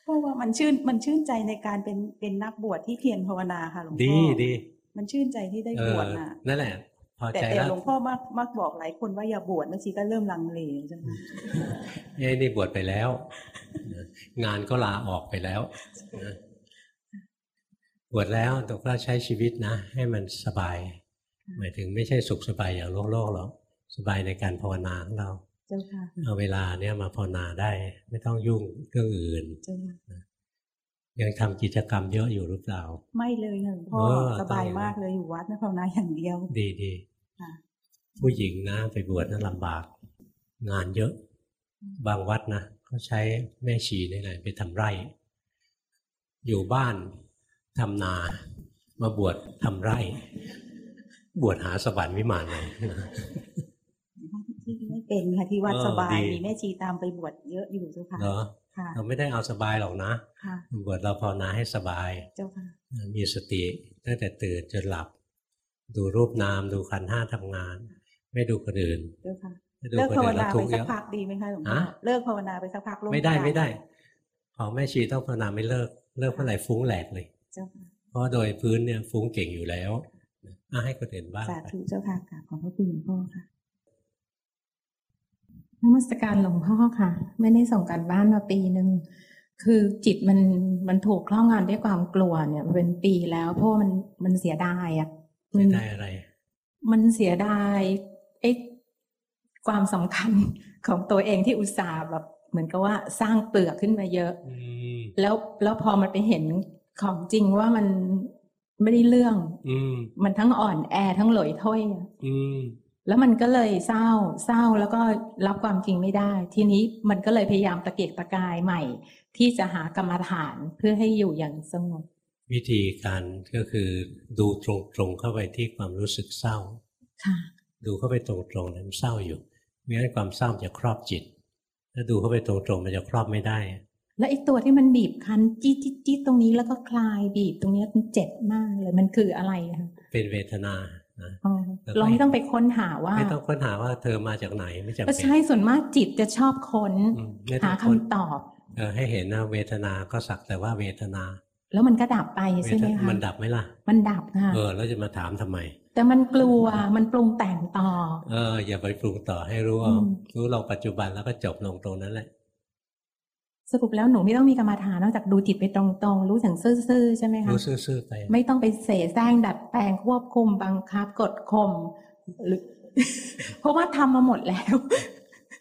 เพราะว่ามันชื่นมันชื่นใจในการเป็นเป็นนักบวชที่เพียรภาวนาค่ะหลวงพ่อดีดีมันชื่นใจที่ได้เอบวอชน่ะนั่นแหละพอ แต่ใจแต่แล้วหลวงพ่อมักมักบอกหลายคนว่าอย่าบวชบางทีก็เริ่มลังเลใช่ไหมเอ้ยนี่บวชไปแล้ว งานก็ลาออกไปแล้วนะบวชแล้วแต่ก็ใช้ชีวิตนะ ให้มันสบาย หมายถึงไม่ใช่สุขสบายอย่างโลกโลกหรอกสบายในการภาวนาของเราเจ้าค่ะเอาเวลาเนี่ยมาภาวนาได้ ไม่ต้องยุ่งเรื่องอื่นเจ้าค่ะยังทำกิจกรรมเยอะอยู่หรือเปล่า ไม่เลยหนึ่งพ่อเออสบายต้องอย่างนั้นมากเลยอยู่วัดนะภาวนาอย่างเดียว ดีดีค่ะ ผู้หญิงนะไปบวชนั้นลำบาก งานเยอะ บางวัดนะเขาใช้แม่ชีนี่แหละไปทำไร่ อยู่บ้านทำนา มาบวชทำไร่ บวชหาสวรรค์วิมานเลยที่ไม่เป็นค่ะที่วัดเออสบายดีมีแม่ชีตามไปบวชเยอะอยู่เจ้าค่ะเหรอค่ะเราไม่ได้เอาสบายหรอกนะค่ะบวชเราภาวนาให้สบาย เจ้าค่ะมีสติตั้งแต่ตื่นจนหลับ ดูรูปนามดูขันธ์ห้าทำงาน ไม่ดูคนอื่นเจ้าค่ะไม่ดูเลิกคนภาวอื่นแล้นาวทุไปกข์สัเยกอะพักดีไหมคะหลวงพ่อฮะเลิกภาวนาไปสักพักลงไม่ได้กลางไม่ได้ ของแม่ชีต้องภาวนาไม่เลิกเลิกเมื่อไหร่ฟุ้งแหลกเลยเจ้าค่ะเพราะโดยพื้นเนี่ยฟุ้งเก่งอยู่แล้วอะให้คนอื่นบ้างสาไปธุเจ้าค่ะกราบขอบพระคุณหลวงพ่อค่ะนมัสการหลวงพ่อค่ะ ไม่ได้ส่งการบ้านมาปีหนึ่งคือจิตมันมันถูกครอบงำด้วยความกลัวเนี่ยมันเป็นปีแล้วเพราะว่ามันมันเสียดายอะมั ไม่นได้อะไร มันเสียดายไอ้ความสำคัญของตัวเองที่อุตส่าห์แบบเหมือนกับว่าสร้างเปลือกขึ้นมาเยอะอืมแล้วแล้วพอมันไปเห็นของจริงว่ามันไม่ได้เรื่อง อืมมันทั้งอ่อนแอทั้งหลอยถ้อยอะอืมแล้วมันก็เลยเศร้าเศร้าแล้วก็รับความจริงไม่ได้ ทีนี้มันก็เลยพยายามตะเกียกตะกายใหม่ ที่จะหากรรมฐานเพื่อให้อยู่อย่างสงบ วิธีการก็คือดูตรงๆเข้าไปที่ความรู้สึกเศร้าค่ะดูเข้าไปตรงๆนั้นเศร้าอยู่ไม่งั้นความเศร้าจะครอบจิต ถ้าดูเข้าไปตรงๆมันจะครอบไม่ได้ แล้วไอ้ตัวที่มันบีบคั้นจี๊ดจี๊ดจี๊ดตรงนี้แล้วก็คลายบีบตรงเนี้ยมันเจ็บมากเลยมันคืออะไรอะคะเป็นเวทนานะอ๋อแล้วก็เราไม่ต้องไปค้นหาว่า ไม่ต้องค้นหาว่าเธอมาจากไหนไม่จำก็เป็นใช่ส่วนมากจิตจะชอบค้นอืมไม่ต้หาองคำค้นตอบเออให้เห็นนะเวทนาก็สักแต่ว่าเวทนา แล้วมันก็ดับไปเวใช่ไหทมนาคะมันดับไหมล่ะ มันดับค่ะเออแล้วจะมาถามทำไม แต่มันกลัวมันปรุงแต่งต่อ เออ อย่าไปปรุงต่อให้รู้อืเอามรู้เราปัจจุบันแล้วก็จบลงตรงนั้นแหละ สรุปแล้วหนูไม่ต้องมีกรรมฐานนอกจากดูจิตไปตรงๆ รู้อย่างซื่อๆใช่ไหมคะรู้ซื่อๆไปไม่ต้องไปเสแสร้งดัดแปลงควบคุมบังคับ กดข่มหรือ เพราะว่าทำมาหมดแล้ว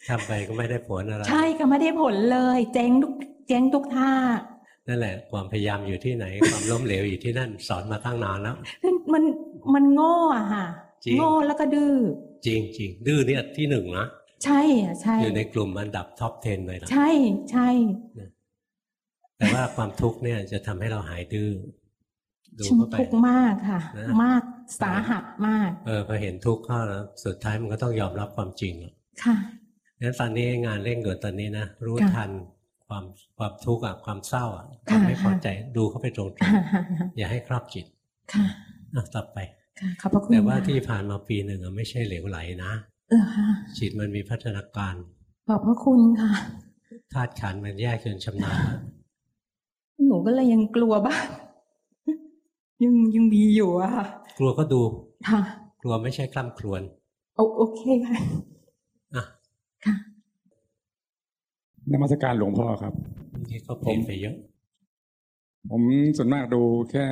ทำไปก็ไม่ได้ผลอะไรใช่ค่ะไม่ได้ผลเลย เจ๊งทุกเจ๊งทุกท่า นั่นแหละ ความพยายามอยู่ที่ไหน ความล้มเหลวอยู่ที่นั่น สอนมาตั้งนานแล้วมันมันโง่อะค่ะจริงโง่แล้วก็ดื้อจริงจริงๆดื้อเนี่ยที่หนึ่งนะใช่อะใช่ อยู่ในกลุ่มอันดับท็อป 10 เลยนะใช่ใช่แต่ว่าความทุกข์เนี่ยจะทำให้เราหายดื้อดูฉันเข้าไปทุกข์มากค่ะนะมากสาหัสมาก เออพอเห็นทุกข์เข้าแล้วสุดท้ายมันก็ต้องยอมรับความจริงอะค่ะงั้นตอนนี้งานเร่งด่วนตอนนี้นะรู้ค่ะทัน ความความทุกข์อะความเศร้าอะคค่ะวามไม่พอใจดูเข้าไปตรงค่ะๆอย่าให้ครอบจิต ค่ะอะต่อไปค่ะขอบพระคุณแต่ว่าค่ะที่ผ่านมาปีหนึ่งอะไม่ใช่เหลวไหลนะเออค่ะจิตมันมีพัฒนาการขอบพระคุณค่ะธาตุขันธ์มันแยกจนชำนาญแล้วหนูก็เลยยังกลัวบ้างยังยังมีอยู่อะค่ะ กลัวก็ดูค่ะกลัวไม่ใช่กล้ำครวนโอโอเคค่ะอะค่ะ นมัสการหลวงพ่อครับนี่ก็เปลี่ยนไปเยอะ ผมส่วนมากดูแค่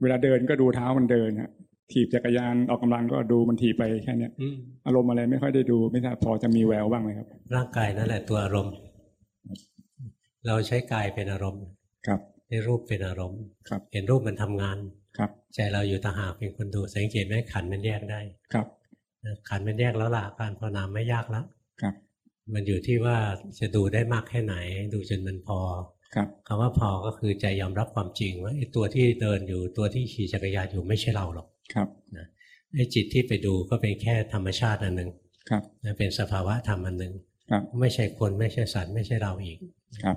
เวลาเดินก็ดูเท้ามันเดินฮะถีบจักรยานออกกำลังก็ดูมันถีบไปแค่เนี้ยอืมอารมณ์อะไรไม่ค่อยได้ดูไม่ทราบพอจะมีแววบ้างไหมครับ ร่างกายนั่นแหละตัวอารมณ์ เราใช้กายเป็นอารมณ์ ครับใช้รูปเป็นอารมณ์ ครับ เห็นรูปมันทำงาน ครับ ใจเราอยู่ต่างหากเป็นคนดูสังเกตไหมขันธ์มันแยกได้ ครับนะขันธ์มันแยกแล้วล่ะการภาวนาไม่ยากแล้วครับ มันอยู่ที่ว่าจะดูได้มากแค่ไหน ดูจนมันพอครับคำว่าพอก็คือใจยอมรับความจริงว่าไอ้ตัวที่เดินอยู่ตัวที่ขี่จักรยานอยู่ไม่ใช่เราหรอกครับไอ้จิตที่ไปดูก็เป็นแค่ธรรมชาติอันหนึ่งครับนะเป็นสภาวะธรรมอันหนึ่งครับไม่ใช่คนไม่ใช่สัตว์ไม่ใช่เราอีกครับ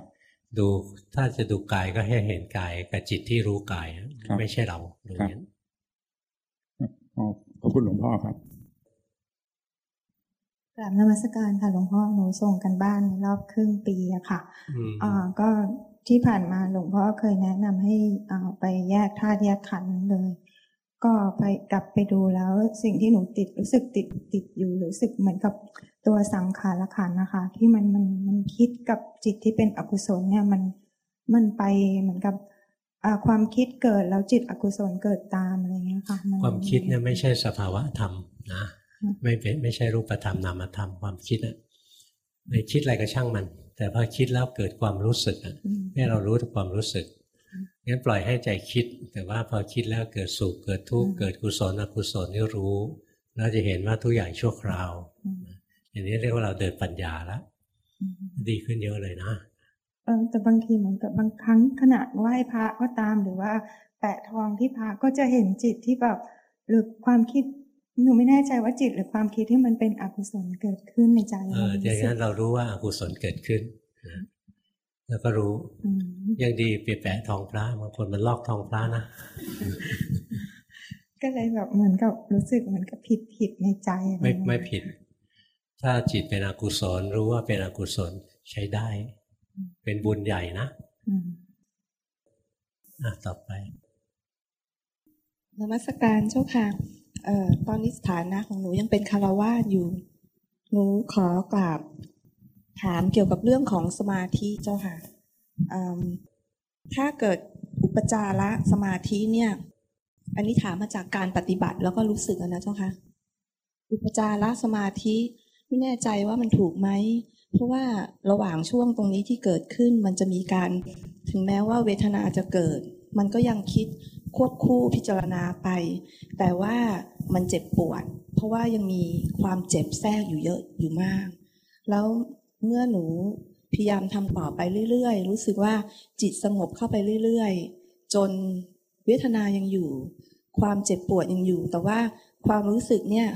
ดูถ้าจะดูกายก็ให้เห็นกายกับจิตที่รู้กายครับไม่ใช่เราดูอย่างนั้นอ๋อขอบคุณหลวงพ่อครับ กราบนมัสการค่ะหลวงพ่อหนูส่งกันบ้านในรอบครึ่งปีอะค่ะอืมอ่าก็ที่ผ่านมาหลวงพ่อเคยแนะนำให้อ่าไปแยกธาตุแยกขันธ์เลย ก็ไปกลับไปดูแล้วสิ่งที่หนูติดรู้สึกติดติดอยู่รู้สึกเหมือนกับตัวสังขารขันธ์นะคะ ที่มันมันมันคิดกับจิตที่เป็นอกุศลเนี่ยมันมันไปเหมือนกับอ่าความคิดเกิดแล้วจิตอกุศลเกิดตามอะไรเงี้ยค่ะนความคิดเนี่ยไม่ใช่สภาวะธรรมนะอืม ไม่เป็นไม่ใช่รูปธรรมนามธรรมความคิดน่ะไปคิดอะไรก็ช่างมัน แต่พอคิดแล้วเกิดความรู้สึกอะอืมให้เรารู้ถึงความรู้สึกงั้นปล่อยให้ใจคิด แต่ว่าพอคิดแล้วเกิดสุขเกิดทุกข์เกิดกุศลอกุศลนี่รู้แล้วจะเห็นว่าทุกอย่างชั่วคราวอืมอย่างนี้เรียกว่าเราเดินปัญญาแล้วอืมดีขึ้นเยอะเลยนะเออแต่บางทีเหมือนกับบางครั้งขณะไหว้พระก็ตามหรือว่า แปะทองที่พระก็จะเห็นจิตที่แบบหรือความคิด หนูไม่แน่ใจว่าจิตหรือความคิดที่มันเป็นอกุศลเกิดขึ้นในใจเอออย่างนั้นเรารู้ว่าอกุศลเกิดขึ้นนะแล้วก็รู้อืมยังดีไปแปะทองพระบางคนมันลอกทองพระนะก็เลยแบบเหมือนกับรู้สึกเหมือนกับผิดผิดในใจอะรไม่อย่างเงี้ยไม่ผิด ถ้าจิตเป็นอกุศลรู้ว่าเป็นอกุศลใช้ได้ เป็นบุญใหญ่นะอืมอะต่อไปนมัสการเจ้าค่ะ เอ่อตอนนี้สถานะของหนูยังเป็นคารวาสอยู่ หนูขอกราบถามเกี่ยวกับเรื่องของสมาธิเจ้าค่ะถ้าเกิดอุปจาระสมาธิเนี่ย อันนี้ถามมาจากการปฏิบัติแล้วก็รู้สึกอะนะเจ้าค่ะ อุปจาระสมาธิไม่แน่ใจว่ามันถูกไหม เพราะว่าระหว่างช่วงตรงนี้ที่เกิดขึ้นมันจะมีการ ถึงแม้ว่าเวทนาจะเกิด มันก็ยังคิด ควบคู่พิจารณาไป แต่ว่ามันเจ็บปวด เพราะว่ายังมีความเจ็บแทรกอยู่เยอะอยู่มาก แล้วเมื่อหนูพยายามทำต่อไปเรื่อยๆ รู้สึกว่าจิตสงบเข้าไปเรื่อยๆ จนเวทนายังอยู่ ความเจ็บปวดยังอยู่ แต่ว่าความรู้สึกเนี่ย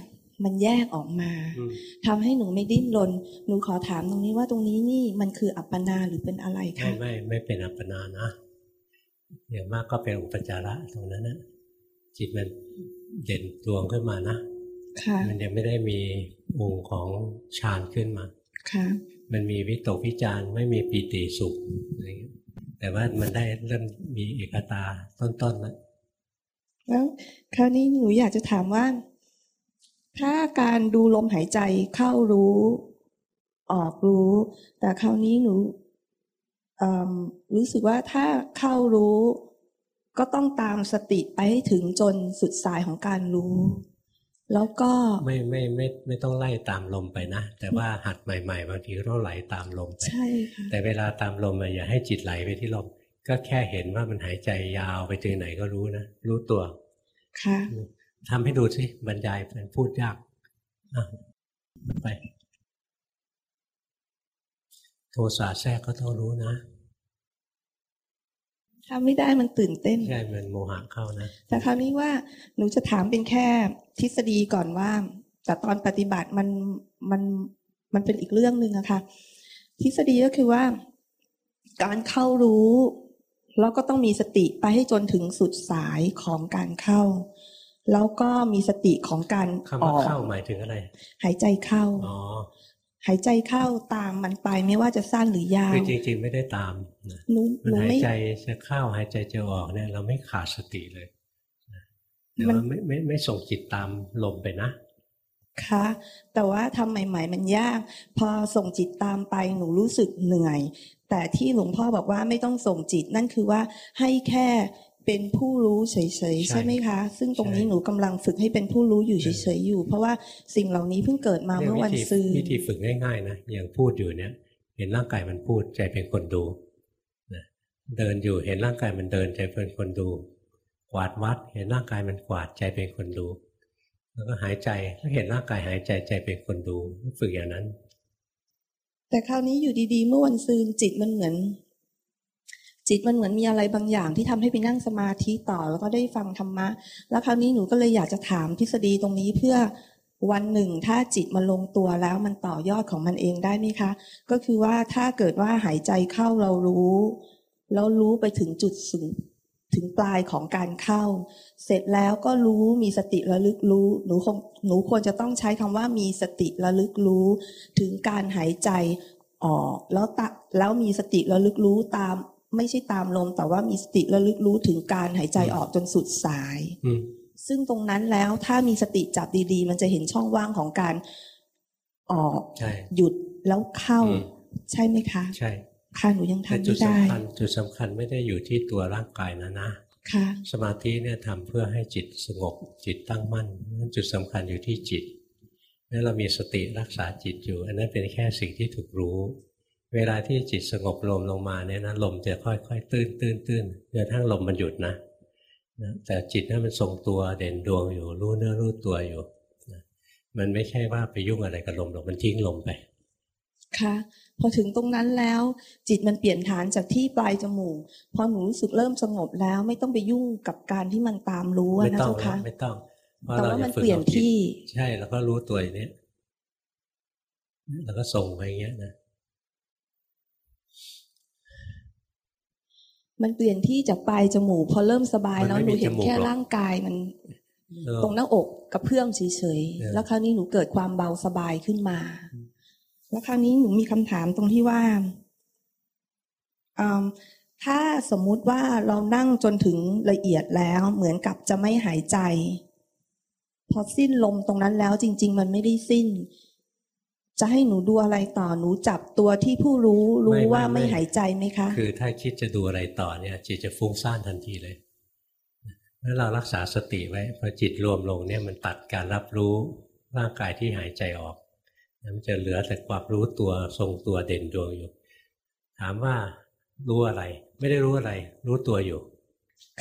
มันแยกออกมาอืมทำให้หนูไม่ดิ้นรนหนูขอถามตรงนี้ว่าตรงนี้นี่มันคืออัปปนาหรือเป็นอะไรไม่คะไม่ไม่เป็นอัปปนานะ อย่างมากก็เป็นอุปจาระตรงนั้นนะจิตมันเด่นดวงขึ้นมานะค่ะมันยังไม่ได้มีองค์ของฌานขึ้นมาค่ะมันมีวิตกวิจารณ์ไม่มีปีติสุขอะไรอย่างเงี้ยแต่ว่ามันได้เริ่มมีเอกตาต้นๆแล้วแล้วคราวนี้หนูอยากจะถามว่า ถ้าการดูลมหายใจเข้ารู้ ออกรู้ แต่คราวนี้หนูเอิ่ม รู้สึกว่าถ้าเข้ารู้ก็ต้องตามสติไปให้ถึงจนสุดสายของการรู้ แล้วก็ไม่ไม่ไม่ไม่ต้องไล่ตามลมไปนะ แต่ว่าหัดใหม่ๆบางทีก็ต้องไหลตามลมไปใช่ค่ะแต่เวลาตามลมอะอย่าให้จิตไหลไปที่ลม ก็แค่เห็นว่ามันหายใจยาวไปถึงไหนก็รู้นะรู้ตัวค่ะทำให้ดูสิบรรยายมันพูดยากอะไป โทสะแทรกก็ต้องรู้นะถ้าไม่ได้มันตื่นเต้นใช่มันโมหะเข้านะ แต่คราวนี้ว่าหนูจะถามเป็นแค่ทฤษฎีก่อนว่า แต่ตอนปฏิบัติมันมันมันเป็นอีกเรื่องหนึ่งอะค่ะ ทฤษฎีก็คือว่า การเข้ารู้แล้วก็ต้องมีสติไปให้จนถึงสุดสายของการเข้า แล้วก็มีสติของการคำอว่าอกเข้าหมายถึงอะไร หายใจเข้าอ๋อ หายใจเข้าตามมันไปไม่ว่าจะสั้นหรือยาวคือจริง ๆ ไม่ได้ตามนะหนูมันหนูหายไม่ใจจะเข้าหายใจจะออกเนี่ยเราไม่ขาดสติเลยนะแต่มันว่าไม่ไม่ไม่ส่งจิตตามลมไปนะค่ะแต่ว่าทำใหม่ ๆ มันยาก พอส่งจิตตามไปหนูรู้สึกเหนื่อย แต่ที่หลวงพ่อบอกว่าไม่ต้องส่งจิตนั่นคือว่าให้แค่ เป็นผู้รู้เฉยใช่ๆใช่ไหมคะ ซึ่งตรงนี้ใช่หนูกำลังฝึกให้เป็นผู้รู้อยู่เฉยๆอยู่ เพราะว่าสิ่งเหล่านี้เพิ่งเกิดมาเมื่อวันเยซืนวิธีฝึกง่ายๆนะอย่างพูดอยู่เนี่ยเห็นร่างกายมันพูดใจเป็นคนดูนะเดินอยู่เห็นร่างกายมันเดินใจเป็นคนดู กวาดวัด เห็นร่างกายมันกวาดใจเป็นคนดู แล้วก็หายใจก็เห็นร่างกายหายใจใจเป็นคนดูฝึกอย่างนั้น แต่คราวนี้อยู่ดีๆ เมื่อวันซืนจิตมันเหมือน จิตมันเหมือนมีอะไรบางอย่างที่ทำให้ไปนั่งสมาธิต่อแล้วก็ได้ฟังธรรมะ แล้วคราวนี้หนูก็เลยอยากจะถามทฤษฎีตรงนี้เพื่อวันหนึ่งถ้าจิตมันลงตัวแล้วมันต่อยอดของมันเองได้ไหมคะ ก็คือว่าถ้าเกิดว่าหายใจเข้าเรารู้แล้วรู้ไปถึงจุดสูงถึงปลายของการเข้า เสร็จแล้วก็รู้มีสติระลึกรู้ หนูคงหนูควรจะต้องใช้คำว่ามีสติระลึกรู้ ถึงการหายใจออก แล้วตแล้วมีสติระลึกรู้ตาม ไม่ใช่ตามลมแต่ว่ามีสติระลึกรู้ถึงการหายใจออกจนสุดสายอืมซึ่งตรงนั้นแล้วถ้ามีสติจับดี ๆ มันจะเห็นช่องว่างของการออกใช่หยุดแล้วเข้าอืมใช่ไหมคะ ใช่ค่ะหนูยังแต่ทำจุดไม่ได้สำคัญจุดสำคัญไม่ได้อยู่ที่ตัวร่างกายนะนะค่ะสมาธิเนี่ยทำเพื่อให้จิตสงบจิตตั้งมั่นนั้นจุดสำคัญอยู่ที่จิตนั่นเรามีสติรักษาจิตอยู่ อันนั้นเป็นแค่สิ่งที่ถูกรู้ เวลาที่จิตสงบลมลงมาเนี่ยนะลมจะค่อยๆ ตื้นตื้นตื้นจนกระทั่งลมมันหยุดนะนะแต่จิตนั้นมันทรงตัวเด่นดวงอยู่ รู้เนื้อรู้ตัวอยู่นะมันไม่ใช่ว่าไปยุ่งอะไรกับลมหรอกมันทิ้งลมไป ค่ะ พอถึงตรงนั้นแล้ว จิตมันเปลี่ยนฐานจากที่ปลายจมูกพอหนูรู้สึกเริ่มสงบแล้ว ไม่ต้องไปยุ่งกับการที่มันตามรู้อะไม่นะต้องเจ้านะค่ะไม่ต้องเพราะแต่เราว่าจะมันฝึกเปลี่ยนอาจิตที่ ใช่แล้วก็รู้ตัวอย่างนี้แล้วก็ส่งไปอย่างเงี้ยนะ มันเปลี่ยนที่จากปลายจมูก พอเริ่มสบายแล้วมันหไม่นูมีเห็นจมูกแค่หรอกร่างกายมันเออตรงหน้าอกกระเพื่อมเฉยเออๆแล้วคราวนี้หนูเกิดความเบาสบายขึ้นมา แล้วคราวนี้หนูมีคำถามตรงที่ว่าอืมถ้าสมมุติว่าเรานั่งจนถึงละเอียดแล้วเหมือนกับจะไม่หายใจ พอสิ้นลมตรงนั้นแล้วจริง ๆ มันไม่ได้สิ้น จะให้หนูดูอะไรต่อหนูจับตัวที่ผู้รู้รู้ว่าไม่หายใจไหมคะ คือถ้าคิดจะดูอะไรต่อเนี่ยจิตจะฟุ้งซ่านทันทีเลยแล้วเรารักษาสติไว้พอจิตรวมลงเนี่ยมันตัดการรับรู้ร่างกายที่หายใจออกมันจะเหลือแต่ความรู้ตัวทรงตัวเด่นดวงอยู่ ถามว่ารู้อะไร ไม่ได้รู้อะไร รู้ตัวอยู่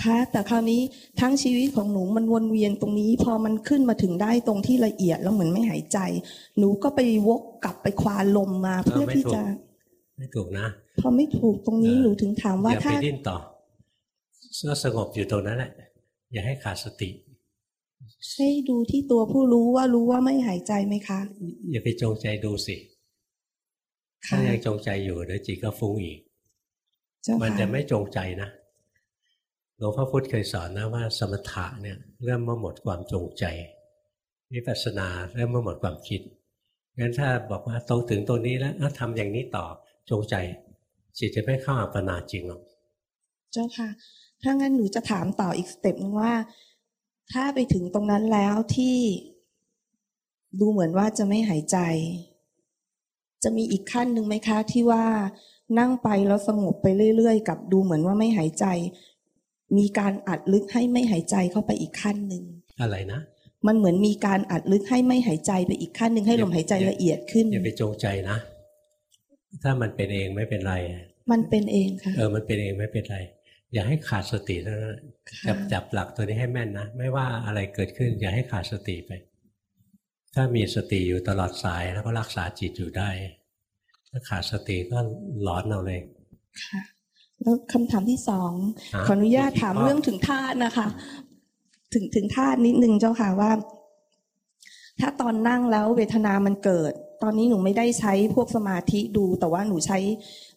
ค่ะแต่คราวนี้ทั้งชีวิตของหนูมันวนเวียนตรงนี้ พอมันขึ้นมาถึงได้ตรงที่ละเอียดแล้วเหมือนไม่หายใจ หนูก็ไปวกกลับไปควานลมมาเพื่อไม่ที่ถูกจะ ไม่ถูกนะ พอไม่ถูกตรงนี้เออหนูถึงถามว่าอย่าไปถ้าดิ้นต่อก็สงบอยู่ตรงนั้นแหละ อย่าให้ขาดสติให้ดูที่ตัวผู้รู้ว่ารู้ว่าไม่หายใจไหมคะ อย่าไปจงใจดูสิ ถ้าค่ะยังจงใจอยู่เดี๋ยวจิตก็ฟุ้งอีกเจ้ามันค่ะจะไม่จงใจนะ หลวงพ่อพุธเคยสอนนะว่าสมถะเนี่ยเริ่มเมื่อหมดความจงใจวิปัสสนาเริ่มเมื่อหมดความคิดงั้นถ้าบอกว่าตรงถึงตรงนี้แล้วเอ้าทำอย่างนี้ต่อจงใจจิตจะไม่เข้าอัปปนาจริงหรอกเจ้าค่ะ ถ้างั้นหนูจะถามต่ออีกสเต็ปนึงว่า ถ้าไปถึงตรงนั้นแล้วที่ดูเหมือนว่าจะไม่หายใจ จะมีอีกขั้นหนึ่งไหมคะ ที่ว่านั่งไปแล้วสงบไปเรื่อยๆ กับดูเหมือนว่าไม่หายใจ มีการอัดลึกให้ไม่หายใจเข้าไปอีกขั้นหนึ่งอะไรนะ มันเหมือนมีการอัดลึกให้ไม่หายใจไปอีกขั้นหนึ่งให้ลมหายใจละเอียดขึ้นอย่าไปจงใจนะ ถ้ามันเป็นเองไม่เป็นไร มันเป็นเองค่ะเออมันเป็นเองไม่เป็นไร อย่าให้ขาดสติเท่านั้นจับจับหลักตัวนี้ให้แม่นนะไม่ว่าอะไรเกิดขึ้น อย่าให้ขาดสติไป ถ้ามีสติอยู่ตลอดสายแล้วก็รักษาจิตอยู่ได้ ถ้าขาดสติก็หลอนเอาเลยค่ะ แล้วคำถามที่สองฮะขออนุญาตถามมีกี่ข้อเรื่องถึงธาตุนะคะ ถึงถึงธาตุนิดนึงเจ้าค่ะว่า ถ้าตอนนั่งแล้วเวทนามันเกิด ตอนนี้หนูไม่ได้ใช้พวกสมาธิดู แต่ว่าหนูใช้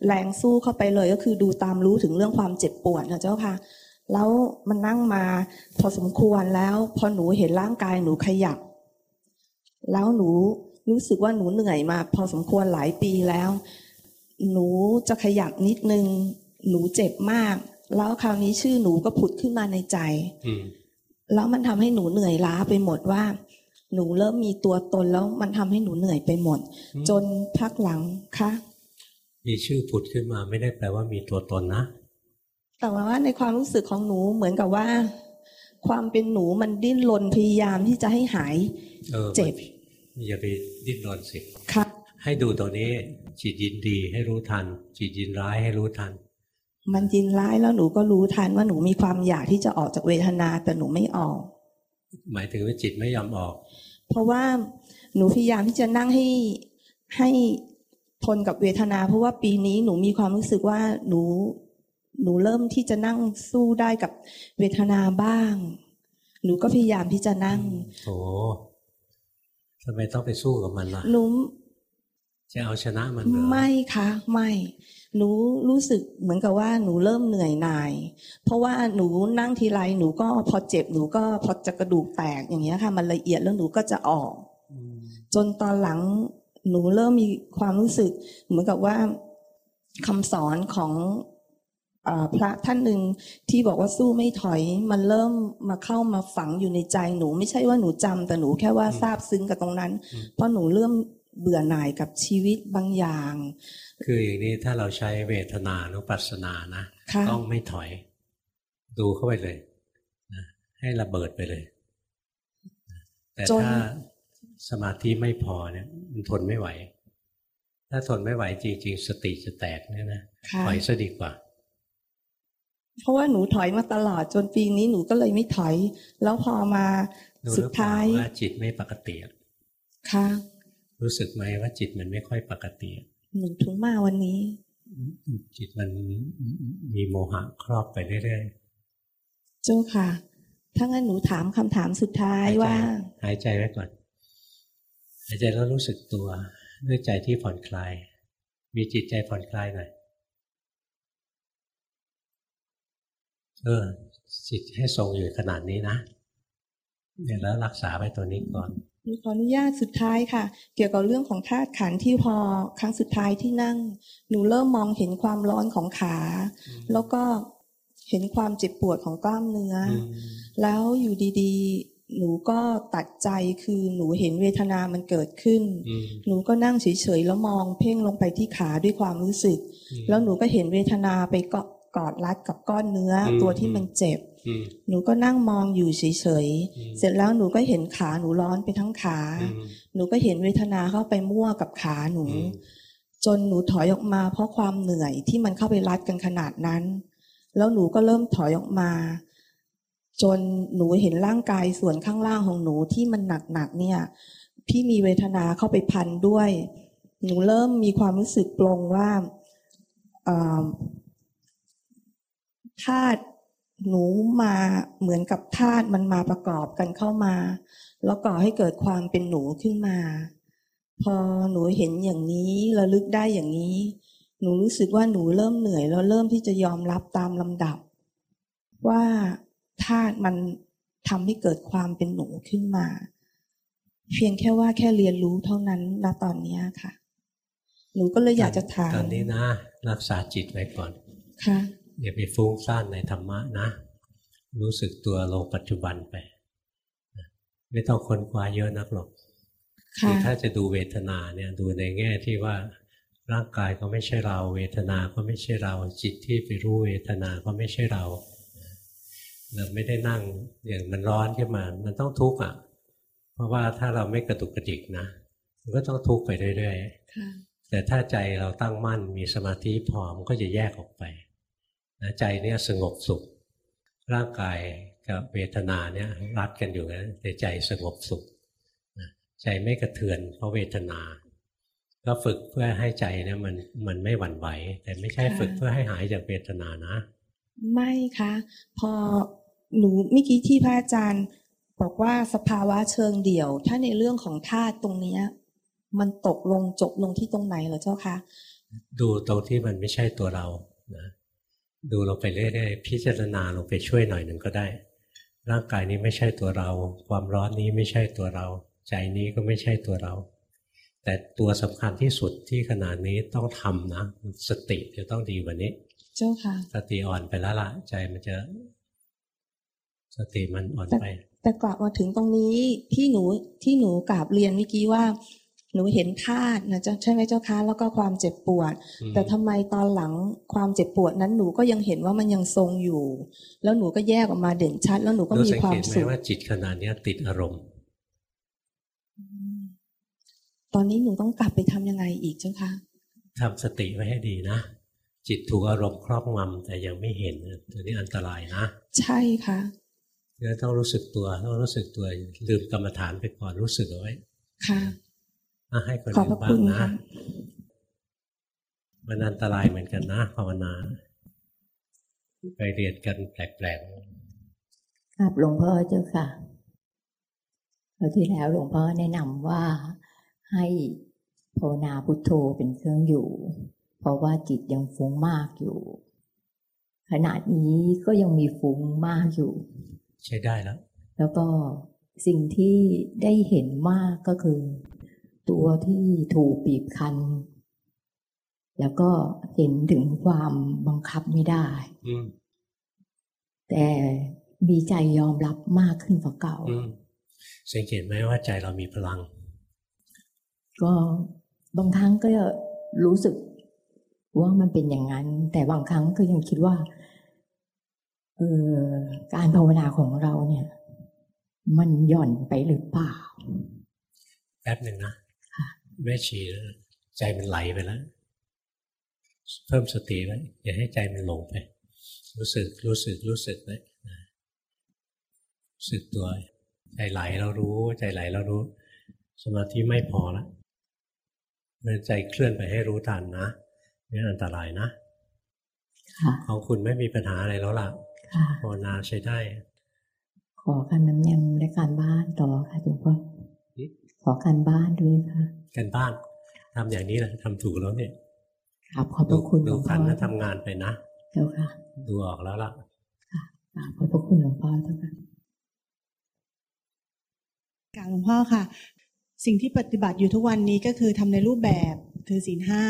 แรงสู้เข้าไปเลยก็คือดูตามรู้ถึงเรื่องความเจ็บปวดนะเจ้าค่ะ แล้วมันนั่งมาพอสมควรแล้ว พอหนูเห็นร่างกายหนูขยับ แล้วหนูรู้สึกว่าหนูเหนื่อยมา พอสมควรหลายปีแล้ว หนูจะขยับนิดนึง หนูเจ็บมาก แล้วคราวนี้ชื่อหนูก็ผุดขึ้นมาในใจอืมแล้วมันทำให้หนูเหนื่อยล้าไปหมดว่า หนูเริ่มมีตัวตนแล้วมันทำให้หนูเหนื่อยไปหมดอืมจนพักหลังคะมีชื่อผุดขึ้นมาไม่ได้แปลว่ามีตัวตนนะ แต่ว่าในความรู้สึกของหนูเหมือนกับว่า ความเป็นหนูมันดิ้นรนพยายามที่จะให้หายเออเจ็บอย่าไปดิ้นรนสิค่ะให้ดูตรงนี้จิตยินดีให้รู้ทัน จิตยินร้ายให้รู้ทัน มันยินร้ายแล้วหนูก็รู้ทันว่าหนูมีความอยากที่จะออกจากเวทนาแต่หนูไม่ออก หมายถึงว่าจิตไม่ยอมออก เพราะว่าหนูพยายามที่จะนั่งให้ให้ทนกับเวทนา เพราะว่าปีนี้หนูมีความรู้สึกว่าหนูหนูเริ่มที่จะนั่งสู้ได้กับเวทนาบ้าง หนูก็พยายามที่จะนั่งโอ้ทำไมต้องไปสู้กับมันล่ะหนูจะเอาชนะมันเหรอไม่ค่ะไม่ หนูรู้สึกเหมือนกับว่าหนูเริ่มเหนื่อยหน่าย เพราะว่าหนูนั่งทีไรหนูก็พอเจ็บหนูก็พอจะกระดูกแตกอย่างเงี้ยค่ะ มันละเอียดแล้วหนูก็จะออกอืมจนตอนหลังหนูเริ่มมีความรู้สึก เหมือนกับว่าคำสอนของเออพระท่านหนึ่งที่บอกว่าสู้ไม่ถอย มันเริ่มมาเข้ามาฝังอยู่ในใจหนู ไม่ใช่ว่าหนูจำแต่หนูแค่ว่าซาบซึ้งกับตรงนั้น เพราะหนูเริ่มเบื่อหน่ายกับชีวิตบางอย่าง คืออย่างนี้ถ้าเราใช้เวทนานุปัสสนานะค่ะต้องไม่ถอย ดูเข้าไปเลยนะให้ระเบิดไปเลยนะแต่จนถ้าสมาธิไม่พอเนี่ยมันทนไม่ไหว ถ้าทนไม่ไหวจริง ๆ สติจะแตกเนี่ยนะค่ะถอยซะดีกว่า เพราะว่าหนูถอยมาตลอดจนปีนี้หนูก็เลยไม่ถอย แล้วพอมารู้หสุรืดอเปล่าท้ายว่าจิตไม่ปกติอะค่ะรู้สึกไหมว่าจิตมันไม่ค่อยปกติอะ หนูถึงมาวันนี้ จิตมันมีโมหะครอบไปเรื่อยๆ เจ้าค่ะ ถ้างั้นหนูถามคำถามสุดท้ายว่า หายใจไว้ก่อน หายใจแล้วรู้สึกตัว ด้วยใจที่ผ่อนคลาย มีจิตใจผ่อนคลายหน่อย เออ จิตให้ทรงอยู่ขนาดนี้นะ เดี๋ยวแล้วรักษาไปตัวนี้ก่อน ขออนุญาตสุดท้ายค่ะ เกี่ยวกับเรื่องของธาตุขันธ์ที่พอครั้งสุดท้ายที่นั่ง หนูเริ่มมองเห็นความร้อนของขา แล้วก็เห็นความเจ็บปวดของกล้ามเนื้ออมแล้วอยู่ดีๆ หนูก็ตัดใจคือหนูเห็นเวทนามันเกิดขึ้นอืมหนูก็นั่งเฉยๆแล้วมองเพ่งลงไปที่ขาด้วยความรู้สึกอืมแล้วหนูก็เห็นเวทนาไปเกาะกอดรัดกับก้อนเนื้ออมตัวที่มันเจ็บอืม หนูก็นั่งมองอยู่เฉยอืมๆเสร็จแล้วหนูก็เห็นขาหนูร้อนไปทั้งขาอืมหนูก็เห็นเวทนาเข้าไปมั่วกับขาหนูอืมจนหนูถอยออกมาเพราะความเหนื่อยที่มันเข้าไปรัดกันขนาดนั้น แล้วหนูก็เริ่มถอยออกมา จนหนูเห็นร่างกายส่วนข้างล่างของหนูที่มันหนักๆเนี่ย พี่มีเวทนาเข้าไปพันด้วย หนูเริ่มมีความรู้สึกปลงว่าเอ่อธาตุ หนูมาเหมือนกับธาตุมันมาประกอบกันเข้ามา แล้วก่อให้เกิดความเป็นหนูขึ้นมา พอหนูเห็นอย่างนี้ระลึกได้อย่างนี้ หนูรู้สึกว่าหนูเริ่มเหนื่อยแล้วเริ่มที่จะยอมรับตามลำดับ ว่าธาตุมันทำให้เกิดความเป็นหนูขึ้นมา เพียงแค่ว่าแค่เรียนรู้เท่านั้นณตอนเนี้ยค่ะ หนูก็เลยอยากจะถามตอนนี้นะ รักษาจิตไว้ก่อนค่ะ อย่าไปฟุ้งซ่านในธรรมะนะ รู้สึกตัวลงปัจจุบันไป ไม่ต้องค้นคว้าเยอะนักหรอกค่ะคือถ้าจะดูเวทนาเนี่ยดูในแง่ที่ว่าร่างกายก็ไม่ใช่เรา เวทนาก็ไม่ใช่เรา จิตที่ไปรู้เวทนาก็ไม่ใช่เราเราไม่ได้นั่งอย่างมันร้อนขึ้นมา มันต้องทุกข์อะ เพราะว่าถ้าเราไม่กระตุกกระดิกนะมันก็ต้องทุกข์ไปเรื่อยๆค่ะแต่ถ้าใจเราตั้งมั่นมีสมาธิพอมันก็จะแยกออกไปนะ ใจเนี่ยสงบสุข ร่างกายกับเวทนาเนี่ยรัดกันอยู่นะแต่ใจสงบสุขนะใจไม่กระเทือนเพราะเวทนา ก็ฝึกเพื่อให้ใจเนี่ยมันมันไม่หวั่นไหว แต่ไม่ใช่ค่ะฝึกเพื่อให้หายจากเวทนานะ ไม่ค่ะพอหนูเมื่อกี้ที่พระอาจารย์บอกว่าสภาวะเชิงเดี่ยว ถ้าในเรื่องของธาตุตรงเนี้ยมันตกลงจบลงที่ตรงไหนเหรอเจ้าคะดูตรงที่มันไม่ใช่ตัวเรานะ ดูลงไปเรื่อยๆพิจารณาลงไปช่วยหน่อยหนึ่งก็ได้ ร่างกายนี้ไม่ใช่ตัวเรา ความร้อนนี้ไม่ใช่ตัวเรา ใจนี้ก็ไม่ใช่ตัวเรา แต่ตัวสำคัญที่สุดที่ขนาดนี้ต้องทำนะ สติจะต้องดีกว่านี้ เจ้าค่ะ สติอ่อนไปแล้วล่ะใจมันจะ สติมันอ่อนไปแต่กลับมาถึงตรงนี้ที่หนูที่หนูกราบเรียนเมื่อกี้ว่า หนูเห็นธาตุนะเจ้าใช่ไหมเจ้าคะแล้วก็ความเจ็บปวดอืมแต่ทำไมตอนหลังความเจ็บปวดนั้นหนูก็ยังเห็นว่ามันยังทรงอยู่ แล้วหนูก็แยกออกมาเด่นชัด แล้วหนูก็รู้มีสังควาเกมตไหมสุขว่าจิตขนาดเนี้ยติดอารมณ์ ตอนนี้หนูต้องกลับไปทำยังไงอีกเจ้าคะทำสติไว้ให้ดีนะจิตถูกอารมณ์ครอบงำแต่ยังไม่เห็นนะตัวนี้อันตรายนะ ใช่ค่ะเนี่ยต้องรู้สึกตัวต้องรู้สึกตัวลืมกรรมฐานไปก่อนรู้สึกเอาไว้ค่ะอะ ให้คนขอบอื่นพระบ้าคุงณนะค่ะมันอันตรายเหมือนกันนะภาวนาไปเรียนกันแปลกครับหลวงพ่อเจ้าค่ะคราวที่แล้วหลวงพ่อแนะนำว่าให้ภาวนาพุทโธเป็นเครื่องอยู่ เพราะว่าจิตยังฟุ้งมากอยู่ ขณะนี้ก็ยังมีฟุ้งมากอยู่ๆใช้ได้แล้ว แล้วก็สิ่งที่ได้เห็นมากก็คือ ตัวที่ถูกบีบคั้นแล้วก็เห็นถึงความบังคับไม่ได้อืมแต่มีใจยอมรับมากขึ้นกว่าเก่าอืมสังเกตไหมว่าใจเรามีพลัง ก็บางครั้งก็รู้สึกว่ามันเป็นอย่างนั้น แต่บางครั้งก็ยังคิดว่าเออการภาวนาของเราเนี่ย มันหย่อนไปหรือเปล่า แป๊บหนึ่งนะ แม่ชีใจมันไหลไปแล้ว เพิ่มสติไว้อย่าให้ใจมันหลงไป รู้สึกรู้สึกรู้สึกไว้รู้สึกตัวใจไหลเรารู้ ใจไหลเรารู้ สมาธิไม่พอละเมื่อใจเคลื่อนไปให้รู้ทันนะนี่อันตรายนะค่ะของคุณไม่มีปัญหาอะไรแล้วล่ะค่ะภาวนาใช้ได้ ขอการน้ำยังและการบ้านต่อค่ะหลวงพ่อหึขอการบ้านด้วยค่ะ กันบ้านทำอย่างนี้แหละทำถูกแล้วเนี่ยครับขอบพระคุณหลดูวงพ่ขัอนแล้วทำงานไปนะเจ้าค่ะ ดูออกแล้วล่ะกราบขอบพระคุณหลวงพ่อเจ้าค่ะกราบหลวงพ่อค่ะ สิ่งที่ปฏิบัติอยู่ทุกวันนี้ก็คือทำในรูปแบบถือศีลห้า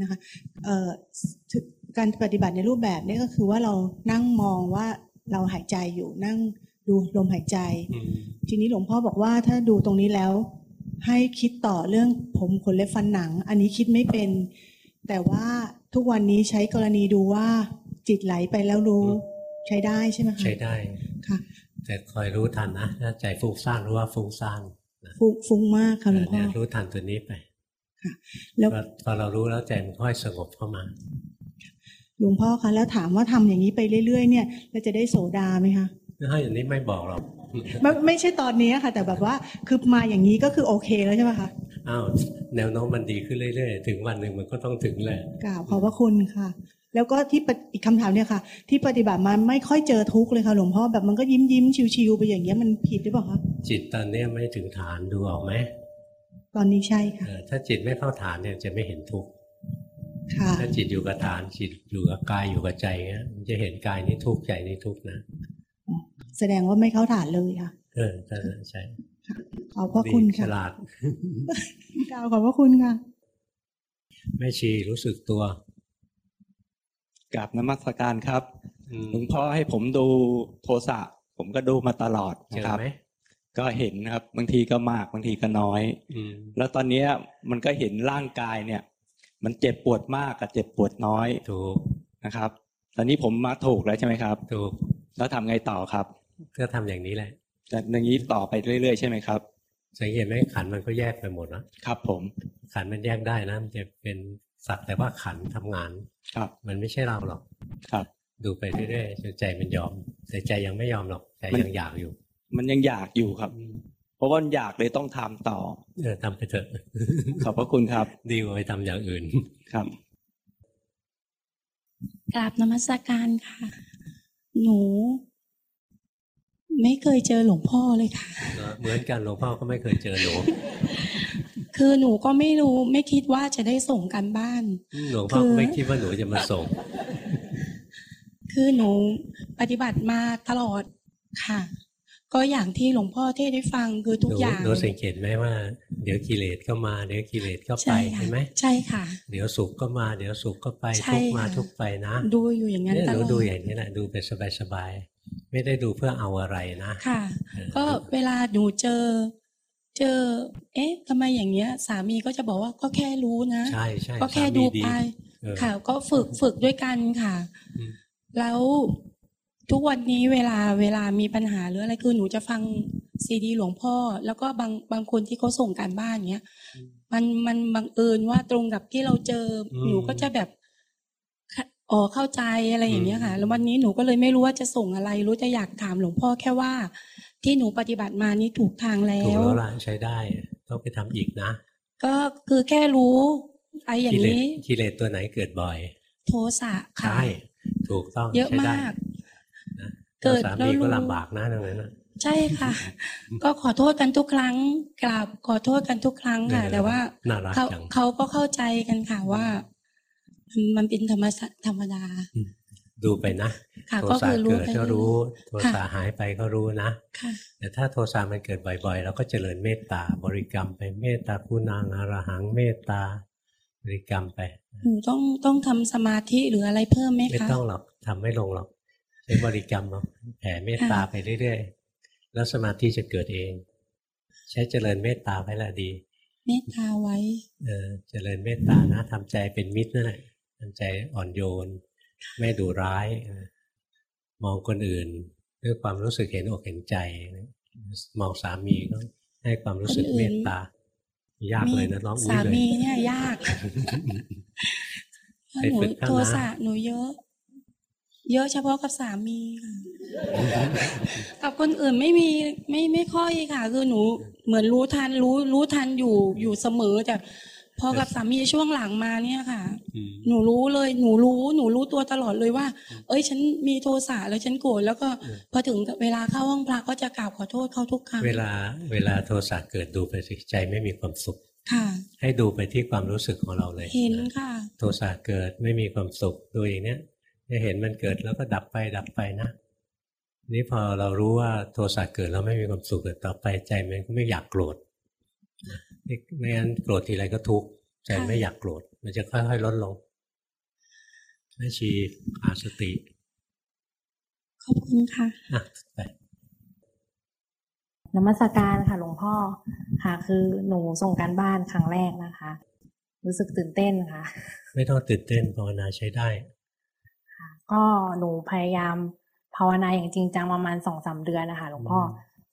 นะคะเอ่อการปฏิบัติในรูปแบบนี้ก็คือว่าเรานั่งมองว่าเราหายใจอยู่นั่งดูลมหายใจอืมทีนี้หลวงพ่อบอกว่าถ้าดูตรงนี้แล้ว ให้คิดต่อเรื่องผมขนเล็บฟันหนัง อันนี้คิดไม่เป็น แต่ว่าทุกวันนี้ใช้กรณีดูว่าจิตไหลไปแล้วรู้ใช้ได้ใช่ไหมคะใช้ได้ค่ะ แต่คอยรู้ทันนะถ้าใจฟุ้งซ่านรู้ว่าฟุ้งซ่านฟุงฟุ้งมากค่ะหลวงพ่อเนี่ยรู้ทันตัวนี้ไปแล้วพอพอเรารู้แล้วใจมันค่อยสงบเข้ามาหลวงพ่อคะแล้วถามว่าทำอย่างนี้ไปเรื่อยๆ เนี่ยเราจะได้โสดาไหมคะถ้าอย่างนี้ไม่บอกหรอก ไม่ไม่ใช่ตอนนี้ค่ะ แต่แบบว่าคือมาอย่างนี้ก็คือโอเคแล้วใช่ไหมคะอ้าวแนวโน้มมันดีขึ้นเรื่อยๆ ถึงวันหนึ่งมันก็ต้องถึงแหละกราบขอบพระคุณค่ะ แล้วก็ที่ปฏิอีกคำถามเนี่ยค่ะ ที่ปฏิบัติมาไม่ค่อยเจอทุกข์เลยค่ะ หลวงพ่อแบบมันก็ยิ้มยิ้มๆชิวๆไปอย่างเงี้ยมันผิดหรือเปล่าคะจิตตอนเนี้ยไม่ถึงฐานดูออกไหมตอนนี้ใช่ค่ะเออถ้าจิตไม่เข้าฐานเนี่ยจะไม่เห็นทุกข์ค่ะถ้าจิตอยู่กับฐานจิตอยู่กับกายอยู่กับใจเงี้ยมันจะเห็นกายนี้ทุกข์ใจนี้ทุกข์นะ แสดงว่าไม่เข้าฐานเลยค่ะ เออใช่ใช่ขอบพระคุณดีฉค่ะลาดกราบขอบพระคุณค่ะ แม่ชีรู้สึกตัวกับนมัสการครับอืมหลวงพ่อให้ผมดูโทสะผมก็ดูมาตลอดเจนะอครับไหมก็เห็นนะครับ บางทีก็มากบางทีก็น้อยอืมแล้วตอนเนี้ยมันก็เห็นร่างกายเนี่ย มันเจ็บปวดมากกับเจ็บปวดน้อยถูกนะครับ ตอนนี้ผมมาถูกแล้วใช่ไหมครับ ถูก แล้วทำไงต่อครับ ก็ทำอย่างนี้แหละแต่อย่างนี้ต่อไปเรื่อยๆใช่ไหมครับสังเกตไหมขันธ์มันก็แยกไปหมดนะครับ ผมขันธ์มันแยกได้นะมันจะเป็นสักแต่ว่าขันธ์ทำงาน ครับ มันไม่ใช่เราหรอกครับ ดูไปเรื่อยๆจนใจมันยอม แต่ใจยังไม่ยอมหรอกใจมันยังอยากอยู่ มันยังอยากอยู่ครับ เพราะว่ามันอยากเลยต้องทำต่อ เออทำไปเถอะขอบพระคุณครับ ดีกว่าไปทำอย่างอื่นครับกราบนมัสการค่ะ หนู ไม่เคยเจอหลวงพ่อเลยค่ะ เหมือนกันหลวงพ่อก็ไม่เคยเจอหนูคือหนูก็ไม่รู้ไม่คิดว่าจะได้ส่งกันบ้านหลวงพ่อก็ไม่คิดว่าหนูจะมาส่ง คือหนูปฏิบัติมาตลอดค่ะ ก็อย่างที่หลวงพ่อเทศได้ฟังคือทุกหนูอย่างหนูสังเกตไหมว่า เดี๋ยวกิเลสก็มาเดี๋ยวกิเลสก็ไปใช่ค่ะเห็นไหมใช่ค่ะ เดี๋ยวสุขก็มาเดี๋ยวสุขก็ไปใช่ทุกข์มาค่ะทุกข์ไปนะ ดูอยู่อย่างนั้นเนี่ยตหนูลอดดูอย่างนี้แหละดูไปสบายๆ ไม่ได้ดูเพื่อเอาอะไรนะค่ะเออก็เวลาหนูเจอ เจอ เอ๊ะทำไมอย่างเงี้ย สามีก็จะบอกว่าก็แค่รู้นะใช่ใช่ก็แค่สามีดูไปเออค่ะ ก็ฝึกฝึกด้วยกันค่ะอืมแล้วทุกวันนี้เวลาเวลามีปัญหาหรืออะไรคือหนูจะฟังซีดีหลวงพ่อ แล้วก็บางบางคนที่เขาส่งการบ้านเนี้ย มันมันบังเอิญว่าตรงกับที่เราเจออมหนูก็จะแบบค่ะ อ๋อเข้าใจอะไรอย่างเงี้ยค่ะ แล้ววันนี้หนูก็เลยไม่รู้ว่าจะส่งอะไร รู้จะอยากถามหลวงพ่อแค่ว่า ที่หนูปฏิบัติมานี่ถูกทางแล้ถูกวแล้วล่ะใช้ได้ต้องไปทำอีกนะ ก็คือแค่รู้ไอ้อย่างกิเลสนี้กิเลสตัวไหนเกิดบ่อย โทสะค่ะใช่ถูกต้องเยอะใช้ได้มากนะเกิดสาแล้วมีรู้ก็ลำบากนะตรงนั้นนะใช่ค่ะ ก็ขอโทษกันทุกครั้งกราบขอโทษกันทุกครั้งค่ะเออแต่ว่าน่ารักเขาจังเขาก็เข้าใจกันค่ะว่า มันมันเป็นธรรมชาติธรรมดา ดูไปนะค่ะโทก็สะคือรู้เกิดไปก็รู้ โทค่ะสะหายไปก็รู้นะค่ะแต่ถ้าโทสะมันเกิดบ่อยๆเราก็เจริญเมตตาบริกรรมไปเมตตาคุณังอรหังเมตตาบริกรรมไปหนูต้องต้องทำสมาธิหรืออะไรเพิ่มไหมไม่คะต้องหรอกทำไม่ลงหรอกใช้บริกรรมเอาแผ่เมตตาค่ะไปเรื่อยๆ แล้วสมาธิจะเกิดเอง ใช้เจริญเมตตาไปละดี เมตตาไว้ เออเจริญเมตตานะทำใจเป็นมิตรนั่นแหละทำ ใจอ่อนโยน ไม่ดุร้ายเออมองคนอื่นด้วยความรู้สึกเห็นอกเห็นใจ มองสามีก็ให้ความรู้สึกคนอื่นเมตตา ยากเลยนะร้องอุ้ยสาเลยมีเนี่ยยากไปหนูฝึกข้างหน้าโทสะหนูเยอะ เยอะเฉพาะกับสามีค่ะกับคนอื่นไม่มีไม่ไม่ค่อยค่ะ คือหนูเหมือนรู้ทันรู้รู้ทันอยู่อยู่เสมอแต่ พอกับสามีช่วงหลังมาเนี่ยค่ะ หนูรู้เลย หนูรู้ หนูรู้ตัวตลอดเลยว่า เอ้ย ฉันมีโทสะแล้วฉันโกรธแล้วก็พอถึงเวลาเข้าห้องพระก็จะกราบขอโทษเขาทุกครั้ง เวลา เวลาโทสะเกิดดูไปสิใจไม่มีความสุข ค่ะ ให้ดูไปที่ความรู้สึกของเราเลย เห็นค่ะ โทสะเกิดไม่มีความสุขดูอย่างเนี้ยจะเห็นมันเกิดแล้วก็ดับไปดับไปนะ นี่พอเรารู้ว่าโทสะเกิดแล้วไม่มีความสุขเกิดต่อไปใจมันก็ไม่อยากโกรธ ไม่งั้นโกรธทีไรก็ทุกข์ใจไม่อยากโกรธ มันจะค่อยๆลดลงแม่ชีอาสติ ขอบคุณค่ะอะไปนมัสการค่ะหลวงพ่อค่ะคือหนูส่งการบ้านครั้งแรกนะคะ รู้สึกตื่นเต้นค่ะ ไม่ต้องตื่นเต้นภาวนาใช้ได้ก็หนูพยายามภาวนาอย่างจริงจังประมาณสองสามเดือนนะคะหลวงพ่ออ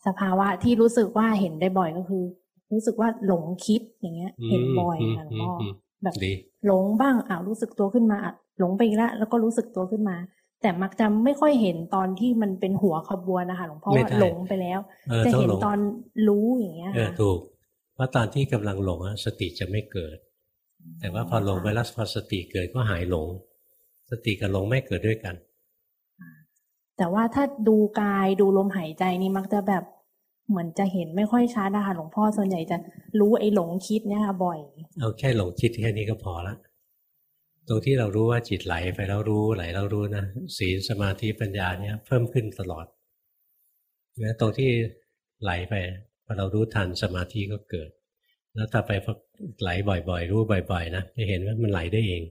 สภาวะที่รู้สึกว่าเห็นได้บ่อยก็คือ รู้สึกว่าหลงคิดอย่างเงี้ยเห็นบ่อยค่ะหลวงพ่ออมแบบดีหลงบ้างอ้าวรู้สึกตัวขึ้นมาอะหลงไปอีกแล้วแล้วก็รู้สึกตัวขึ้นมา แต่มักจะไม่ค่อยเห็นตอนที่มันเป็นหัวขบวนนะคะหลวงพ่อไม่ว่าได้หลงไปแล้วเออจะต้องเห็นหลงตอนรู้อย่างเงี้ยเออค่ะถูกเพราะตอนที่กำลังหลงอะสติจะไม่เกิด แต่ว่าพอหลงไปแล้วพอสติเกิดก็หายหลง สติกับหลงไม่เกิดด้วยกัน แต่ว่าถ้าดูกายดูลมหายใจนี่มักจะแบบ เหมือนจะเห็นไม่ค่อยชัดนะคะหลวงพ่อส่วนใหญ่จะรู้ไอ้หลงคิดเนี่ยค่ะบ่อยเอาแค่หลงคิดแค่นี้ก็พอละตรงที่เรารู้ว่าจิตไหลไปแล้วรู้ไหลแล้วรู้นะศีลสมาธิปัญญาเนี่ยเพิ่มขึ้นตลอดนะตรงที่ไหลไปพอเรารู้ทันสมาธิก็เกิด แล้วต่อไปพอไหลบ่อยๆ รู้บ่อย ๆ นะจะเห็นว่ามันไหลได้เอง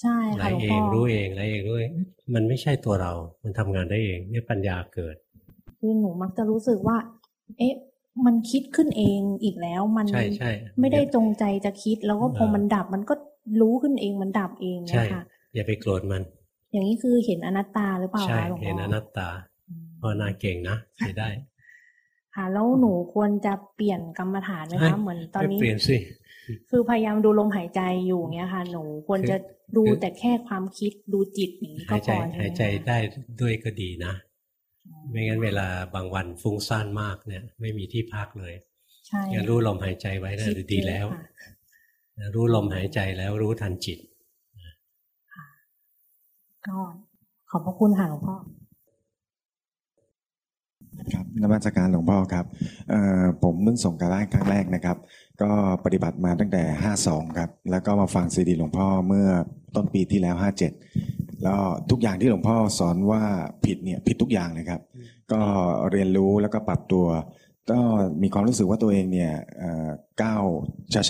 ใช่ไหลค่ะหลวงเอพ่งอรู้เองไหลเองรู้เองมันไม่ใช่ตัวเรา มันทำงานได้เองเนี่ยปัญญาเกิดคือหนูมักจะรู้สึกว่า เอ๊ะ มันคิดขึ้นเองอีกแล้ว มันใช่ใช่ไม่ได้จงใจจะคิด แล้วก็พอเออมันดับมันก็รู้ขึ้นเองมันดับเองใช่นะคะอย่าไปโกรธมัน อย่างนี้คือเห็นอนัตตาหรือเปล่าใช่คะหลวงเห็นพ่ออนัตตาภาวนาเก่งนะใช้ได้ค่ะแล้วหนูควรจะเปลี่ยนกรรมฐานไหมเฮ้ยคะเหมือนตอนไม่นี้เปลี่ยนสิคือพยายามดูลมหายใจอยู่เงี้ยค่ะหนูควรจะดูคือแต่แค่ความคิดดูจิตอย่างนี้ก็หายพใจอใช่ไหมหายใจคะได้ด้วยก็ดีนะ ไม่งั้นเวลาบางวันฟุ้งซ่านมากเนี่ย ไม่มีที่พักเลยใช่งั้นรู้ลมหายใจไว้นะคิดีเยอะแล้วค่ะรู้ลมหายใจแล้วรู้ทันจิตก็ขอบพระคุณค่ะหลวงพ่อครับนมัสการหลวงพ่อครับเอ่อผมเพิ่งส่งการบ้านครั้งแรกนะครับ ก็ปฏิบัติมาตั้งแต่ 52 ครับ แล้วก็มาฟังซีดีหลวงพ่อเมื่อต้นปีที่แล้ว 57 แล้วทุกอย่างที่หลวงพ่อสอนว่าผิดเนี่ยผิดทุกอย่างเลยครับ ก็เรียนรู้แล้วก็ปรับตัวก็มีความรู้สึกว่าตัวเองเนี่ยเอ่อก้าว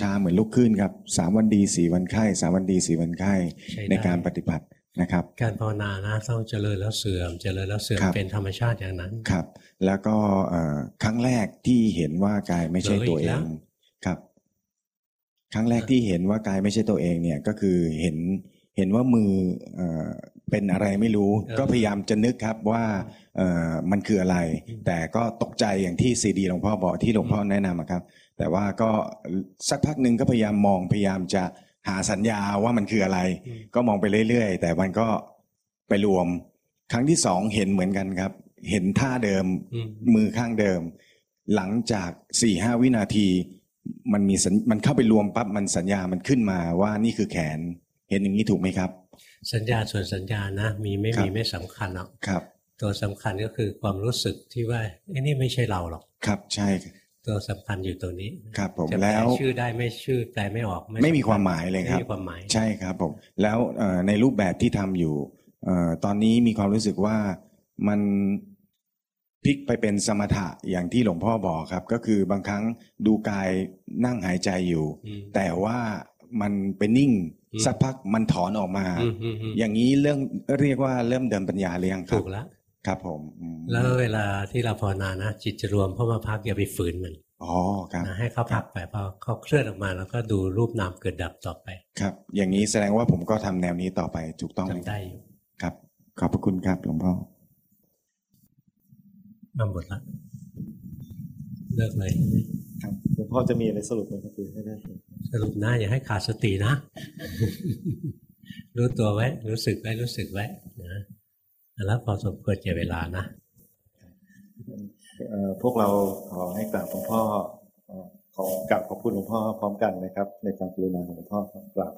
ช้าๆเหมือนลุกขึ้นครับสามวันดีสี่วันไข้สามวันดีสี่วันไข้ใช้ได้ในการปฏิบัตินะครับ การภาวนานะต้องเจริญแล้วเสื่อม เจริญแล้วเสื่อมครับเป็นธรรมชาติอย่างนั้นครับ แล้วก็เอ่อครั้งแรกที่เห็นว่ากายไม่ใช่ตัวเหลืเอออีกแล้งวครับ ครั้งแรกที่เห็นว่ากายไม่ใช่ตัวเองเนี่ยก็คือเห็น เห็นว่ามือเอ่อเป็นอะไรไม่รู้ ก็พยายามจะนึกครับว่าเอ่อมันคืออะไร แต่ก็ตกใจอย่างที่ซีดีหลวงพ่อบอกที่หลวงพ่อแนะนำอะครับ แต่ว่าก็สักพักหนึ่งก็พยายามมองพยายามจะหาสัญญาว่ามันคืออะไร ก็มองไปเรื่อย ๆ แต่มันก็ไปรวม ครั้งที่สองเห็นเหมือนกันครับ เห็นท่าเดิมอืมมือข้างเดิม หลังจากสี่ห้าวินาที มันมีสัญมันเข้าไปรวมปั๊บมันสัญญามันขึ้นมาว่านี่คือแขน เห็นอย่างนี้ถูกไหมครับ สัญญาส่วนสัญญานะ มีไม่ครับมีไม่สำคัญหรอกครับ ตัวสำคัญก็คือความรู้สึกที่ว่าไอ้นี่ไม่ใช่เราหรอกครับใช่ตัวสำคัญอยู่ตรงนี้ครับผมจะแปลแล้วชื่อได้ไม่ชื่อแปลไม่ออก ไม่มีสำญความหมายเลยครับไม่มีความหมายใช่ครับผมแล้วเอ่อในรูปแบบที่ทำอยู่เอ่อตอนนี้มีความรู้สึกว่ามันพลิกไปเป็นสมถะอย่างที่หลวงพ่อบอกครับ ก็คือบางครั้งดูกายนั่งหายใจอยู่อืมแต่ว่ามันเป็นนิ่งอืม สักพักมันถอนออกมาอืมอืมอืมอย่างนี้เรื่องเรียกว่าเริ่มเดินปัญญาหรือยังครับถูกแล้วครับผมอืมแล้วเวลาที่เราภาวนานะจิตจะรวมเข้ามาพักอย่าไปฝืนมันอ๋อครับนะให้เขาพักไปพอเขาเคลื่อนออกมาแล้วก็ดูรูปนามเกิดดับต่อไป ครับ อย่างนี้แสดงว่าผมก็ทำแนวนี้ต่อไปถูกต้องไหมทำได้อยู่ครับ ขอบพระคุณครับหลวงพ่อมาหมดละเลิกเลยครับหลวงพ่อจะมีอะไรสรุปไหมครับคือไม่ได้ สรุปนะอย่าให้ขาดสตินะ รู้ตัวไว้ รู้สึกไว้ รู้สึกไว้นะแล้วพอสมควรแก่เวลานะพวกเราขอให้กราบหลวงพ่อเอ่อขอกราบขอบคุณหลวงพ่อพร้อมกันนะครับ ในความกรุณาของหลวงพ่อกราบ